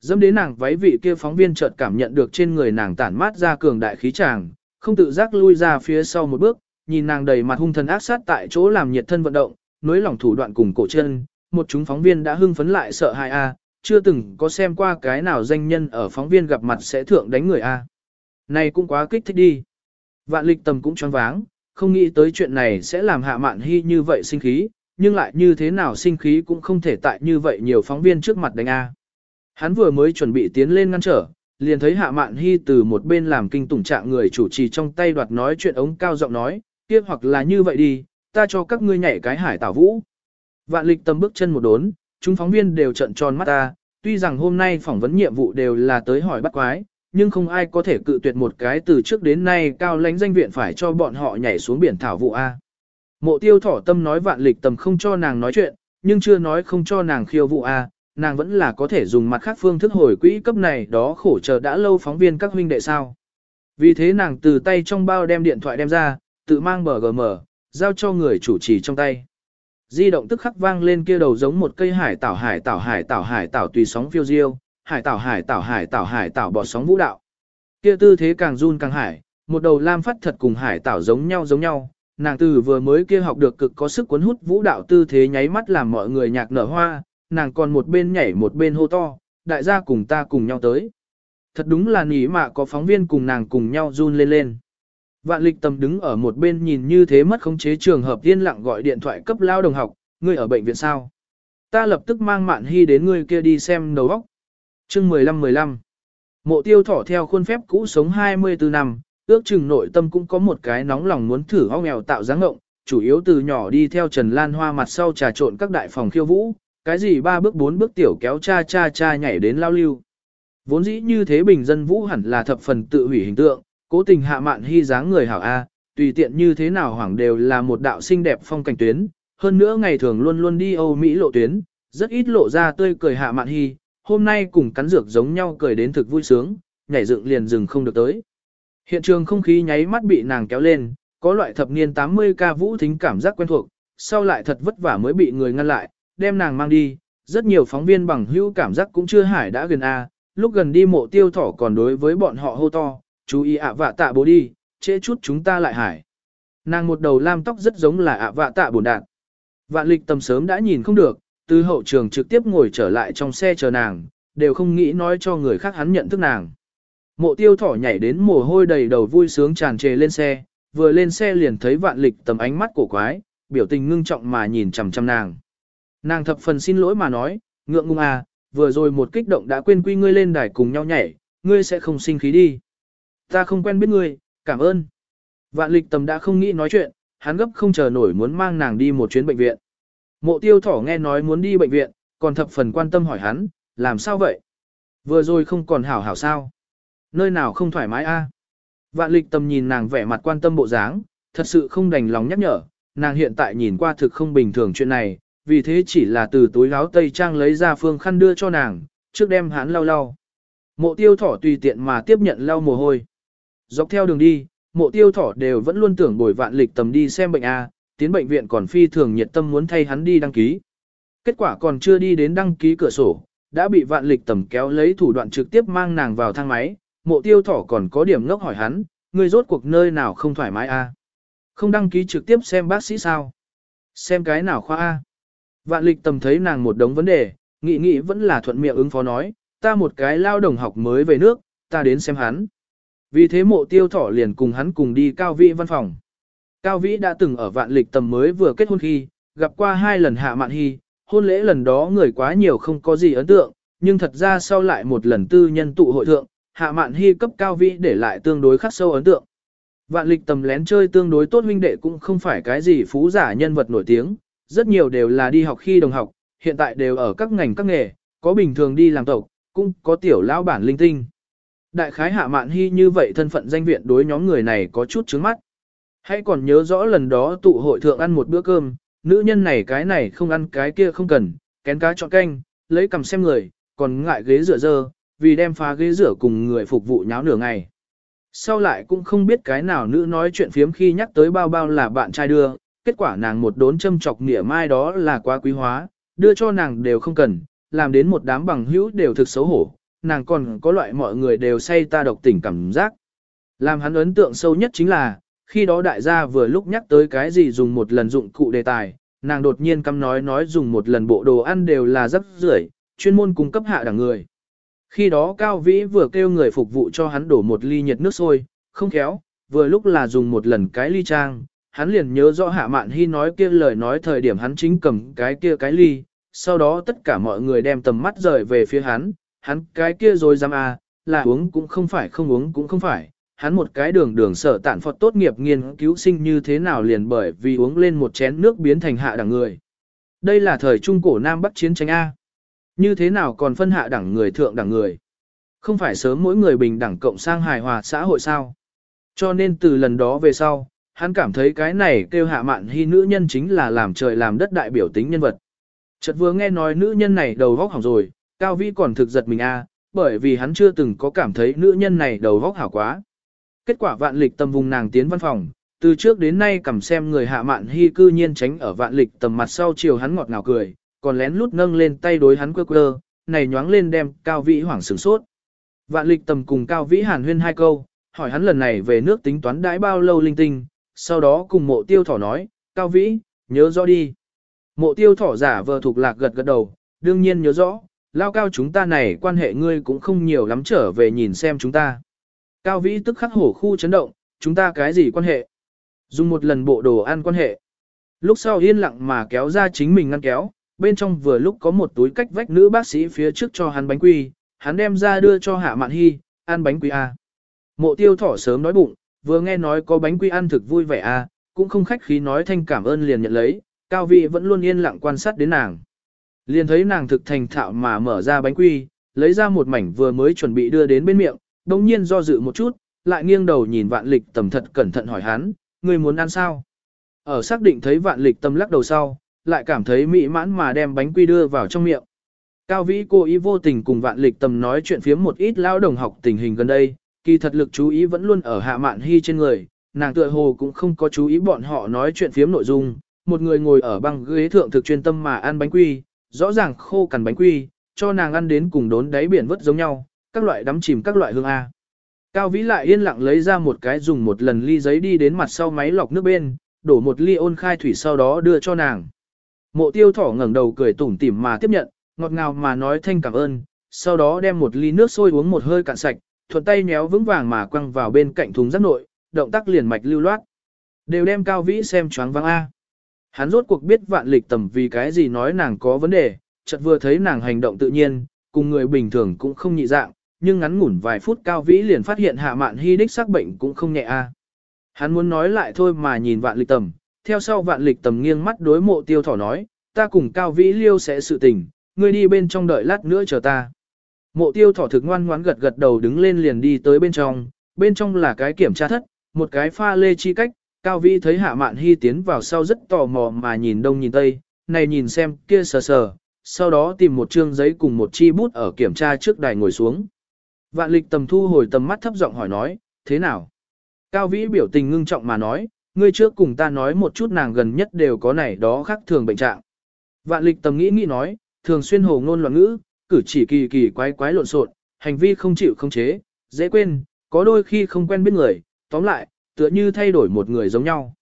dẫm đến nàng váy vị kia phóng viên chợt cảm nhận được trên người nàng tản mát ra cường đại khí tràng, không tự giác lui ra phía sau một bước, nhìn nàng đầy mặt hung thần ác sát tại chỗ làm nhiệt thân vận động, nối lỏng thủ đoạn cùng cổ chân, một chúng phóng viên đã hưng phấn lại sợ hãi a, chưa từng có xem qua cái nào danh nhân ở phóng viên gặp mặt sẽ thượng đánh người a. Này cũng quá kích thích đi. Vạn lịch tầm cũng choáng váng, không nghĩ tới chuyện này sẽ làm hạ mạn hy như vậy sinh khí, nhưng lại như thế nào sinh khí cũng không thể tại như vậy nhiều phóng viên trước mặt đánh A. Hắn vừa mới chuẩn bị tiến lên ngăn trở, liền thấy hạ mạn Hi từ một bên làm kinh tủng trạng người chủ trì trong tay đoạt nói chuyện ống cao giọng nói, kia hoặc là như vậy đi, ta cho các ngươi nhảy cái hải tảo vũ. Vạn lịch Tâm bước chân một đốn, chúng phóng viên đều trợn tròn mắt ta, tuy rằng hôm nay phỏng vấn nhiệm vụ đều là tới hỏi bắt quái, nhưng không ai có thể cự tuyệt một cái từ trước đến nay cao lãnh danh viện phải cho bọn họ nhảy xuống biển thảo vụ A. Mộ tiêu thỏ tâm nói vạn lịch tầm không cho nàng nói chuyện, nhưng chưa nói không cho nàng khiêu vụ A, nàng vẫn là có thể dùng mặt khác phương thức hồi quỹ cấp này đó khổ chờ đã lâu phóng viên các huynh đệ sao. Vì thế nàng từ tay trong bao đem điện thoại đem ra, tự mang bờ GM, giao cho người chủ trì trong tay. Di động tức khắc vang lên kia đầu giống một cây hải tảo hải tảo hải tảo hải tảo tùy sóng phiêu diêu, hải tảo hải tảo hải tảo hải tảo bọt sóng vũ đạo. Kia tư thế càng run càng hải, một đầu lam phát thật cùng hải tảo giống nhau giống nhau, nàng từ vừa mới kia học được cực có sức cuốn hút vũ đạo tư thế nháy mắt làm mọi người nhạc nở hoa, nàng còn một bên nhảy một bên hô to, đại gia cùng ta cùng nhau tới. Thật đúng là nỉ mạ có phóng viên cùng nàng cùng nhau run lên lên. Vạn lịch tầm đứng ở một bên nhìn như thế mất khống chế trường hợp yên lặng gọi điện thoại cấp lao đồng học, ngươi ở bệnh viện sao? Ta lập tức mang mạn hy đến ngươi kia đi xem đầu óc. Chương 15-15 Mộ tiêu thỏ theo khuôn phép cũ sống 24 năm, ước chừng nội tâm cũng có một cái nóng lòng muốn thử ho nghèo tạo dáng ngộng, chủ yếu từ nhỏ đi theo Trần Lan Hoa mặt sau trà trộn các đại phòng khiêu vũ, cái gì ba bước bốn bước tiểu kéo cha cha cha nhảy đến lao lưu. Vốn dĩ như thế bình dân vũ hẳn là thập phần tự hủy hình tượng, cố tình hạ mạn hy dáng người hảo A, tùy tiện như thế nào hoảng đều là một đạo xinh đẹp phong cảnh tuyến, hơn nữa ngày thường luôn luôn đi Âu Mỹ lộ tuyến, rất ít lộ ra tươi cười hạ mạn hy, hôm nay cùng cắn dược giống nhau cười đến thực vui sướng, nhảy dựng liền dừng không được tới. Hiện trường không khí nháy mắt bị nàng kéo lên, có loại thập niên 80 ca vũ thính cảm giác quen thuộc, sau lại thật vất vả mới bị người ngăn lại, đem nàng mang đi, rất nhiều phóng viên bằng hữu cảm giác cũng chưa hải đã gần A, lúc gần đi mộ tiêu thỏ còn đối với bọn họ hô to, chú ý ạ vạ tạ bố đi, trễ chút chúng ta lại hải. Nàng một đầu lam tóc rất giống là ạ vạ tạ bổn đạn. Vạn lịch tầm sớm đã nhìn không được, từ hậu trường trực tiếp ngồi trở lại trong xe chờ nàng, đều không nghĩ nói cho người khác hắn nhận thức nàng. Mộ tiêu thỏ nhảy đến mồ hôi đầy đầu vui sướng tràn trề lên xe, vừa lên xe liền thấy vạn lịch tầm ánh mắt cổ quái, biểu tình ngưng trọng mà nhìn chằm chằm nàng. Nàng thập phần xin lỗi mà nói, ngượng ngùng à, vừa rồi một kích động đã quên quy ngươi lên đài cùng nhau nhảy, ngươi sẽ không sinh khí đi. Ta không quen biết ngươi, cảm ơn. Vạn lịch tầm đã không nghĩ nói chuyện, hắn gấp không chờ nổi muốn mang nàng đi một chuyến bệnh viện. Mộ tiêu thỏ nghe nói muốn đi bệnh viện, còn thập phần quan tâm hỏi hắn, làm sao vậy? Vừa rồi không còn hảo hảo sao? Nơi nào không thoải mái a? Vạn lịch tầm nhìn nàng vẻ mặt quan tâm bộ dáng, thật sự không đành lòng nhắc nhở, nàng hiện tại nhìn qua thực không bình thường chuyện này, vì thế chỉ là từ túi áo tây trang lấy ra phương khăn đưa cho nàng, trước đem hắn lau lau. Mộ tiêu thỏ tùy tiện mà tiếp nhận lau mồ hôi. Dọc theo đường đi, mộ tiêu thỏ đều vẫn luôn tưởng bồi vạn lịch tầm đi xem bệnh A, tiến bệnh viện còn phi thường nhiệt tâm muốn thay hắn đi đăng ký. Kết quả còn chưa đi đến đăng ký cửa sổ, đã bị vạn lịch tầm kéo lấy thủ đoạn trực tiếp mang nàng vào thang máy, mộ tiêu thỏ còn có điểm ngốc hỏi hắn, người rốt cuộc nơi nào không thoải mái a? Không đăng ký trực tiếp xem bác sĩ sao? Xem cái nào khoa A? Vạn lịch tầm thấy nàng một đống vấn đề, nghĩ nghĩ vẫn là thuận miệng ứng phó nói, ta một cái lao đồng học mới về nước, ta đến xem hắn. Vì thế mộ tiêu thỏ liền cùng hắn cùng đi cao vĩ văn phòng. Cao vĩ đã từng ở vạn lịch tầm mới vừa kết hôn khi, gặp qua hai lần hạ mạn hy, hôn lễ lần đó người quá nhiều không có gì ấn tượng, nhưng thật ra sau lại một lần tư nhân tụ hội thượng, hạ mạn hy cấp cao vĩ để lại tương đối khắc sâu ấn tượng. Vạn lịch tầm lén chơi tương đối tốt huynh đệ cũng không phải cái gì phú giả nhân vật nổi tiếng, rất nhiều đều là đi học khi đồng học, hiện tại đều ở các ngành các nghề, có bình thường đi làm tộc, cũng có tiểu lão bản linh tinh. Đại khái hạ mạn hy như vậy thân phận danh viện đối nhóm người này có chút trứng mắt. Hãy còn nhớ rõ lần đó tụ hội thượng ăn một bữa cơm, nữ nhân này cái này không ăn cái kia không cần, kén cá chọn canh, lấy cầm xem người, còn ngại ghế rửa dơ, vì đem phá ghế rửa cùng người phục vụ nháo nửa ngày. Sau lại cũng không biết cái nào nữ nói chuyện phiếm khi nhắc tới bao bao là bạn trai đưa, kết quả nàng một đốn châm chọc nghĩa mai đó là quá quý hóa, đưa cho nàng đều không cần, làm đến một đám bằng hữu đều thực xấu hổ, nàng còn có loại mọi người đều say ta độc tình cảm giác. Làm hắn ấn tượng sâu nhất chính là, khi đó đại gia vừa lúc nhắc tới cái gì dùng một lần dụng cụ đề tài, nàng đột nhiên căm nói nói dùng một lần bộ đồ ăn đều là rất rưởi, chuyên môn cung cấp hạ đẳng người. Khi đó Cao Vĩ vừa kêu người phục vụ cho hắn đổ một ly nhiệt nước sôi, không khéo, vừa lúc là dùng một lần cái ly trang, hắn liền nhớ rõ hạ mạn hy nói kia lời nói thời điểm hắn chính cầm cái kia cái ly, sau đó tất cả mọi người đem tầm mắt rời về phía hắn, hắn cái kia rồi dám à, là uống cũng không phải không uống cũng không phải, hắn một cái đường đường sở tản phật tốt nghiệp nghiên cứu sinh như thế nào liền bởi vì uống lên một chén nước biến thành hạ đẳng người. Đây là thời trung cổ Nam Bắc chiến tranh A. Như thế nào còn phân hạ đẳng người thượng đẳng người? Không phải sớm mỗi người bình đẳng cộng sang hài hòa xã hội sao? Cho nên từ lần đó về sau, hắn cảm thấy cái này kêu hạ mạn hy nữ nhân chính là làm trời làm đất đại biểu tính nhân vật. Chợt vừa nghe nói nữ nhân này đầu vóc hỏng rồi, Cao Vĩ còn thực giật mình a, bởi vì hắn chưa từng có cảm thấy nữ nhân này đầu vóc hảo quá. Kết quả vạn lịch tầm vùng nàng tiến văn phòng, từ trước đến nay cầm xem người hạ mạn hy cư nhiên tránh ở vạn lịch tầm mặt sau chiều hắn ngọt ngào cười, còn lén lút nâng lên tay đối hắn quơ quơ, này nhoáng lên đem Cao Vĩ hoảng sửng sốt. Vạn lịch tầm cùng Cao Vĩ hàn huyên hai câu, hỏi hắn lần này về nước tính toán đãi bao lâu linh tinh, sau đó cùng mộ tiêu thỏ nói, Cao Vĩ, nhớ rõ đi. Mộ tiêu thỏ giả vờ thuộc lạc gật gật đầu, đương nhiên nhớ rõ, lao cao chúng ta này quan hệ ngươi cũng không nhiều lắm trở về nhìn xem chúng ta. Cao Vĩ tức khắc hổ khu chấn động, chúng ta cái gì quan hệ? Dùng một lần bộ đồ ăn quan hệ. Lúc sau yên lặng mà kéo ra chính mình ngăn kéo, bên trong vừa lúc có một túi cách vách nữ bác sĩ phía trước cho hắn bánh quy, hắn đem ra đưa cho Hạ Mạn Hy, ăn bánh quy A. Mộ tiêu thỏ sớm nói bụng, vừa nghe nói có bánh quy ăn thực vui vẻ A, cũng không khách khí nói thanh cảm ơn liền nhận lấy, Cao Vĩ vẫn luôn yên lặng quan sát đến nàng. Liền thấy nàng thực thành thạo mà mở ra bánh quy, lấy ra một mảnh vừa mới chuẩn bị đưa đến bên miệng, đồng nhiên do dự một chút, lại nghiêng đầu nhìn vạn lịch tầm thật cẩn thận hỏi hắn, người muốn ăn sao? Ở xác định thấy vạn lịch tầm lắc đầu sau, lại cảm thấy mỹ mãn mà đem bánh quy đưa vào trong miệng. Cao vĩ cô ý vô tình cùng vạn lịch tầm nói chuyện phiếm một ít lao đồng học tình hình gần đây, kỳ thật lực chú ý vẫn luôn ở hạ mạn hy trên người, nàng tựa hồ cũng không có chú ý bọn họ nói chuyện phiếm nội dung, một người ngồi ở băng ghế thượng thực chuyên tâm mà ăn bánh quy, rõ ràng khô cằn bánh quy, cho nàng ăn đến cùng đốn đáy biển vớt giống nhau, các loại đắm chìm các loại hương A. Cao Vĩ lại yên lặng lấy ra một cái dùng một lần ly giấy đi đến mặt sau máy lọc nước bên, đổ một ly ôn khai thủy sau đó đưa cho nàng. Mộ tiêu thỏ ngẩng đầu cười tủm tỉm mà tiếp nhận, ngọt ngào mà nói thanh cảm ơn, sau đó đem một ly nước sôi uống một hơi cạn sạch, thuận tay méo vững vàng mà quăng vào bên cạnh thùng rác nội, động tác liền mạch lưu loát. Đều đem Cao Vĩ xem choáng váng A. Hắn rốt cuộc biết vạn lịch tầm vì cái gì nói nàng có vấn đề, chợt vừa thấy nàng hành động tự nhiên, cùng người bình thường cũng không nhị dạng, nhưng ngắn ngủn vài phút cao vĩ liền phát hiện hạ mạn hy đích xác bệnh cũng không nhẹ a. Hắn muốn nói lại thôi mà nhìn vạn lịch tầm, theo sau vạn lịch tầm nghiêng mắt đối mộ tiêu thỏ nói, ta cùng cao vĩ liêu sẽ sự tình, ngươi đi bên trong đợi lát nữa chờ ta. Mộ tiêu thỏ thực ngoan ngoãn gật gật đầu đứng lên liền đi tới bên trong, bên trong là cái kiểm tra thất, một cái pha lê chi cách, cao vĩ thấy hạ mạn hy tiến vào sau rất tò mò mà nhìn đông nhìn tây, này nhìn xem kia sờ sờ, sau đó tìm một chương giấy cùng một chi bút ở kiểm tra trước đài ngồi xuống. Vạn lịch tầm thu hồi tầm mắt thấp giọng hỏi nói, thế nào? Cao vĩ biểu tình ngưng trọng mà nói, ngươi trước cùng ta nói một chút nàng gần nhất đều có này đó khác thường bệnh trạng. Vạn lịch tầm nghĩ nghĩ nói, thường xuyên hồ ngôn loạn ngữ, cử chỉ kỳ kỳ quái quái lộn xộn, hành vi không chịu không chế, dễ quên, có đôi khi không quen biết người, tóm lại, tựa như thay đổi một người giống nhau.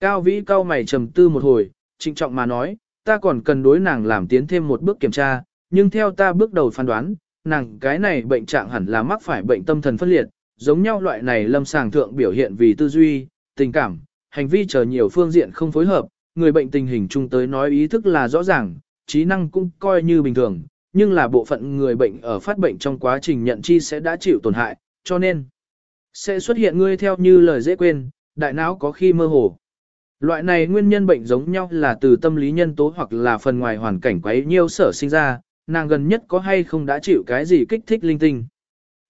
Cao vĩ cao mày trầm tư một hồi, trịnh trọng mà nói, ta còn cần đối nàng làm tiến thêm một bước kiểm tra, nhưng theo ta bước đầu phán đoán, nàng cái này bệnh trạng hẳn là mắc phải bệnh tâm thần phân liệt, giống nhau loại này lâm sàng thượng biểu hiện vì tư duy, tình cảm, hành vi chờ nhiều phương diện không phối hợp, người bệnh tình hình chung tới nói ý thức là rõ ràng, trí năng cũng coi như bình thường, nhưng là bộ phận người bệnh ở phát bệnh trong quá trình nhận chi sẽ đã chịu tổn hại, cho nên sẽ xuất hiện ngươi theo như lời dễ quên, đại não có khi mơ hồ. Loại này nguyên nhân bệnh giống nhau là từ tâm lý nhân tố hoặc là phần ngoài hoàn cảnh quấy nhiêu sở sinh ra, nàng gần nhất có hay không đã chịu cái gì kích thích linh tinh.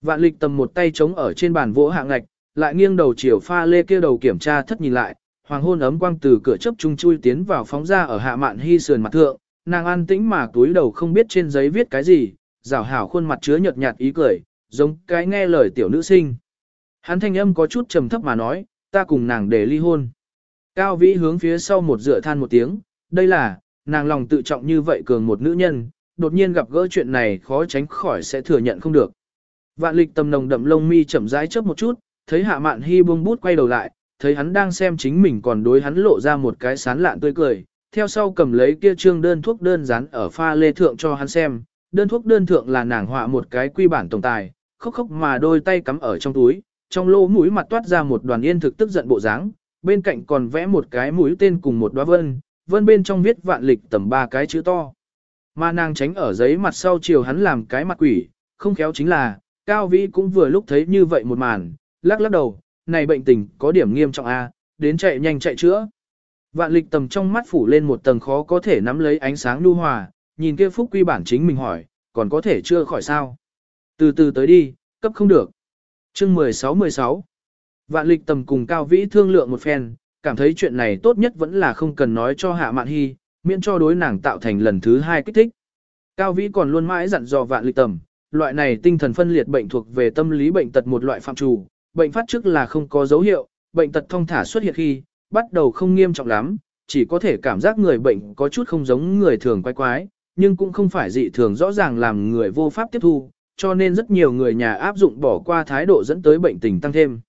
Vạn lịch tầm một tay chống ở trên bàn vỗ hạng ngạch, lại nghiêng đầu chiều pha lê kia đầu kiểm tra thất nhìn lại, hoàng hôn ấm quang từ cửa chấp trung chui tiến vào phóng ra ở hạ mạn hy sườn mặt thượng, nàng an tĩnh mà túi đầu không biết trên giấy viết cái gì, rảo hảo khuôn mặt chứa nhợt nhạt ý cười, giống cái nghe lời tiểu nữ sinh. Hắn thanh âm có chút trầm thấp mà nói, ta cùng nàng để ly hôn. Cao vĩ hướng phía sau một dựa than một tiếng, đây là, nàng lòng tự trọng như vậy cường một nữ nhân, đột nhiên gặp gỡ chuyện này khó tránh khỏi sẽ thừa nhận không được. Vạn lịch tầm nồng đậm lông mi chậm rãi chớp một chút, thấy hạ mạn hy buông bút quay đầu lại, thấy hắn đang xem chính mình còn đối hắn lộ ra một cái sán lạn tươi cười, theo sau cầm lấy kia trương đơn thuốc đơn rán ở pha lê thượng cho hắn xem, đơn thuốc đơn thượng là nàng họa một cái quy bản tổng tài, khóc khóc mà đôi tay cắm ở trong túi, trong lỗ mũi mặt toát ra một đoàn yên thực tức giận bộ dáng, bên cạnh còn vẽ một cái mũi tên cùng một đóa vân, vân bên trong viết vạn lịch tầm ba cái chữ to. Mà nàng tránh ở giấy mặt sau chiều hắn làm cái mặt quỷ, không khéo chính là, Cao Vĩ cũng vừa lúc thấy như vậy một màn, lắc lắc đầu, này bệnh tình có điểm nghiêm trọng a, đến chạy nhanh chạy chữa. Vạn lịch tầm trong mắt phủ lên một tầng khó có thể nắm lấy ánh sáng lưu hòa, nhìn kia phúc quy bản chính mình hỏi, còn có thể chưa khỏi sao. Từ từ tới đi, cấp không được. chương 16-16 Vạn lịch tầm cùng Cao Vĩ thương lượng một phen, cảm thấy chuyện này tốt nhất vẫn là không cần nói cho Hạ Mạn Hy, miễn cho đối nàng tạo thành lần thứ hai kích thích. Cao Vĩ còn luôn mãi dặn dò vạn lịch tầm, loại này tinh thần phân liệt bệnh thuộc về tâm lý bệnh tật một loại phạm trù, bệnh phát trước là không có dấu hiệu, bệnh tật thông thả xuất hiện khi, bắt đầu không nghiêm trọng lắm, chỉ có thể cảm giác người bệnh có chút không giống người thường quái quái, nhưng cũng không phải dị thường rõ ràng làm người vô pháp tiếp thu, cho nên rất nhiều người nhà áp dụng bỏ qua thái độ dẫn tới bệnh tình tăng thêm.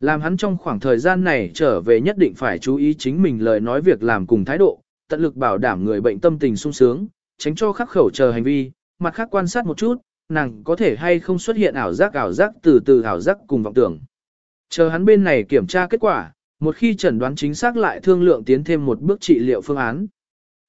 Làm hắn trong khoảng thời gian này trở về nhất định phải chú ý chính mình lời nói việc làm cùng thái độ, tận lực bảo đảm người bệnh tâm tình sung sướng, tránh cho khắc khẩu chờ hành vi, mặt khác quan sát một chút, nàng có thể hay không xuất hiện ảo giác ảo giác từ từ ảo giác cùng vọng tưởng. Chờ hắn bên này kiểm tra kết quả, một khi chẩn đoán chính xác lại thương lượng tiến thêm một bước trị liệu phương án.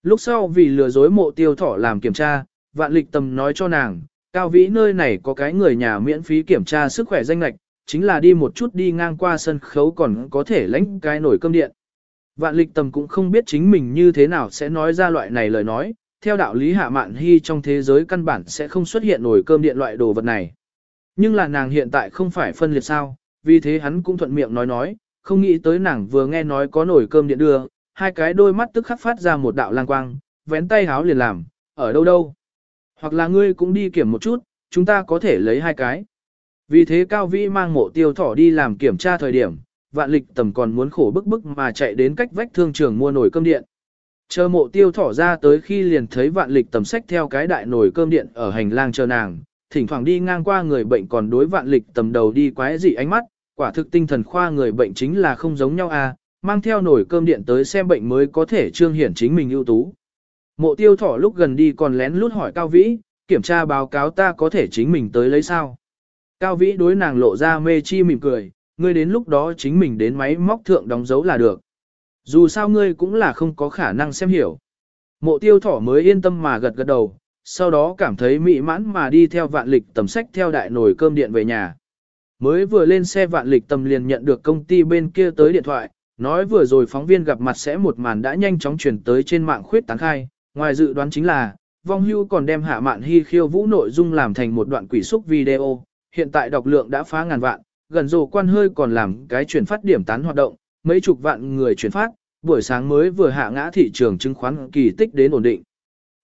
Lúc sau vì lừa dối mộ tiêu thỏ làm kiểm tra, vạn lịch tầm nói cho nàng, cao vĩ nơi này có cái người nhà miễn phí kiểm tra sức khỏe danh lạch, chính là đi một chút đi ngang qua sân khấu còn có thể lãnh cái nổi cơm điện. Vạn lịch tầm cũng không biết chính mình như thế nào sẽ nói ra loại này lời nói, theo đạo lý hạ mạn hy trong thế giới căn bản sẽ không xuất hiện nổi cơm điện loại đồ vật này. Nhưng là nàng hiện tại không phải phân liệt sao, vì thế hắn cũng thuận miệng nói nói, không nghĩ tới nàng vừa nghe nói có nổi cơm điện đưa, hai cái đôi mắt tức khắc phát ra một đạo lang quang, vén tay háo liền làm, ở đâu đâu. Hoặc là ngươi cũng đi kiểm một chút, chúng ta có thể lấy hai cái. Vì thế Cao Vĩ mang mộ tiêu thỏ đi làm kiểm tra thời điểm, vạn lịch tầm còn muốn khổ bức bức mà chạy đến cách vách thương trường mua nồi cơm điện. Chờ mộ tiêu thỏ ra tới khi liền thấy vạn lịch tầm sách theo cái đại nồi cơm điện ở hành lang chờ nàng, thỉnh thoảng đi ngang qua người bệnh còn đối vạn lịch tầm đầu đi quái dị ánh mắt, quả thực tinh thần khoa người bệnh chính là không giống nhau à, mang theo nổi cơm điện tới xem bệnh mới có thể trương hiển chính mình ưu tú. Mộ tiêu thỏ lúc gần đi còn lén lút hỏi Cao Vĩ, kiểm tra báo cáo ta có thể chính mình tới lấy sao. Cao Vĩ đối nàng lộ ra mê chi mỉm cười, ngươi đến lúc đó chính mình đến máy móc thượng đóng dấu là được. Dù sao ngươi cũng là không có khả năng xem hiểu. Mộ tiêu thỏ mới yên tâm mà gật gật đầu, sau đó cảm thấy mỹ mãn mà đi theo vạn lịch tầm sách theo đại nồi cơm điện về nhà. Mới vừa lên xe vạn lịch tầm liền nhận được công ty bên kia tới điện thoại, nói vừa rồi phóng viên gặp mặt sẽ một màn đã nhanh chóng truyền tới trên mạng khuyết tán khai, ngoài dự đoán chính là, vong hưu còn đem hạ mạn hy khiêu vũ nội dung làm thành một đoạn quỷ xúc video, hiện tại đọc lượng đã phá ngàn vạn, gần rồ quan hơi còn làm cái chuyển phát điểm tán hoạt động, mấy chục vạn người chuyển phát, buổi sáng mới vừa hạ ngã thị trường chứng khoán kỳ tích đến ổn định.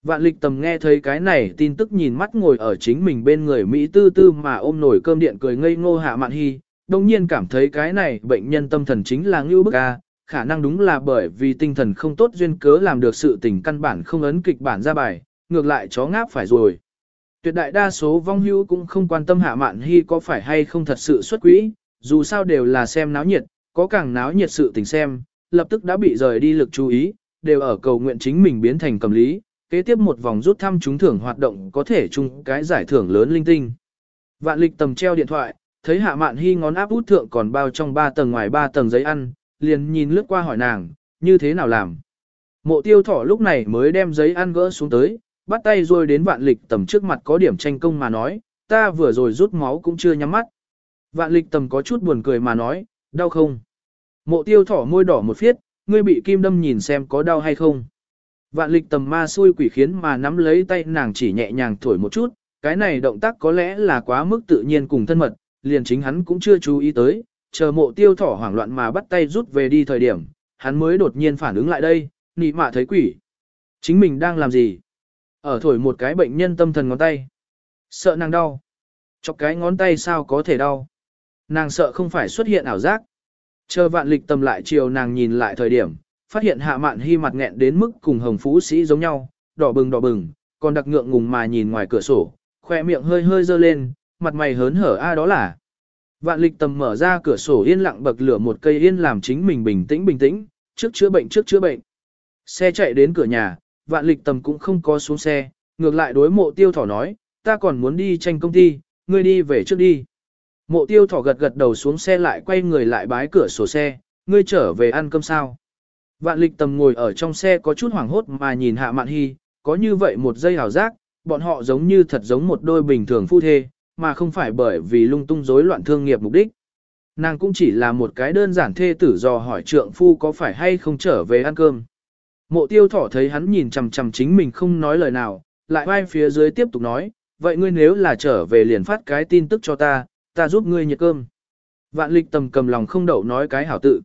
Vạn lịch tầm nghe thấy cái này tin tức nhìn mắt ngồi ở chính mình bên người Mỹ tư tư mà ôm nổi cơm điện cười ngây ngô hạ mạn hy, đồng nhiên cảm thấy cái này bệnh nhân tâm thần chính là ngưu bức a, khả năng đúng là bởi vì tinh thần không tốt duyên cớ làm được sự tình căn bản không ấn kịch bản ra bài, ngược lại chó ngáp phải rồi. Tuyệt đại đa số vong hưu cũng không quan tâm hạ mạn hy có phải hay không thật sự xuất quỹ, dù sao đều là xem náo nhiệt, có càng náo nhiệt sự tình xem, lập tức đã bị rời đi lực chú ý, đều ở cầu nguyện chính mình biến thành cầm lý, kế tiếp một vòng rút thăm trúng thưởng hoạt động có thể chung cái giải thưởng lớn linh tinh. Vạn lịch tầm treo điện thoại, thấy hạ mạn hy ngón áp út thượng còn bao trong ba tầng ngoài ba tầng giấy ăn, liền nhìn lướt qua hỏi nàng, như thế nào làm. Mộ tiêu thỏ lúc này mới đem giấy ăn gỡ xuống tới, bắt tay rồi đến vạn lịch tầm trước mặt có điểm tranh công mà nói, ta vừa rồi rút máu cũng chưa nhắm mắt. Vạn lịch tầm có chút buồn cười mà nói, đau không? Mộ tiêu thỏ môi đỏ một phiết, ngươi bị kim đâm nhìn xem có đau hay không? Vạn lịch tầm ma xui quỷ khiến mà nắm lấy tay nàng chỉ nhẹ nhàng thổi một chút, cái này động tác có lẽ là quá mức tự nhiên cùng thân mật, liền chính hắn cũng chưa chú ý tới, chờ mộ tiêu thỏ hoảng loạn mà bắt tay rút về đi thời điểm, hắn mới đột nhiên phản ứng lại đây, nị mạ thấy quỷ. Chính mình đang làm gì? Ở thổi một cái bệnh nhân tâm thần ngón tay. Sợ nàng đau. Chọc cái ngón tay sao có thể đau. Nàng sợ không phải xuất hiện ảo giác. Chờ vạn lịch tầm lại chiều nàng nhìn lại thời điểm, phát hiện hạ mạn hy mặt nghẹn đến mức cùng hồng phú sĩ giống nhau, đỏ bừng đỏ bừng, còn đặc ngượng ngùng mà nhìn ngoài cửa sổ, khoe miệng hơi hơi dơ lên, mặt mày hớn hở a à đó là. Vạn lịch tầm mở ra cửa sổ yên lặng bậc lửa một cây yên làm chính mình bình tĩnh bình tĩnh, trước chữa bệnh trước chữa bệnh. Xe chạy đến cửa nhà, vạn lịch tầm cũng không có xuống xe, ngược lại đối mộ tiêu thỏ nói, ta còn muốn đi tranh công ty, ngươi đi về trước đi. Mộ tiêu thỏ gật gật đầu xuống xe lại quay người lại bái cửa sổ xe, ngươi trở về ăn cơm sao. Vạn lịch tầm ngồi ở trong xe có chút hoảng hốt mà nhìn hạ mạn hy, có như vậy một giây hào giác, bọn họ giống như thật giống một đôi bình thường phu thê, mà không phải bởi vì lung tung rối loạn thương nghiệp mục đích. Nàng cũng chỉ là một cái đơn giản thê tử dò hỏi trượng phu có phải hay không trở về ăn cơm. Mộ tiêu thỏ thấy hắn nhìn chằm chằm chính mình không nói lời nào, lại vai phía dưới tiếp tục nói, vậy ngươi nếu là trở về liền phát cái tin tức cho ta, ta giúp ngươi nhiệt cơm. Vạn lịch tầm cầm lòng không đậu nói cái hảo tự.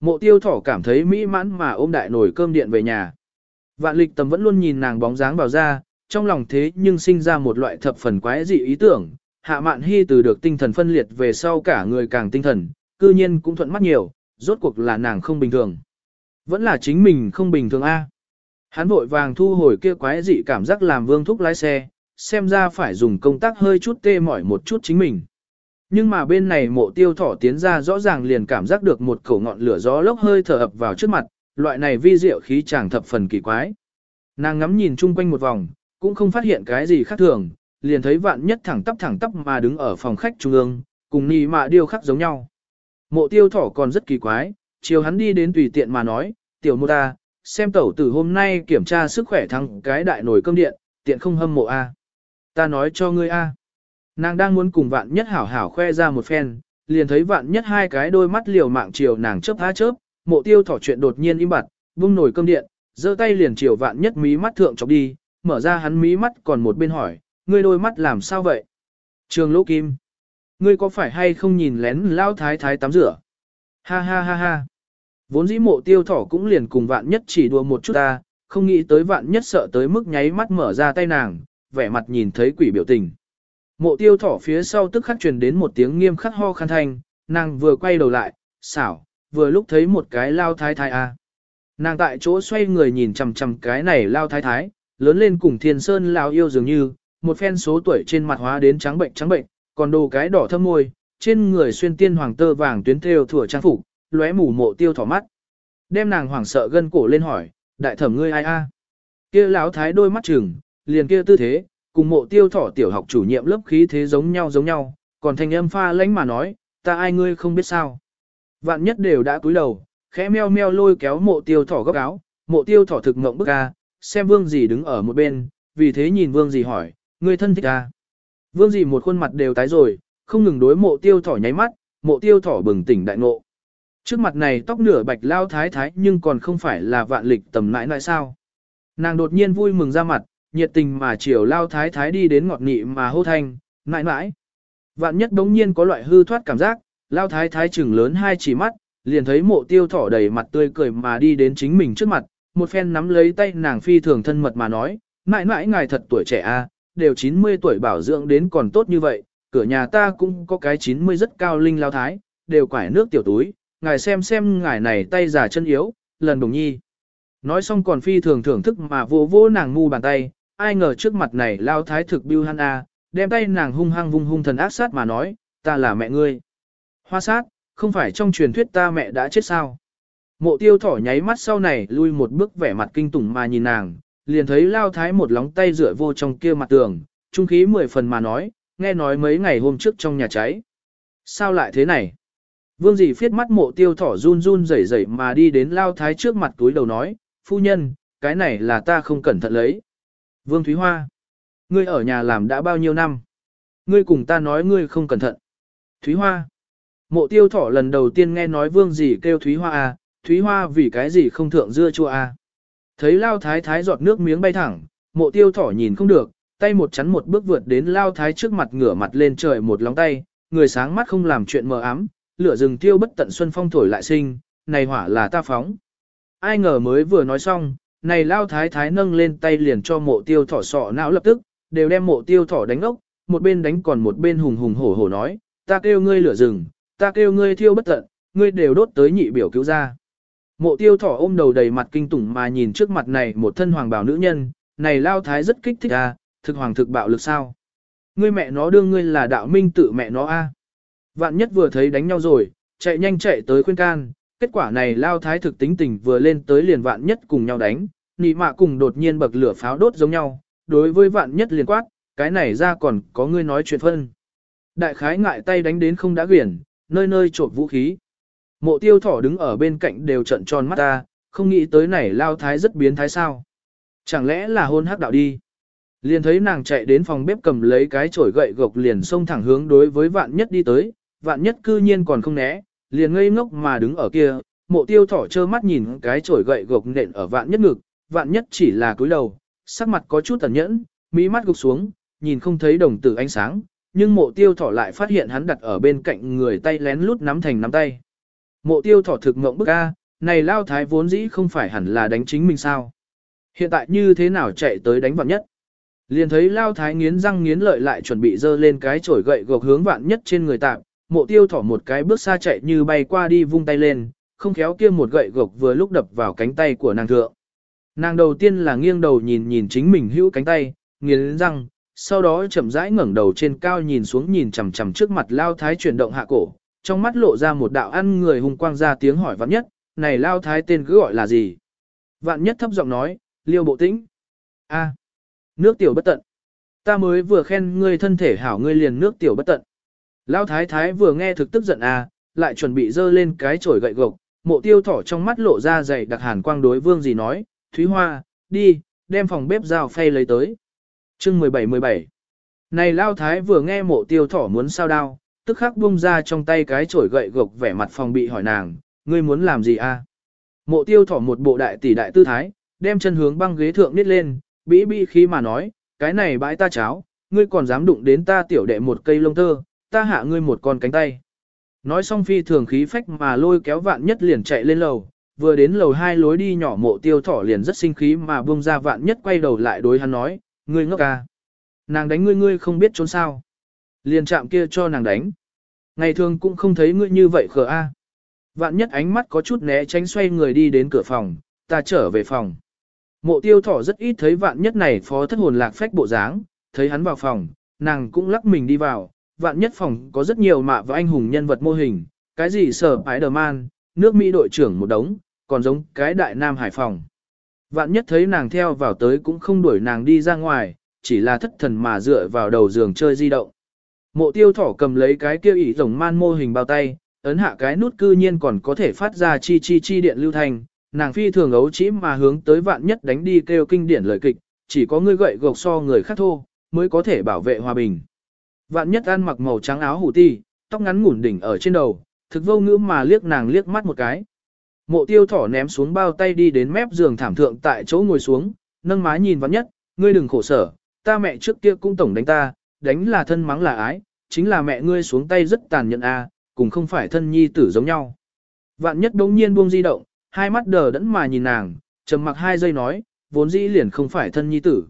Mộ tiêu thỏ cảm thấy mỹ mãn mà ôm đại nồi cơm điện về nhà. Vạn lịch tầm vẫn luôn nhìn nàng bóng dáng vào ra, trong lòng thế nhưng sinh ra một loại thập phần quái dị ý tưởng. Hạ mạn hy từ được tinh thần phân liệt về sau cả người càng tinh thần, cư nhiên cũng thuận mắt nhiều, rốt cuộc là nàng không bình thường. Vẫn là chính mình không bình thường a. Hắn vội vàng thu hồi kia quái dị cảm giác làm vương thúc lái xe, xem ra phải dùng công tác hơi chút tê mỏi một chút chính mình. Nhưng mà bên này mộ tiêu thỏ tiến ra rõ ràng liền cảm giác được một cổ ngọn lửa gió lốc hơi thở ập vào trước mặt, loại này vi diệu khí chàng thập phần kỳ quái. Nàng ngắm nhìn chung quanh một vòng, cũng không phát hiện cái gì khác thường, liền thấy vạn nhất thẳng tắp thẳng tắp mà đứng ở phòng khách trung ương, cùng nì mạ điêu khắc giống nhau. Mộ tiêu thỏ còn rất kỳ quái, chiều hắn đi đến tùy tiện mà nói, tiểu mô ta, xem tẩu tử hôm nay kiểm tra sức khỏe thằng cái đại nồi cơm điện, tiện không hâm mộ a. Ta nói cho ngươi a. Nàng đang muốn cùng vạn nhất hảo hảo khoe ra một phen, liền thấy vạn nhất hai cái đôi mắt liều mạng chiều nàng chớp há chớp, mộ tiêu thỏ chuyện đột nhiên im bặt, vung nổi cơm điện, giơ tay liền chiều vạn nhất mí mắt thượng chọc đi, mở ra hắn mí mắt còn một bên hỏi, ngươi đôi mắt làm sao vậy? Trường lỗ kim, ngươi có phải hay không nhìn lén lao thái thái tắm rửa? Ha ha ha ha. Vốn dĩ mộ tiêu thỏ cũng liền cùng vạn nhất chỉ đùa một chút ta, không nghĩ tới vạn nhất sợ tới mức nháy mắt mở ra tay nàng, vẻ mặt nhìn thấy quỷ biểu tình. Mộ tiêu thỏ phía sau tức khắc truyền đến một tiếng nghiêm khắc ho khăn thanh, nàng vừa quay đầu lại, xảo, vừa lúc thấy một cái lao thái thái a. Nàng tại chỗ xoay người nhìn chằm chằm cái này lao thái thái, lớn lên cùng thiên sơn lao yêu dường như, một phen số tuổi trên mặt hóa đến trắng bệnh trắng bệnh, còn đồ cái đỏ thâm môi, trên người xuyên tiên hoàng tơ vàng tuyến thêu thủa trang phục, lóe mù mộ tiêu thỏ mắt. Đem nàng hoảng sợ gân cổ lên hỏi, đại thẩm ngươi ai a? Kia lão thái đôi mắt chừng, liền kia tư thế, cùng mộ tiêu thỏ tiểu học chủ nhiệm lớp khí thế giống nhau giống nhau, còn thanh âm pha lãnh mà nói, ta ai ngươi không biết sao. Vạn nhất đều đã cúi đầu, khẽ meo meo lôi kéo mộ tiêu thỏ góc áo, mộ tiêu thỏ thực ngộng bức a, xem vương gì đứng ở một bên, vì thế nhìn vương gì hỏi, ngươi thân thích a? Vương gì một khuôn mặt đều tái rồi, không ngừng đối mộ tiêu thỏ nháy mắt, mộ tiêu thỏ bừng tỉnh đại ngộ. Trước mặt này tóc nửa bạch lao thái thái nhưng còn không phải là vạn lịch tầm nãi nãi sao. Nàng đột nhiên vui mừng ra mặt, nhiệt tình mà chiều lao thái thái đi đến ngọt nị mà hô thanh, mãi mãi. Vạn nhất đống nhiên có loại hư thoát cảm giác, lao thái thái chừng lớn hai chỉ mắt, liền thấy mộ tiêu thỏ đầy mặt tươi cười mà đi đến chính mình trước mặt, một phen nắm lấy tay nàng phi thường thân mật mà nói, mãi mãi ngài thật tuổi trẻ a, à, đều 90 tuổi bảo dưỡng đến còn tốt như vậy, cửa nhà ta cũng có cái 90 rất cao linh lao thái, đều quải nước tiểu túi, ngài xem xem ngài này tay giả chân yếu, lần đồng nhi. Nói xong còn phi thường thưởng thức mà vô vô nàng ngu bàn tay, ai ngờ trước mặt này lao thái thực biêu hắn a, đem tay nàng hung hăng vung hung thần ác sát mà nói, ta là mẹ ngươi. Hoa sát, không phải trong truyền thuyết ta mẹ đã chết sao. Mộ tiêu thỏ nháy mắt sau này lui một bước vẻ mặt kinh tủng mà nhìn nàng, liền thấy lao thái một lóng tay rửa vô trong kia mặt tường, trung khí mười phần mà nói, nghe nói mấy ngày hôm trước trong nhà cháy. Sao lại thế này? Vương dì phiết mắt mộ tiêu thỏ run run rẩy rẩy mà đi đến lao thái trước mặt túi đầu nói, phu nhân, cái này là ta không cẩn thận lấy. Vương Thúy Hoa, ngươi ở nhà làm đã bao nhiêu năm? Ngươi cùng ta nói ngươi không cẩn thận. Thúy Hoa, mộ tiêu thỏ lần đầu tiên nghe nói vương gì kêu Thúy Hoa à, Thúy Hoa vì cái gì không thượng dưa chua à. Thấy lao thái thái giọt nước miếng bay thẳng, mộ tiêu thỏ nhìn không được, tay một chắn một bước vượt đến lao thái trước mặt ngửa mặt lên trời một lóng tay, người sáng mắt không làm chuyện mờ ám, lửa rừng tiêu bất tận xuân phong thổi lại sinh, này hỏa là ta phóng. Ai ngờ mới vừa nói xong, này lao thái thái nâng lên tay liền cho mộ tiêu thỏ sọ não lập tức, đều đem mộ tiêu thỏ đánh ốc, một bên đánh còn một bên hùng hùng hổ hổ nói, ta kêu ngươi lửa rừng, ta kêu ngươi thiêu bất tận, ngươi đều đốt tới nhị biểu cứu ra. Mộ tiêu thỏ ôm đầu đầy mặt kinh tủng mà nhìn trước mặt này một thân hoàng bào nữ nhân, này lao thái rất kích thích à, thực hoàng thực bạo lực sao. Ngươi mẹ nó đương ngươi là đạo minh tự mẹ nó a. Vạn nhất vừa thấy đánh nhau rồi, chạy nhanh chạy tới khuyên can, kết quả này lao thái thực tính tình vừa lên tới liền vạn nhất cùng nhau đánh, nị mạ cùng đột nhiên bậc lửa pháo đốt giống nhau, đối với vạn nhất liền quát, cái này ra còn có ngươi nói chuyện phân. Đại khái ngại tay đánh đến không đã quyển, nơi nơi trộm vũ khí. Mộ tiêu thỏ đứng ở bên cạnh đều trận tròn mắt ta, không nghĩ tới này lao thái rất biến thái sao. Chẳng lẽ là hôn hắc đạo đi. Liền thấy nàng chạy đến phòng bếp cầm lấy cái chổi gậy gộc liền xông thẳng hướng đối với vạn nhất đi tới, vạn nhất cư nhiên còn không né, liền ngây ngốc mà đứng ở kia, mộ tiêu thỏ trơ mắt nhìn cái chổi gậy gộc nện ở vạn nhất ngực, vạn nhất chỉ là cúi đầu, sắc mặt có chút tẩn nhẫn, mí mắt gục xuống, nhìn không thấy đồng tử ánh sáng, nhưng mộ tiêu thỏ lại phát hiện hắn đặt ở bên cạnh người tay lén lút nắm thành nắm tay. Mộ tiêu thỏ thực mộng bức a, này lao thái vốn dĩ không phải hẳn là đánh chính mình sao. Hiện tại như thế nào chạy tới đánh vạn nhất. Liền thấy lao thái nghiến răng nghiến lợi lại chuẩn bị dơ lên cái chổi gậy gộc hướng vạn nhất trên người tạm, mộ tiêu thỏ một cái bước xa chạy như bay qua đi vung tay lên, không khéo kia một gậy gộc vừa lúc đập vào cánh tay của nàng thượng. Nàng đầu tiên là nghiêng đầu nhìn nhìn chính mình hữu cánh tay, nghiến răng, sau đó chậm rãi ngẩng đầu trên cao nhìn xuống nhìn chằm chằm trước mặt lao thái chuyển động hạ cổ, trong mắt lộ ra một đạo ăn người hùng quang ra tiếng hỏi vạn nhất, này lao thái tên cứ gọi là gì? Vạn nhất thấp giọng nói, liêu bộ tĩnh. a nước tiểu bất tận. Ta mới vừa khen ngươi thân thể hảo ngươi liền nước tiểu bất tận. Lão thái thái vừa nghe thực tức giận à, lại chuẩn bị dơ lên cái chổi gậy gộc, mộ tiêu thỏ trong mắt lộ ra dày đặc hàn quang đối vương gì nói, Thúy Hoa, đi, đem phòng bếp rào phay lấy tới. chương 17-17 Này Lão Thái vừa nghe mộ tiêu thỏ muốn sao đao, tức khắc bung ra trong tay cái chổi gậy gộc vẻ mặt phòng bị hỏi nàng, ngươi muốn làm gì a? Mộ tiêu thỏ một bộ đại tỷ đại tư thái, đem chân hướng băng ghế thượng nít lên, bĩ bĩ khí mà nói, cái này bãi ta cháo, ngươi còn dám đụng đến ta tiểu đệ một cây lông tơ, ta hạ ngươi một con cánh tay. Nói xong phi thường khí phách mà lôi kéo vạn nhất liền chạy lên lầu, vừa đến lầu hai lối đi nhỏ mộ tiêu thỏ liền rất sinh khí mà buông ra vạn nhất quay đầu lại đối hắn nói, ngươi ngốc à. Nàng đánh ngươi ngươi không biết trốn sao. Liền chạm kia cho nàng đánh. Ngày thường cũng không thấy ngươi như vậy khờ a. Vạn nhất ánh mắt có chút né tránh xoay người đi đến cửa phòng, ta trở về phòng. Mộ tiêu thỏ rất ít thấy vạn nhất này phó thất hồn lạc phách bộ dáng, thấy hắn vào phòng, nàng cũng lắc mình đi vào, vạn nhất phòng có rất nhiều mạ và anh hùng nhân vật mô hình, cái gì sở Spider-Man, nước Mỹ đội trưởng một đống, còn giống cái đại nam hải phòng. Vạn nhất thấy nàng theo vào tới cũng không đuổi nàng đi ra ngoài, chỉ là thất thần mà dựa vào đầu giường chơi di động. Mộ tiêu thỏ cầm lấy cái kia ỉ rồng man mô hình bao tay, ấn hạ cái nút cư nhiên còn có thể phát ra chi chi chi điện lưu thành, nàng phi thường ấu chỉ mà hướng tới vạn nhất đánh đi kêu kinh điển lời kịch, chỉ có người gậy gộc so người khác thô, mới có thể bảo vệ hòa bình. Vạn nhất ăn mặc màu trắng áo hủ ti, tóc ngắn ngủn đỉnh ở trên đầu, thực vô ngữ mà liếc nàng liếc mắt một cái. Mộ tiêu thỏ ném xuống bao tay đi đến mép giường thảm thượng tại chỗ ngồi xuống, nâng má nhìn vắn nhất, ngươi đừng khổ sở, ta mẹ trước kia cũng tổng đánh ta, đánh là thân mắng là ái, chính là mẹ ngươi xuống tay rất tàn nhẫn a, à, cùng không phải thân nhi tử giống nhau. Vạn nhất đống nhiên buông di động, hai mắt đờ đẫn mà nhìn nàng, trầm mặc hai giây nói, vốn dĩ liền không phải thân nhi tử.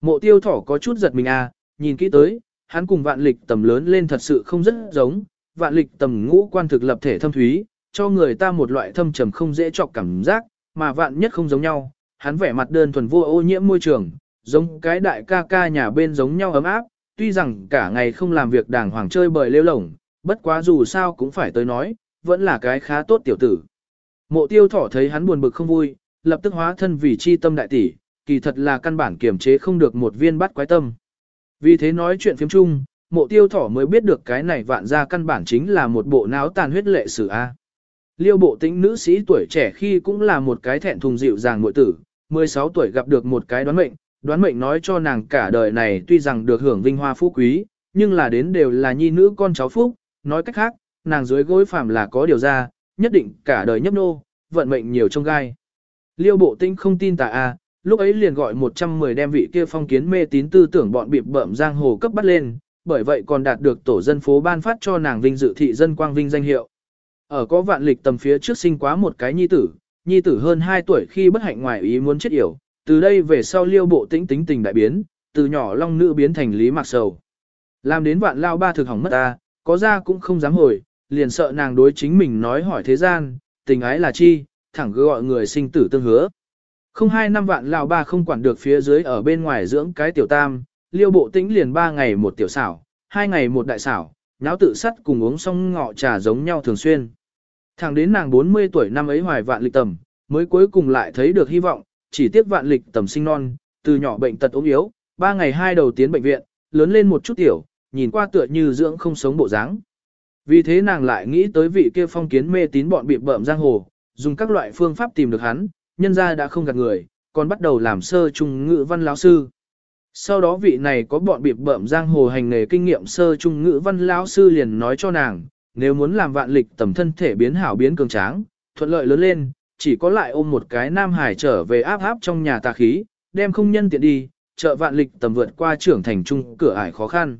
Mộ tiêu thỏ có chút giật mình à, nhìn kỹ tới, hắn cùng vạn lịch tầm lớn lên thật sự không rất giống, vạn lịch tầm ngũ quan thực lập thể thâm thúy, cho người ta một loại thâm trầm không dễ chọc cảm giác, mà vạn nhất không giống nhau, hắn vẻ mặt đơn thuần vô ô nhiễm môi trường, giống cái đại ca ca nhà bên giống nhau ấm áp, tuy rằng cả ngày không làm việc đàng hoàng chơi bời lêu lổng, bất quá dù sao cũng phải tới nói, vẫn là cái khá tốt tiểu tử. Mộ tiêu thỏ thấy hắn buồn bực không vui, lập tức hóa thân vì chi tâm đại tỷ, kỳ thật là căn bản kiểm chế không được một viên bắt quái tâm. Vì thế nói chuyện phiếm chung, mộ tiêu thỏ mới biết được cái này vạn ra căn bản chính là một bộ náo tàn huyết lệ sử A. Liêu bộ tĩnh nữ sĩ tuổi trẻ khi cũng là một cái thẹn thùng dịu dàng muội tử, 16 tuổi gặp được một cái đoán mệnh, đoán mệnh nói cho nàng cả đời này tuy rằng được hưởng vinh hoa phú quý, nhưng là đến đều là nhi nữ con cháu phúc, nói cách khác, nàng dưới gối phàm là có điều ra, nhất định cả đời nhấp nô, vận mệnh nhiều trong gai. Liêu bộ tinh không tin tà a, lúc ấy liền gọi 110 đem vị kia phong kiến mê tín tư tưởng bọn bịp bợm giang hồ cấp bắt lên, bởi vậy còn đạt được tổ dân phố ban phát cho nàng vinh dự thị dân quang vinh danh hiệu. Ở có vạn lịch tầm phía trước sinh quá một cái nhi tử, nhi tử hơn 2 tuổi khi bất hạnh ngoài ý muốn chết yểu, từ đây về sau liêu bộ tĩnh tính tình đại biến, từ nhỏ long nữ biến thành lý mạc sầu. Làm đến vạn lao ba thực hỏng mất ta, có ra cũng không dám hồi, liền sợ nàng đối chính mình nói hỏi thế gian, tình ái là chi, thẳng cứ gọi người sinh tử tương hứa. Không hai năm vạn lão ba không quản được phía dưới ở bên ngoài dưỡng cái tiểu tam, liêu bộ tĩnh liền ba ngày một tiểu xảo, hai ngày một đại xảo, nháo tự sắt cùng uống xong ngọ trà giống nhau thường xuyên. Thẳng đến nàng 40 tuổi năm ấy hoài vạn lịch tầm, mới cuối cùng lại thấy được hy vọng, chỉ tiếc vạn lịch tầm sinh non, từ nhỏ bệnh tật ốm yếu, ba ngày hai đầu tiến bệnh viện, lớn lên một chút tiểu, nhìn qua tựa như dưỡng không sống bộ dáng. Vì thế nàng lại nghĩ tới vị kia phong kiến mê tín bọn bị bợm giang hồ, dùng các loại phương pháp tìm được hắn, nhân ra đã không gạt người, còn bắt đầu làm sơ trung ngữ văn lão sư. Sau đó vị này có bọn bịp bợm giang hồ hành nghề kinh nghiệm sơ trung ngữ văn lão sư liền nói cho nàng, nếu muốn làm vạn lịch tầm thân thể biến hảo biến cường tráng, thuận lợi lớn lên, chỉ có lại ôm một cái nam hải trở về áp áp trong nhà tà khí, đem không nhân tiện đi, trợ vạn lịch tầm vượt qua trưởng thành trung cửa ải khó khăn.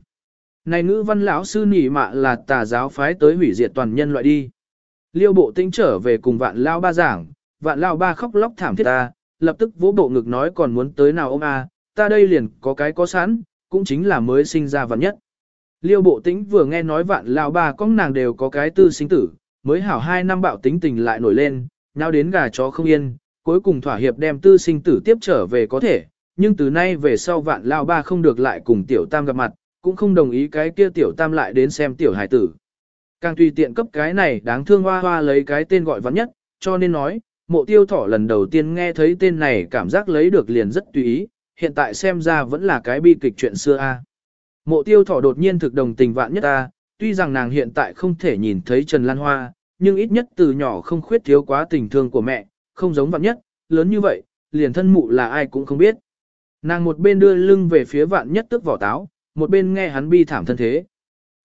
Này ngữ văn lão sư nỉ mạ là tà giáo phái tới hủy diệt toàn nhân loại đi. Liêu bộ tinh trở về cùng vạn lao ba giảng, vạn lao ba khóc lóc thảm thiết ta, lập tức vỗ bộ ngực nói còn muốn tới nào ông a, ta đây liền có cái có sẵn, cũng chính là mới sinh ra vạn nhất. Liêu bộ tĩnh vừa nghe nói vạn lao ba con nàng đều có cái tư sinh tử, mới hảo hai năm bạo tính tình lại nổi lên, nhau đến gà chó không yên, cuối cùng thỏa hiệp đem tư sinh tử tiếp trở về có thể, nhưng từ nay về sau vạn lao ba không được lại cùng tiểu tam gặp mặt, cũng không đồng ý cái kia tiểu tam lại đến xem tiểu hải tử. Càng tùy tiện cấp cái này đáng thương hoa hoa lấy cái tên gọi vắn nhất, cho nên nói, mộ tiêu thỏ lần đầu tiên nghe thấy tên này cảm giác lấy được liền rất tùy ý, hiện tại xem ra vẫn là cái bi kịch chuyện xưa a. Mộ tiêu thỏ đột nhiên thực đồng tình vạn nhất a, tuy rằng nàng hiện tại không thể nhìn thấy Trần Lan Hoa, nhưng ít nhất từ nhỏ không khuyết thiếu quá tình thương của mẹ, không giống vạn nhất, lớn như vậy, liền thân mụ là ai cũng không biết. Nàng một bên đưa lưng về phía vạn nhất tức vỏ táo, một bên nghe hắn bi thảm thân thế.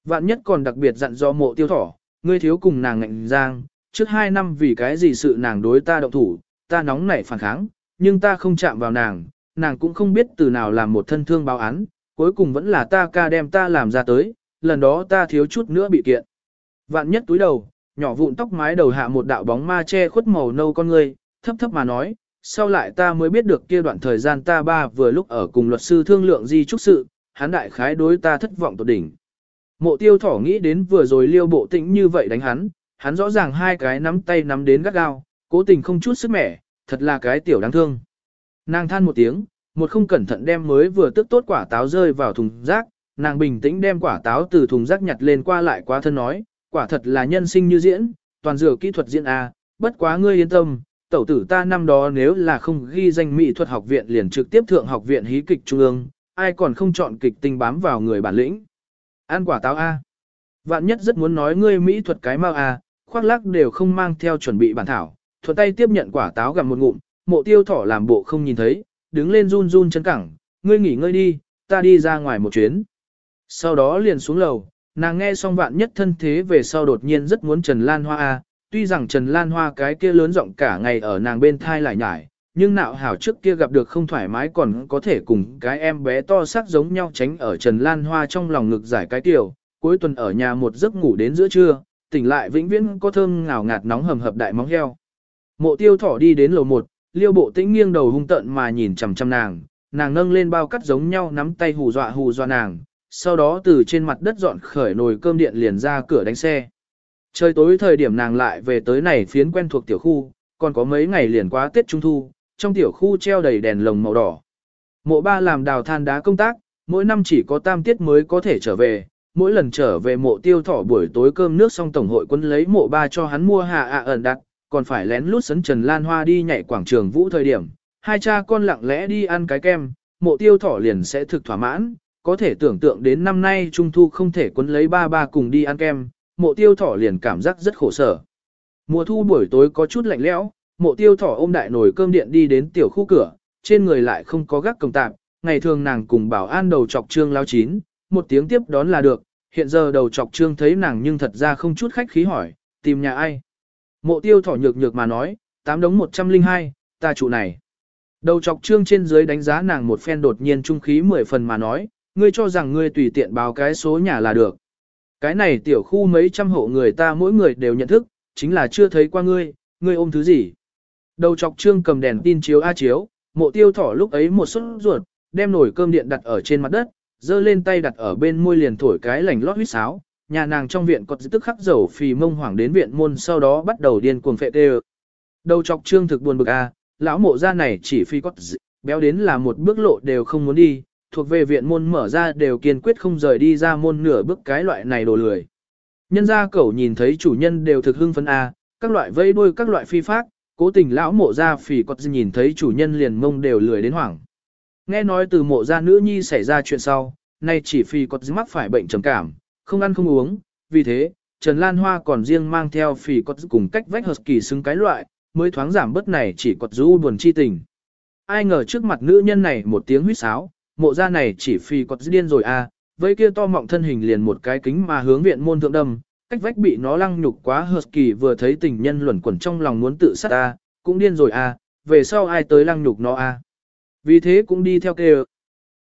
Vạn nhất còn đặc biệt dặn do mộ tiêu thỏ, ngươi thiếu cùng nàng ngạnh giang, trước hai năm vì cái gì sự nàng đối ta động thủ, ta nóng nảy phản kháng, nhưng ta không chạm vào nàng, nàng cũng không biết từ nào làm một thân thương báo án, cuối cùng vẫn là ta ca đem ta làm ra tới, lần đó ta thiếu chút nữa bị kiện. Vạn nhất túi đầu, nhỏ vụn tóc mái đầu hạ một đạo bóng ma che khuất màu nâu con ngươi, thấp thấp mà nói, sau lại ta mới biết được kia đoạn thời gian ta ba vừa lúc ở cùng luật sư thương lượng di trúc sự, hắn đại khái đối ta thất vọng tột đỉnh. Mộ tiêu thỏ nghĩ đến vừa rồi liêu bộ tĩnh như vậy đánh hắn, hắn rõ ràng hai cái nắm tay nắm đến gắt gao, cố tình không chút sức mẻ, thật là cái tiểu đáng thương. Nàng than một tiếng, một không cẩn thận đem mới vừa tức tốt quả táo rơi vào thùng rác, nàng bình tĩnh đem quả táo từ thùng rác nhặt lên qua lại quá thân nói, quả thật là nhân sinh như diễn, toàn dựa kỹ thuật diễn A, bất quá ngươi yên tâm, tẩu tử ta năm đó nếu là không ghi danh mỹ thuật học viện liền trực tiếp thượng học viện hí kịch trung ương, ai còn không chọn kịch tinh bám vào người bản lĩnh. Ăn quả táo A. Vạn nhất rất muốn nói ngươi mỹ thuật cái mau A, khoác lác đều không mang theo chuẩn bị bản thảo, thuận tay tiếp nhận quả táo gặm một ngụm, mộ tiêu thỏ làm bộ không nhìn thấy, đứng lên run run chân cẳng, ngươi nghỉ ngơi đi, ta đi ra ngoài một chuyến. Sau đó liền xuống lầu, nàng nghe xong vạn nhất thân thế về sau đột nhiên rất muốn Trần Lan Hoa A, tuy rằng Trần Lan Hoa cái kia lớn giọng cả ngày ở nàng bên thai lại nhải, nhưng nạo hảo trước kia gặp được không thoải mái còn có thể cùng cái em bé to sắc giống nhau tránh ở Trần Lan Hoa trong lòng ngực giải cái tiểu, cuối tuần ở nhà một giấc ngủ đến giữa trưa, tỉnh lại vĩnh viễn có thơm ngào ngạt nóng hầm hập đại móng heo. Mộ tiêu thỏ đi đến lầu một, liêu bộ tĩnh nghiêng đầu hung tợn mà nhìn chằm chằm nàng, nàng nâng lên bao cắt giống nhau nắm tay hù dọa hù dọa nàng, sau đó từ trên mặt đất dọn khởi nồi cơm điện liền ra cửa đánh xe. Trời tối thời điểm nàng lại về tới này phiến quen thuộc tiểu khu, còn có mấy ngày liền quá Tết Trung Thu, trong tiểu khu treo đầy đèn lồng màu đỏ. Mộ ba làm đào than đá công tác, mỗi năm chỉ có tam tiết mới có thể trở về, mỗi lần trở về mộ tiêu thỏ buổi tối cơm nước xong tổng hội quân lấy mộ ba cho hắn mua hạ ạ ẩn đặt, còn phải lén lút sấn Trần Lan Hoa đi nhảy quảng trường vũ thời điểm. Hai cha con lặng lẽ đi ăn cái kem, mộ tiêu thỏ liền sẽ thực thỏa mãn, có thể tưởng tượng đến năm nay Trung Thu không thể quân lấy ba ba cùng đi ăn kem, mộ tiêu thỏ liền cảm giác rất khổ sở. Mùa thu buổi tối có chút lạnh lẽo, mộ tiêu thỏ ôm đại nồi cơm điện đi đến tiểu khu cửa, trên người lại không có gác công tạp, ngày thường nàng cùng bảo an đầu chọc trương lao chín, một tiếng tiếp đón là được, hiện giờ đầu chọc trương thấy nàng nhưng thật ra không chút khách khí hỏi, tìm nhà ai. Mộ tiêu thỏ nhược nhược mà nói, tám đống 102, ta trụ này. Đầu chọc trương trên dưới đánh giá nàng một phen đột nhiên trung khí mười phần mà nói, ngươi cho rằng ngươi tùy tiện báo cái số nhà là được. Cái này tiểu khu mấy trăm hộ người ta mỗi người đều nhận thức, chính là chưa thấy qua ngươi, ngươi ôm thứ gì. Đầu chọc trương cầm đèn tin chiếu A chiếu, mộ tiêu thỏ lúc ấy một suất ruột, đem nồi cơm điện đặt ở trên mặt đất, giơ lên tay đặt ở bên môi liền thổi cái lành lót huyết sáo. Nhà nàng trong viện có tức khắc dầu phì mông hoảng đến viện môn sau đó bắt đầu điên cuồng phệ tê Đầu chọc trương thực buồn bực A, lão mộ ra này chỉ phi có béo đến là một bước lộ đều không muốn đi, thuộc về viện môn mở ra đều kiên quyết không rời đi ra môn nửa bước cái loại này đồ lười. Nhân gia cẩu nhìn thấy chủ nhân đều thực hưng phấn A, các loại vây đuôi các loại phi phác cố tình lão mộ ra phì có nhìn thấy chủ nhân liền mông đều lười đến hoảng. Nghe nói từ mộ gia nữ nhi xảy ra chuyện sau, nay chỉ phi có mắc phải bệnh trầm cảm, không ăn không uống, vì thế, Trần Lan Hoa còn riêng mang theo phi có cùng cách vách hợp kỳ xứng cái loại, mới thoáng giảm bớt này chỉ có rũ buồn chi tình. Ai ngờ trước mặt nữ nhân này một tiếng huýt sáo, mộ gia này chỉ phi có điên rồi à, với kia to mọng thân hình liền một cái kính mà hướng viện môn thượng đâm, cách vách bị nó lăng nhục quá hợp kỳ vừa thấy tình nhân luẩn quẩn trong lòng muốn tự sát à, cũng điên rồi à, về sau ai tới lăng nhục nó à. Vì thế cũng đi theo kêu.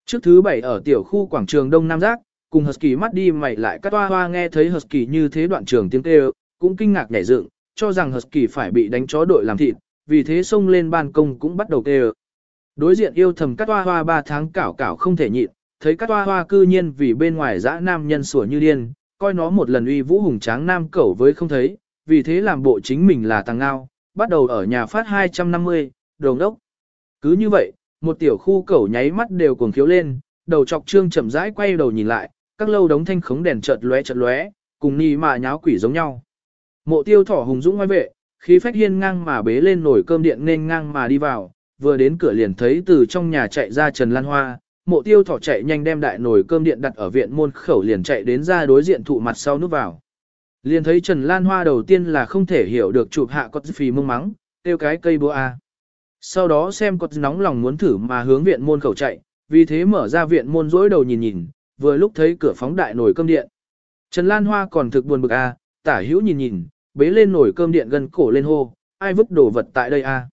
Trước thứ bảy ở tiểu khu quảng trường Đông Nam Giác, cùng Husky mắt đi mày lại cắt hoa hoa nghe thấy Husky như thế đoạn trường tiếng kêu, cũng kinh ngạc nhảy dựng, cho rằng Husky phải bị đánh chó đội làm thịt, vì thế xông lên ban công cũng bắt đầu kêu. Đối diện yêu thầm cắt hoa hoa ba tháng cảo cảo không thể nhịn, thấy cắt hoa hoa cư nhiên vì bên ngoài dã nam nhân sủa như điên, coi nó một lần uy vũ hùng tráng nam cẩu với không thấy, vì thế làm bộ chính mình là tàng ngao, bắt đầu ở nhà phát 250, đồ đốc Cứ như vậy, một tiểu khu cẩu nháy mắt đều cuồng khiếu lên, đầu chọc trương chậm rãi quay đầu nhìn lại, các lâu đống thanh khống đèn chợt lóe chợt lóe, cùng nhì mà nháo quỷ giống nhau. Mộ tiêu thỏ hùng dũng ngoài vệ, khí phách hiên ngang mà bế lên nồi cơm điện nên ngang mà đi vào, vừa đến cửa liền thấy từ trong nhà chạy ra Trần Lan Hoa, mộ tiêu thỏ chạy nhanh đem đại nồi cơm điện đặt ở viện môn khẩu liền chạy đến ra đối diện thụ mặt sau núp vào. Liền thấy Trần Lan Hoa đầu tiên là không thể hiểu được chụp hạ có phì mông mắng, tiêu cái cây búa A. Sau đó xem có nóng lòng muốn thử mà hướng viện môn khẩu chạy, vì thế mở ra viện môn dối đầu nhìn nhìn, vừa lúc thấy cửa phóng đại nồi cơm điện. Trần Lan Hoa còn thực buồn bực A, tả hữu nhìn nhìn, bế lên nồi cơm điện gần cổ lên hô, ai vứt đồ vật tại đây A.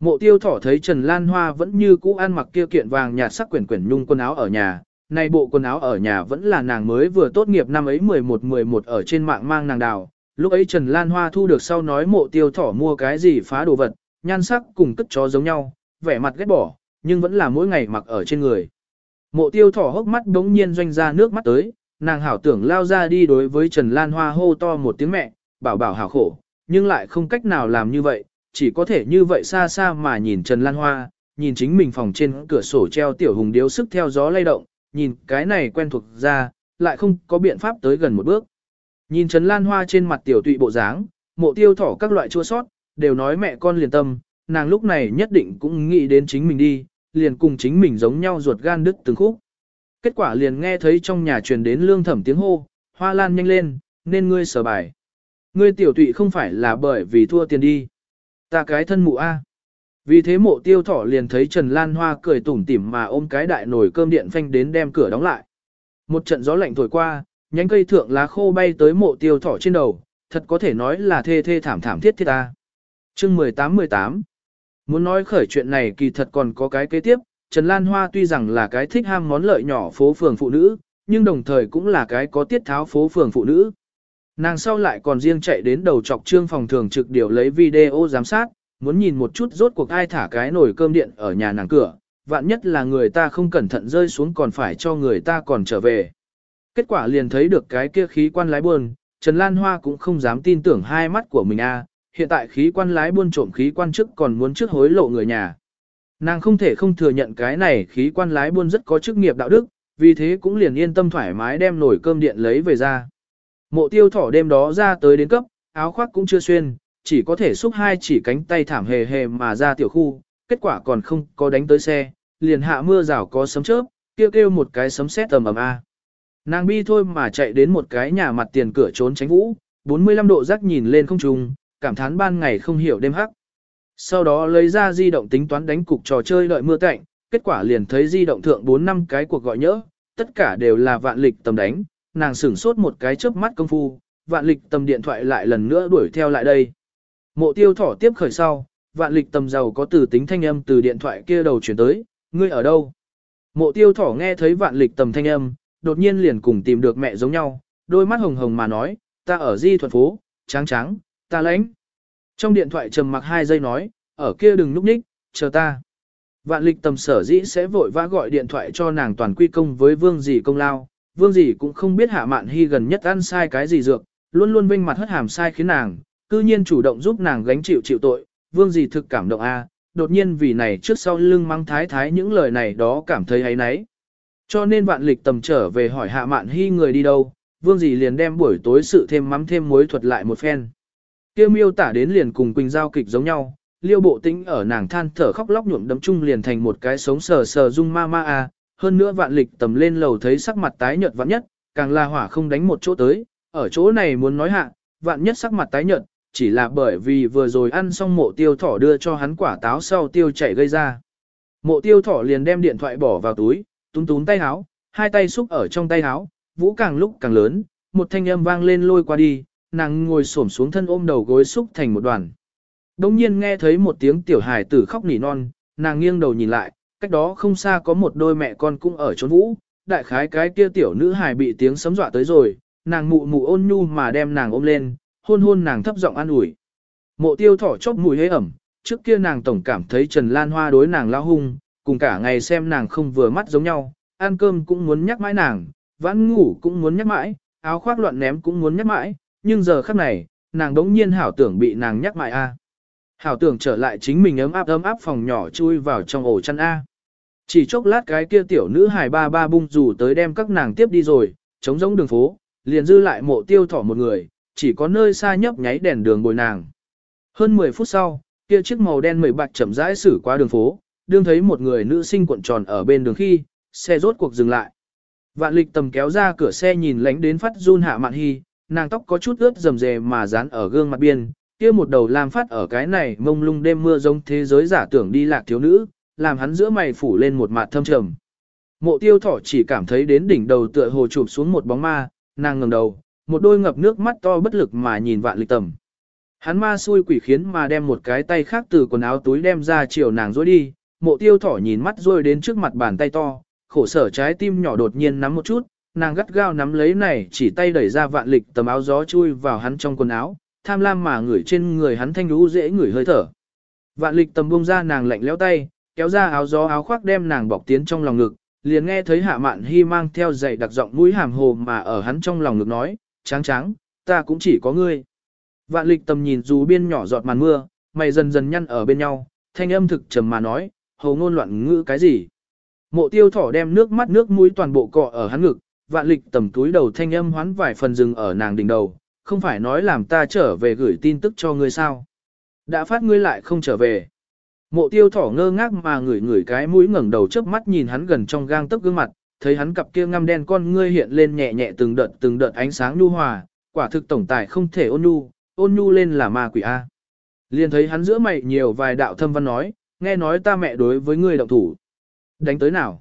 Mộ tiêu thỏ thấy Trần Lan Hoa vẫn như cũ ăn mặc kia kiện vàng nhạt sắc quyển quyển nhung quần áo ở nhà, nay bộ quần áo ở nhà vẫn là nàng mới vừa tốt nghiệp năm ấy 11-11 ở trên mạng mang nàng đào. Lúc ấy Trần Lan Hoa thu được sau nói mộ tiêu thỏ mua cái gì phá đồ vật, nhan sắc cùng cất chó giống nhau, vẻ mặt ghét bỏ, nhưng vẫn là mỗi ngày mặc ở trên người. Mộ tiêu thỏ hốc mắt đống nhiên doanh ra nước mắt tới, nàng hảo tưởng lao ra đi đối với Trần Lan Hoa hô to một tiếng mẹ, bảo bảo hảo khổ, nhưng lại không cách nào làm như vậy, chỉ có thể như vậy xa xa mà nhìn Trần Lan Hoa, nhìn chính mình phòng trên cửa sổ treo tiểu hùng điếu sức theo gió lay động, nhìn cái này quen thuộc ra, lại không có biện pháp tới gần một bước. Nhìn Trần Lan Hoa trên mặt tiểu tụy bộ dáng, mộ tiêu thỏ các loại chua sót, đều nói mẹ con liền tâm, nàng lúc này nhất định cũng nghĩ đến chính mình đi, liền cùng chính mình giống nhau ruột gan đứt từng khúc. Kết quả liền nghe thấy trong nhà truyền đến lương thẩm tiếng hô, hoa lan nhanh lên, nên ngươi sở bài. Ngươi tiểu tụy không phải là bởi vì thua tiền đi. Ta cái thân mụ A. Vì thế mộ tiêu thỏ liền thấy Trần Lan Hoa cười tủm tỉm mà ôm cái đại nồi cơm điện phanh đến đem cửa đóng lại. Một trận gió lạnh thổi qua, nhánh cây thượng lá khô bay tới mộ tiêu thỏ trên đầu, thật có thể nói là thê thê thảm thảm thiết thiết ta. Chương 18-18 Muốn nói khởi chuyện này kỳ thật còn có cái kế tiếp, Trần Lan Hoa tuy rằng là cái thích ham món lợi nhỏ phố phường phụ nữ, nhưng đồng thời cũng là cái có tiết tháo phố phường phụ nữ. Nàng sau lại còn riêng chạy đến đầu chọc trương phòng thường trực điều lấy video giám sát, muốn nhìn một chút rốt cuộc ai thả cái nồi cơm điện ở nhà nàng cửa, vạn nhất là người ta không cẩn thận rơi xuống còn phải cho người ta còn trở về. Kết quả liền thấy được cái kia khí quan lái buồn Trần Lan Hoa cũng không dám tin tưởng hai mắt của mình a hiện tại khí quan lái buôn trộm khí quan chức còn muốn trước hối lộ người nhà. Nàng không thể không thừa nhận cái này khí quan lái buôn rất có chức nghiệp đạo đức, vì thế cũng liền yên tâm thoải mái đem nổi cơm điện lấy về ra. Mộ tiêu thỏ đêm đó ra tới đến cấp, áo khoác cũng chưa xuyên, chỉ có thể xúc hai chỉ cánh tay thảm hề hề mà ra tiểu khu, kết quả còn không có đánh tới xe, liền hạ mưa rào có sấm chớp, kêu kêu một cái sấm sét tầm ầm a. Nàng bi thôi mà chạy đến một cái nhà mặt tiền cửa trốn tránh vũ, 45 độ rắc nhìn lên không trùng, cảm thán ban ngày không hiểu đêm hắc. Sau đó lấy ra di động tính toán đánh cục trò chơi đợi mưa cạnh, kết quả liền thấy di động thượng 4 năm cái cuộc gọi nhỡ, tất cả đều là vạn lịch tầm đánh, nàng sửng sốt một cái chớp mắt công phu, vạn lịch tầm điện thoại lại lần nữa đuổi theo lại đây. Mộ tiêu thỏ tiếp khởi sau, vạn lịch tầm giàu có từ tính thanh âm từ điện thoại kia đầu chuyển tới, ngươi ở đâu? Mộ tiêu thỏ nghe thấy vạn lịch tầm thanh âm, đột nhiên liền cùng tìm được mẹ giống nhau, đôi mắt hồng hồng mà nói, ta ở di thuật phố, trắng trắng, ta lãnh. Trong điện thoại trầm mặc hai giây nói, ở kia đừng núp ních, chờ ta. Vạn lịch tầm sở dĩ sẽ vội vã gọi điện thoại cho nàng toàn quy công với vương dì công lao, vương dì cũng không biết hạ mạn hy gần nhất ăn sai cái gì dược, luôn luôn vinh mặt hất hàm sai khiến nàng, cư nhiên chủ động giúp nàng gánh chịu chịu tội, vương dì thực cảm động a, đột nhiên vì này trước sau lưng mang thái thái những lời này đó cảm thấy ấy nấy. Cho nên vạn lịch tầm trở về hỏi hạ mạn hy người đi đâu, vương dì liền đem buổi tối sự thêm mắm thêm muối thuật lại một phen. Kia miêu tả đến liền cùng Quỳnh Giao kịch giống nhau, liêu bộ tĩnh ở nàng than thở khóc lóc nhuộm đấm chung liền thành một cái sống sờ sờ dung ma ma a. hơn nữa vạn lịch tầm lên lầu thấy sắc mặt tái nhợt vạn nhất, càng là hỏa không đánh một chỗ tới, ở chỗ này muốn nói hạ, vạn nhất sắc mặt tái nhợt, chỉ là bởi vì vừa rồi ăn xong mộ tiêu thỏ đưa cho hắn quả táo sau tiêu chảy gây ra. Mộ tiêu thỏ liền đem điện thoại bỏ vào túi, túm túm tay háo, hai tay xúc ở trong tay háo, vũ càng lúc càng lớn, một thanh âm vang lên lôi qua đi, nàng ngồi xổm xuống thân ôm đầu gối xúc thành một đoàn. Đông nhiên nghe thấy một tiếng tiểu hài tử khóc nỉ non, nàng nghiêng đầu nhìn lại, cách đó không xa có một đôi mẹ con cũng ở trốn vũ, đại khái cái kia tiểu nữ hài bị tiếng sấm dọa tới rồi, nàng mụ mụ ôn nhu mà đem nàng ôm lên, hôn hôn nàng thấp giọng an ủi. Mộ tiêu thỏ chốc mùi hế ẩm, trước kia nàng tổng cảm thấy Trần Lan Hoa đối nàng lao hung, cùng cả ngày xem nàng không vừa mắt giống nhau, ăn cơm cũng muốn nhắc mãi nàng, vãn ngủ cũng muốn nhắc mãi, áo khoác loạn ném cũng muốn nhắc mãi, nhưng giờ khắc này, nàng đống nhiên hảo tưởng bị nàng nhắc mãi a. Hảo tưởng trở lại chính mình ấm áp ấm áp phòng nhỏ chui vào trong ổ chăn a. Chỉ chốc lát cái kia tiểu nữ hài ba ba bung rủ tới đem các nàng tiếp đi rồi, chống rỗng đường phố, liền dư lại mộ tiêu thỏ một người, chỉ có nơi xa nhấp nháy đèn đường bồi nàng. Hơn 10 phút sau, kia chiếc màu đen mười bạch chậm rãi xử qua đường phố, đương thấy một người nữ sinh cuộn tròn ở bên đường khi, xe rốt cuộc dừng lại. Vạn lịch tầm kéo ra cửa xe nhìn lánh đến phát run hạ mạn hy, nàng tóc có chút ướt rầm rề mà dán ở gương mặt biên, kia một đầu làm phát ở cái này mông lung đêm mưa giống thế giới giả tưởng đi lạc thiếu nữ, làm hắn giữa mày phủ lên một mặt thâm trầm. Mộ tiêu thỏ chỉ cảm thấy đến đỉnh đầu tựa hồ chụp xuống một bóng ma, nàng ngẩng đầu, một đôi ngập nước mắt to bất lực mà nhìn vạn lịch tầm. Hắn ma xui quỷ khiến mà đem một cái tay khác từ quần áo túi đem ra chiều nàng dối đi, mộ tiêu thỏ nhìn mắt rồi đến trước mặt bàn tay to, khổ sở trái tim nhỏ đột nhiên nắm một chút, nàng gắt gao nắm lấy này chỉ tay đẩy ra vạn lịch tầm áo gió chui vào hắn trong quần áo, tham lam mà ngửi trên người hắn thanh lũ dễ ngửi hơi thở. Vạn lịch tầm buông ra nàng lạnh lẽo tay, kéo ra áo gió áo khoác đem nàng bọc tiến trong lòng ngực, liền nghe thấy hạ mạn hy mang theo dày đặc giọng mũi hàm hồ mà ở hắn trong lòng ngực nói, trắng trắng, ta cũng chỉ có ngươi. Vạn lịch tầm nhìn dù biên nhỏ giọt màn mưa, mày dần dần nhăn ở bên nhau, thanh âm thực trầm mà nói, hầu ngôn loạn ngữ cái gì. Mộ tiêu thỏ đem nước mắt nước mũi toàn bộ cọ ở hắn ngực, vạn lịch tầm túi đầu thanh âm hoán vài phần rừng ở nàng đỉnh đầu, không phải nói làm ta trở về gửi tin tức cho ngươi sao. Đã phát ngươi lại không trở về. Mộ tiêu thỏ ngơ ngác mà ngửi ngửi cái mũi ngẩng đầu chớp mắt nhìn hắn gần trong gang tấc gương mặt, thấy hắn cặp kia ngăm đen con ngươi hiện lên nhẹ nhẹ từng đợt từng đợt ánh sáng nhu hòa, quả thực tổng tài không thể ôn nhu, ôn nhu lên là ma quỷ A. Liền thấy hắn giữa mày nhiều vài đạo thâm văn nói, nghe nói ta mẹ đối với ngươi động thủ. Đánh tới nào?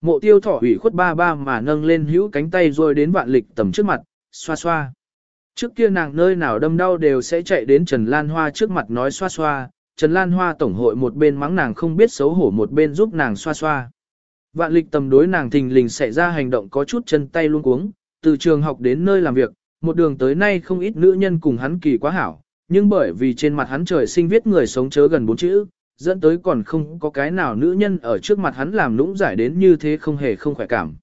Mộ tiêu thỏ ủy khuất ba ba mà nâng lên hữu cánh tay rồi đến vạn lịch tầm trước mặt, xoa xoa. Trước kia nàng nơi nào đâm đau đều sẽ chạy đến Trần Lan Hoa trước mặt nói xoa xoa, Trần Lan Hoa tổng hội một bên mắng nàng không biết xấu hổ một bên giúp nàng xoa xoa. Vạn lịch tầm đối nàng thình lình xảy ra hành động có chút chân tay luôn cuống, từ trường học đến nơi làm việc, một đường tới nay không ít nữ nhân cùng hắn kỳ quá hảo, nhưng bởi vì trên mặt hắn trời sinh viết người sống chớ gần bốn chữ, dẫn tới còn không có cái nào nữ nhân ở trước mặt hắn làm lũng giải đến như thế không hề không khỏe cảm.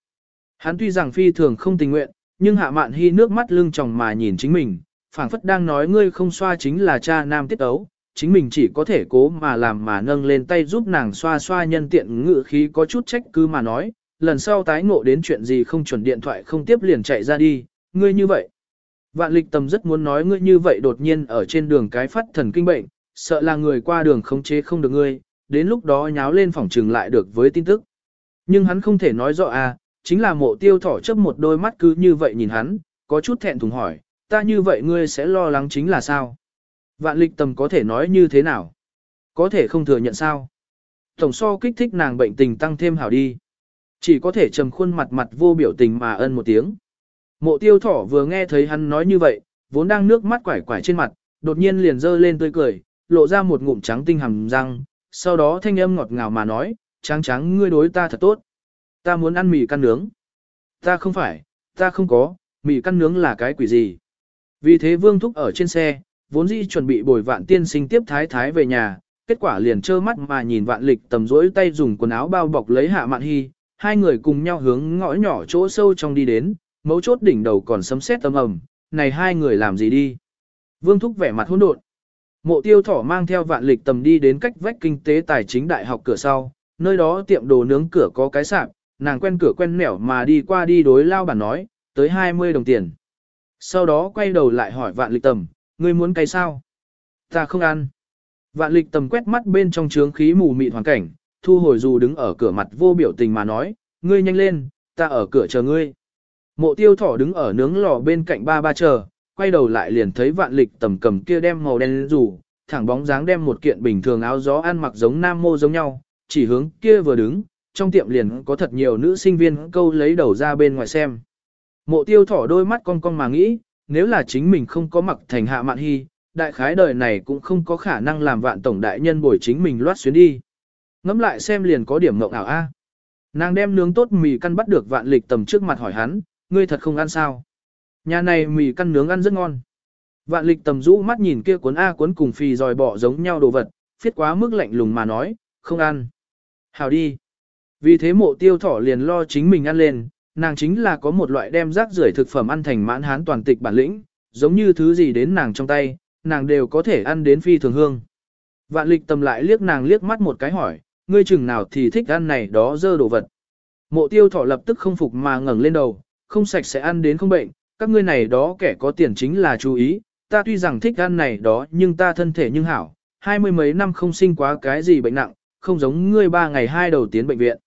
Hắn tuy rằng phi thường không tình nguyện, nhưng hạ mạn hy nước mắt lưng tròng mà nhìn chính mình, phảng phất đang nói ngươi không xoa chính là cha nam tiết ấu, chính mình chỉ có thể cố mà làm mà nâng lên tay giúp nàng xoa xoa nhân tiện ngự khí có chút trách cứ mà nói, lần sau tái ngộ đến chuyện gì không chuẩn điện thoại không tiếp liền chạy ra đi, ngươi như vậy. Vạn lịch tầm rất muốn nói ngươi như vậy đột nhiên ở trên đường cái phát thần kinh bệnh, sợ là người qua đường không chế không được ngươi, đến lúc đó nháo lên phòng trừng lại được với tin tức. Nhưng hắn không thể nói rõ à, chính là mộ tiêu thỏ chấp một đôi mắt cứ như vậy nhìn hắn, có chút thẹn thùng hỏi, ta như vậy ngươi sẽ lo lắng chính là sao? Vạn lịch tầm có thể nói như thế nào? Có thể không thừa nhận sao? Tổng so kích thích nàng bệnh tình tăng thêm hảo đi. Chỉ có thể trầm khuôn mặt mặt vô biểu tình mà ân một tiếng. Mộ tiêu thỏ vừa nghe thấy hắn nói như vậy, vốn đang nước mắt quải quải trên mặt, đột nhiên liền dơ lên tươi cười, lộ ra một ngụm trắng tinh hầm răng, sau đó thanh âm ngọt ngào mà nói, trắng trắng ngươi đối ta thật tốt. Ta muốn ăn mì căn nướng. Ta không phải, ta không có, mì căn nướng là cái quỷ gì. Vì thế vương thúc ở trên xe, vốn dĩ chuẩn bị bồi vạn tiên sinh tiếp thái thái về nhà, kết quả liền trơ mắt mà nhìn vạn lịch tầm rỗi tay dùng quần áo bao bọc lấy hạ mạn hy, hai người cùng nhau hướng ngõ nhỏ chỗ sâu trong đi đến, mấu chốt đỉnh đầu còn sấm sét âm ầm, này hai người làm gì đi. Vương thúc vẻ mặt hỗn độn. Mộ tiêu thỏ mang theo vạn lịch tầm đi đến cách vách kinh tế tài chính đại học cửa sau, nơi đó tiệm đồ nướng cửa có cái sạp, nàng quen cửa quen mẻo mà đi qua đi đối lao bản nói, tới 20 đồng tiền. Sau đó quay đầu lại hỏi vạn lịch tầm, ngươi muốn cái sao? Ta không ăn. Vạn lịch tầm quét mắt bên trong trướng khí mù mịt hoàn cảnh, thu hồi dù đứng ở cửa mặt vô biểu tình mà nói, ngươi nhanh lên, ta ở cửa chờ ngươi. Mộ tiêu thỏ đứng ở nướng lò bên cạnh ba ba chờ, quay đầu lại liền thấy vạn lịch tầm cầm kia đem màu đen rủ, thẳng bóng dáng đem một kiện bình thường áo gió ăn mặc giống nam mô giống nhau, chỉ hướng kia vừa đứng, trong tiệm liền có thật nhiều nữ sinh viên câu lấy đầu ra bên ngoài xem. Mộ tiêu thỏ đôi mắt cong cong mà nghĩ, nếu là chính mình không có mặc thành hạ mạn hy, đại khái đời này cũng không có khả năng làm vạn tổng đại nhân bồi chính mình loát xuyến đi. Ngắm lại xem liền có điểm mộng ảo a. Nàng đem nướng tốt mì căn bắt được vạn lịch tầm trước mặt hỏi hắn, ngươi thật không ăn sao? Nhà này mì căn nướng ăn rất ngon. Vạn lịch tầm rũ mắt nhìn kia cuốn A cuốn cùng phì dòi bỏ giống nhau đồ vật, phiết quá mức lạnh lùng mà nói, không ăn. Hào đi. Vì thế mộ tiêu thỏ liền lo chính mình ăn lên, nàng chính là có một loại đem rác rưởi thực phẩm ăn thành mãn hán toàn tịch bản lĩnh, giống như thứ gì đến nàng trong tay, nàng đều có thể ăn đến phi thường hương. Vạn lịch tầm lại liếc nàng liếc mắt một cái hỏi, ngươi chừng nào thì thích ăn này đó dơ đồ vật. Mộ tiêu thỏ lập tức không phục mà ngẩng lên đầu, không sạch sẽ ăn đến không bệnh, các ngươi này đó kẻ có tiền chính là chú ý, ta tuy rằng thích ăn này đó nhưng ta thân thể nhưng hảo, hai mươi mấy năm không sinh quá cái gì bệnh nặng, không giống ngươi ba ngày hai đầu tiến bệnh viện.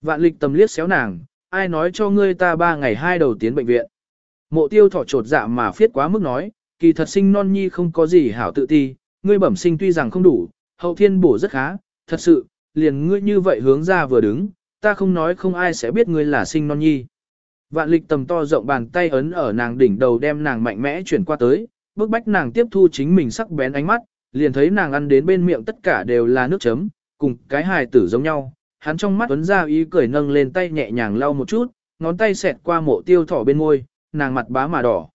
Vạn lịch tầm liếc xéo nàng, ai nói cho ngươi ta ba ngày hai đầu tiến bệnh viện. Mộ tiêu thỏ trột dạ mà phiết quá mức nói, kỳ thật sinh non nhi không có gì hảo tự ti, ngươi bẩm sinh tuy rằng không đủ, hậu thiên bổ rất khá, thật sự, liền ngươi như vậy hướng ra vừa đứng, ta không nói không ai sẽ biết ngươi là sinh non nhi. Vạn lịch tầm to rộng bàn tay ấn ở nàng đỉnh đầu đem nàng mạnh mẽ chuyển qua tới, bước bách nàng tiếp thu chính mình sắc bén ánh mắt, liền thấy nàng ăn đến bên miệng tất cả đều là nước chấm, cùng cái hài tử giống nhau. Hắn trong mắt tuấn ra ý cười nâng lên tay nhẹ nhàng lau một chút, ngón tay xẹt qua mộ tiêu thỏ bên môi, nàng mặt bá mà đỏ.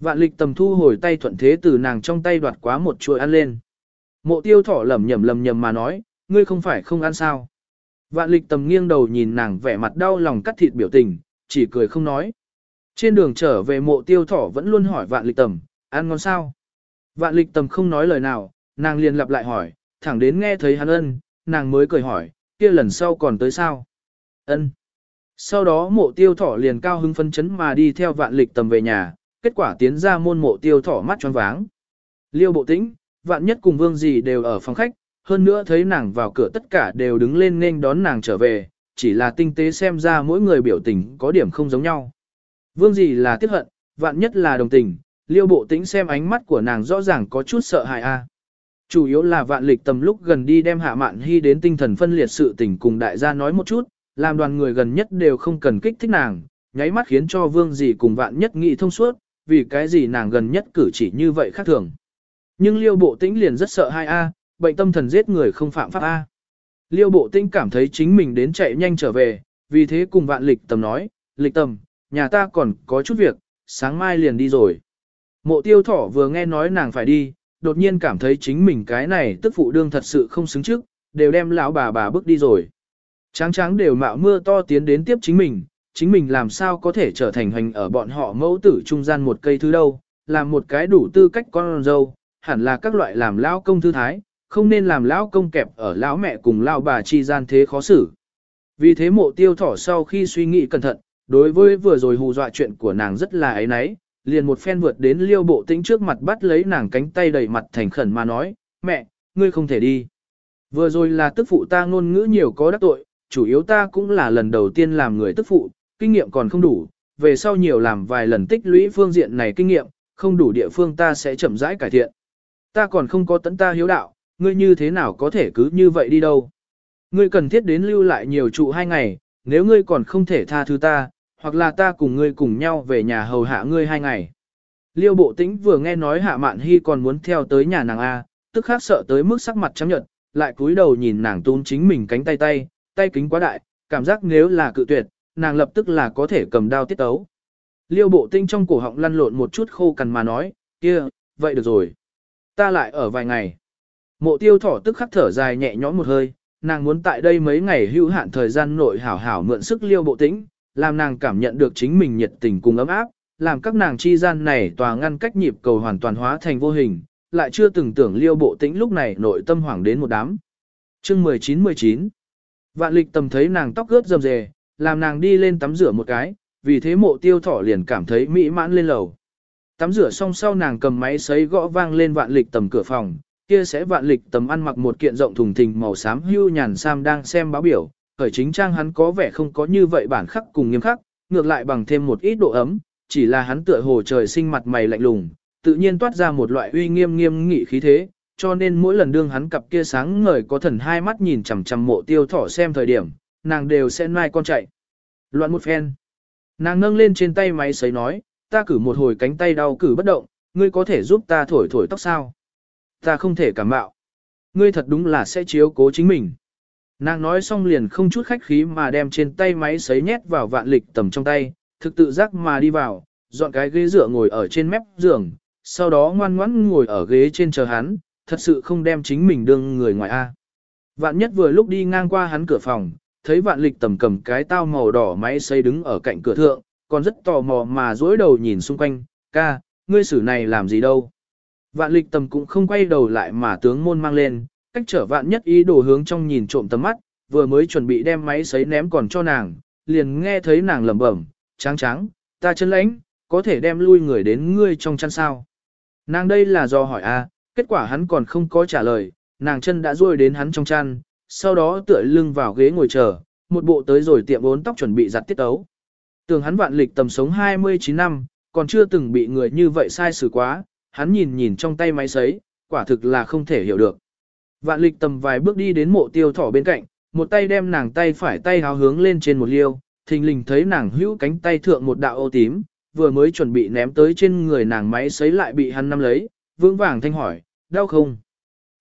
Vạn lịch tầm thu hồi tay thuận thế từ nàng trong tay đoạt quá một chuỗi ăn lên. Mộ tiêu thỏ lẩm nhẩm lẩm nhẩm mà nói, ngươi không phải không ăn sao. Vạn lịch tầm nghiêng đầu nhìn nàng vẻ mặt đau lòng cắt thịt biểu tình, chỉ cười không nói. Trên đường trở về mộ tiêu thỏ vẫn luôn hỏi vạn lịch tầm, ăn ngon sao? Vạn lịch tầm không nói lời nào, nàng liền lặp lại hỏi, thẳng đến nghe thấy hắn ân, nàng mới cười hỏi, kia lần sau còn tới sao? Ân. Sau đó mộ tiêu thỏ liền cao hứng phân chấn mà đi theo vạn lịch tầm về nhà, kết quả tiến ra môn mộ tiêu thỏ mắt tròn váng. Liêu bộ tĩnh, vạn nhất cùng vương gì đều ở phòng khách, hơn nữa thấy nàng vào cửa tất cả đều đứng lên nên đón nàng trở về, chỉ là tinh tế xem ra mỗi người biểu tình có điểm không giống nhau. Vương gì là tiếc hận, vạn nhất là đồng tình, liêu bộ tĩnh xem ánh mắt của nàng rõ ràng có chút sợ hãi a. Chủ yếu là vạn lịch tầm lúc gần đi đem hạ mạn hy đến tinh thần phân liệt sự tình cùng đại gia nói một chút, làm đoàn người gần nhất đều không cần kích thích nàng, nháy mắt khiến cho vương gì cùng vạn nhất nghĩ thông suốt, vì cái gì nàng gần nhất cử chỉ như vậy khác thường. Nhưng liêu bộ tĩnh liền rất sợ hai a bệnh tâm thần giết người không phạm pháp A. Liêu bộ tinh cảm thấy chính mình đến chạy nhanh trở về, vì thế cùng vạn lịch tầm nói, lịch tầm, nhà ta còn có chút việc, sáng mai liền đi rồi. Mộ tiêu thỏ vừa nghe nói nàng phải đi, đột nhiên cảm thấy chính mình cái này tức phụ đương thật sự không xứng trước, đều đem lão bà bà bước đi rồi. Tráng tráng đều mạo mưa to tiến đến tiếp chính mình, chính mình làm sao có thể trở thành hành ở bọn họ mẫu tử trung gian một cây thứ đâu, làm một cái đủ tư cách con dâu, hẳn là các loại làm lão công thư thái, không nên làm lão công kẹp ở lão mẹ cùng lão bà chi gian thế khó xử. Vì thế mộ tiêu thỏ sau khi suy nghĩ cẩn thận, đối với vừa rồi hù dọa chuyện của nàng rất là ấy nấy, liền một phen vượt đến liêu bộ tĩnh trước mặt bắt lấy nàng cánh tay đầy mặt thành khẩn mà nói, mẹ, ngươi không thể đi. Vừa rồi là tức phụ ta ngôn ngữ nhiều có đắc tội, chủ yếu ta cũng là lần đầu tiên làm người tức phụ, kinh nghiệm còn không đủ, về sau nhiều làm vài lần tích lũy phương diện này kinh nghiệm, không đủ địa phương ta sẽ chậm rãi cải thiện. Ta còn không có tấn ta hiếu đạo, ngươi như thế nào có thể cứ như vậy đi đâu. Ngươi cần thiết đến lưu lại nhiều trụ hai ngày, nếu ngươi còn không thể tha thứ ta, hoặc là ta cùng ngươi cùng nhau về nhà hầu hạ ngươi hai ngày. Liêu bộ tĩnh vừa nghe nói hạ mạn hy còn muốn theo tới nhà nàng A, tức khác sợ tới mức sắc mặt trắng nhợt, lại cúi đầu nhìn nàng tún chính mình cánh tay tay, tay kính quá đại, cảm giác nếu là cự tuyệt, nàng lập tức là có thể cầm đao tiết tấu. Liêu bộ tinh trong cổ họng lăn lộn một chút khô cằn mà nói, kia, vậy được rồi. Ta lại ở vài ngày. Mộ tiêu thỏ tức khắc thở dài nhẹ nhõm một hơi, nàng muốn tại đây mấy ngày hữu hạn thời gian nội hảo hảo mượn sức liêu bộ tĩnh, làm nàng cảm nhận được chính mình nhiệt tình cùng ấm áp, làm các nàng chi gian này tòa ngăn cách nhịp cầu hoàn toàn hóa thành vô hình, lại chưa từng tưởng liêu bộ tĩnh lúc này nội tâm hoảng đến một đám. chương 19-19 Vạn lịch tầm thấy nàng tóc ướt rầm rề, làm nàng đi lên tắm rửa một cái, vì thế mộ tiêu thỏ liền cảm thấy mỹ mãn lên lầu. Tắm rửa xong sau nàng cầm máy sấy gõ vang lên vạn lịch tầm cửa phòng, kia sẽ vạn lịch tầm ăn mặc một kiện rộng thùng thình màu xám hưu nhàn sam đang xem báo biểu, khởi chính trang hắn có vẻ không có như vậy bản khắc cùng nghiêm khắc, ngược lại bằng thêm một ít độ ấm, chỉ là hắn tựa hồ trời sinh mặt mày lạnh lùng, tự nhiên toát ra một loại uy nghiêm nghiêm nghị khí thế, cho nên mỗi lần đương hắn cặp kia sáng ngời có thần hai mắt nhìn chằm chằm mộ tiêu thỏ xem thời điểm, nàng đều sẽ nai con chạy. Loạn một phen. Nàng nâng lên trên tay máy sấy nói, ta cử một hồi cánh tay đau cử bất động, ngươi có thể giúp ta thổi thổi tóc sao? Ta không thể cảm bạo. Ngươi thật đúng là sẽ chiếu cố chính mình. Nàng nói xong liền không chút khách khí mà đem trên tay máy sấy nhét vào vạn lịch tầm trong tay, thực tự giác mà đi vào, dọn cái ghế dựa ngồi ở trên mép giường, sau đó ngoan ngoãn ngồi ở ghế trên chờ hắn, thật sự không đem chính mình đương người ngoài A. Vạn nhất vừa lúc đi ngang qua hắn cửa phòng, thấy vạn lịch tầm cầm cái tao màu đỏ máy xây đứng ở cạnh cửa thượng, còn rất tò mò mà dối đầu nhìn xung quanh, ca, ngươi xử này làm gì đâu. Vạn lịch tầm cũng không quay đầu lại mà tướng môn mang lên, cách trở vạn nhất ý đồ hướng trong nhìn trộm tầm mắt, vừa mới chuẩn bị đem máy sấy ném còn cho nàng, liền nghe thấy nàng lẩm bẩm, trắng trắng, ta chân lãnh, có thể đem lui người đến ngươi trong chăn sao. Nàng đây là do hỏi a, kết quả hắn còn không có trả lời, nàng chân đã ruôi đến hắn trong chăn, sau đó tựa lưng vào ghế ngồi chờ, một bộ tới rồi tiệm bốn tóc chuẩn bị giặt tiết ấu. Tưởng hắn vạn lịch tầm sống 29 năm, còn chưa từng bị người như vậy sai xử quá, hắn nhìn nhìn trong tay máy sấy, quả thực là không thể hiểu được. Vạn lịch tầm vài bước đi đến mộ tiêu thỏ bên cạnh, một tay đem nàng tay phải tay háo hướng lên trên một liêu, thình lình thấy nàng hữu cánh tay thượng một đạo ô tím, vừa mới chuẩn bị ném tới trên người nàng máy sấy lại bị hắn nắm lấy, vững vàng thanh hỏi, đau không?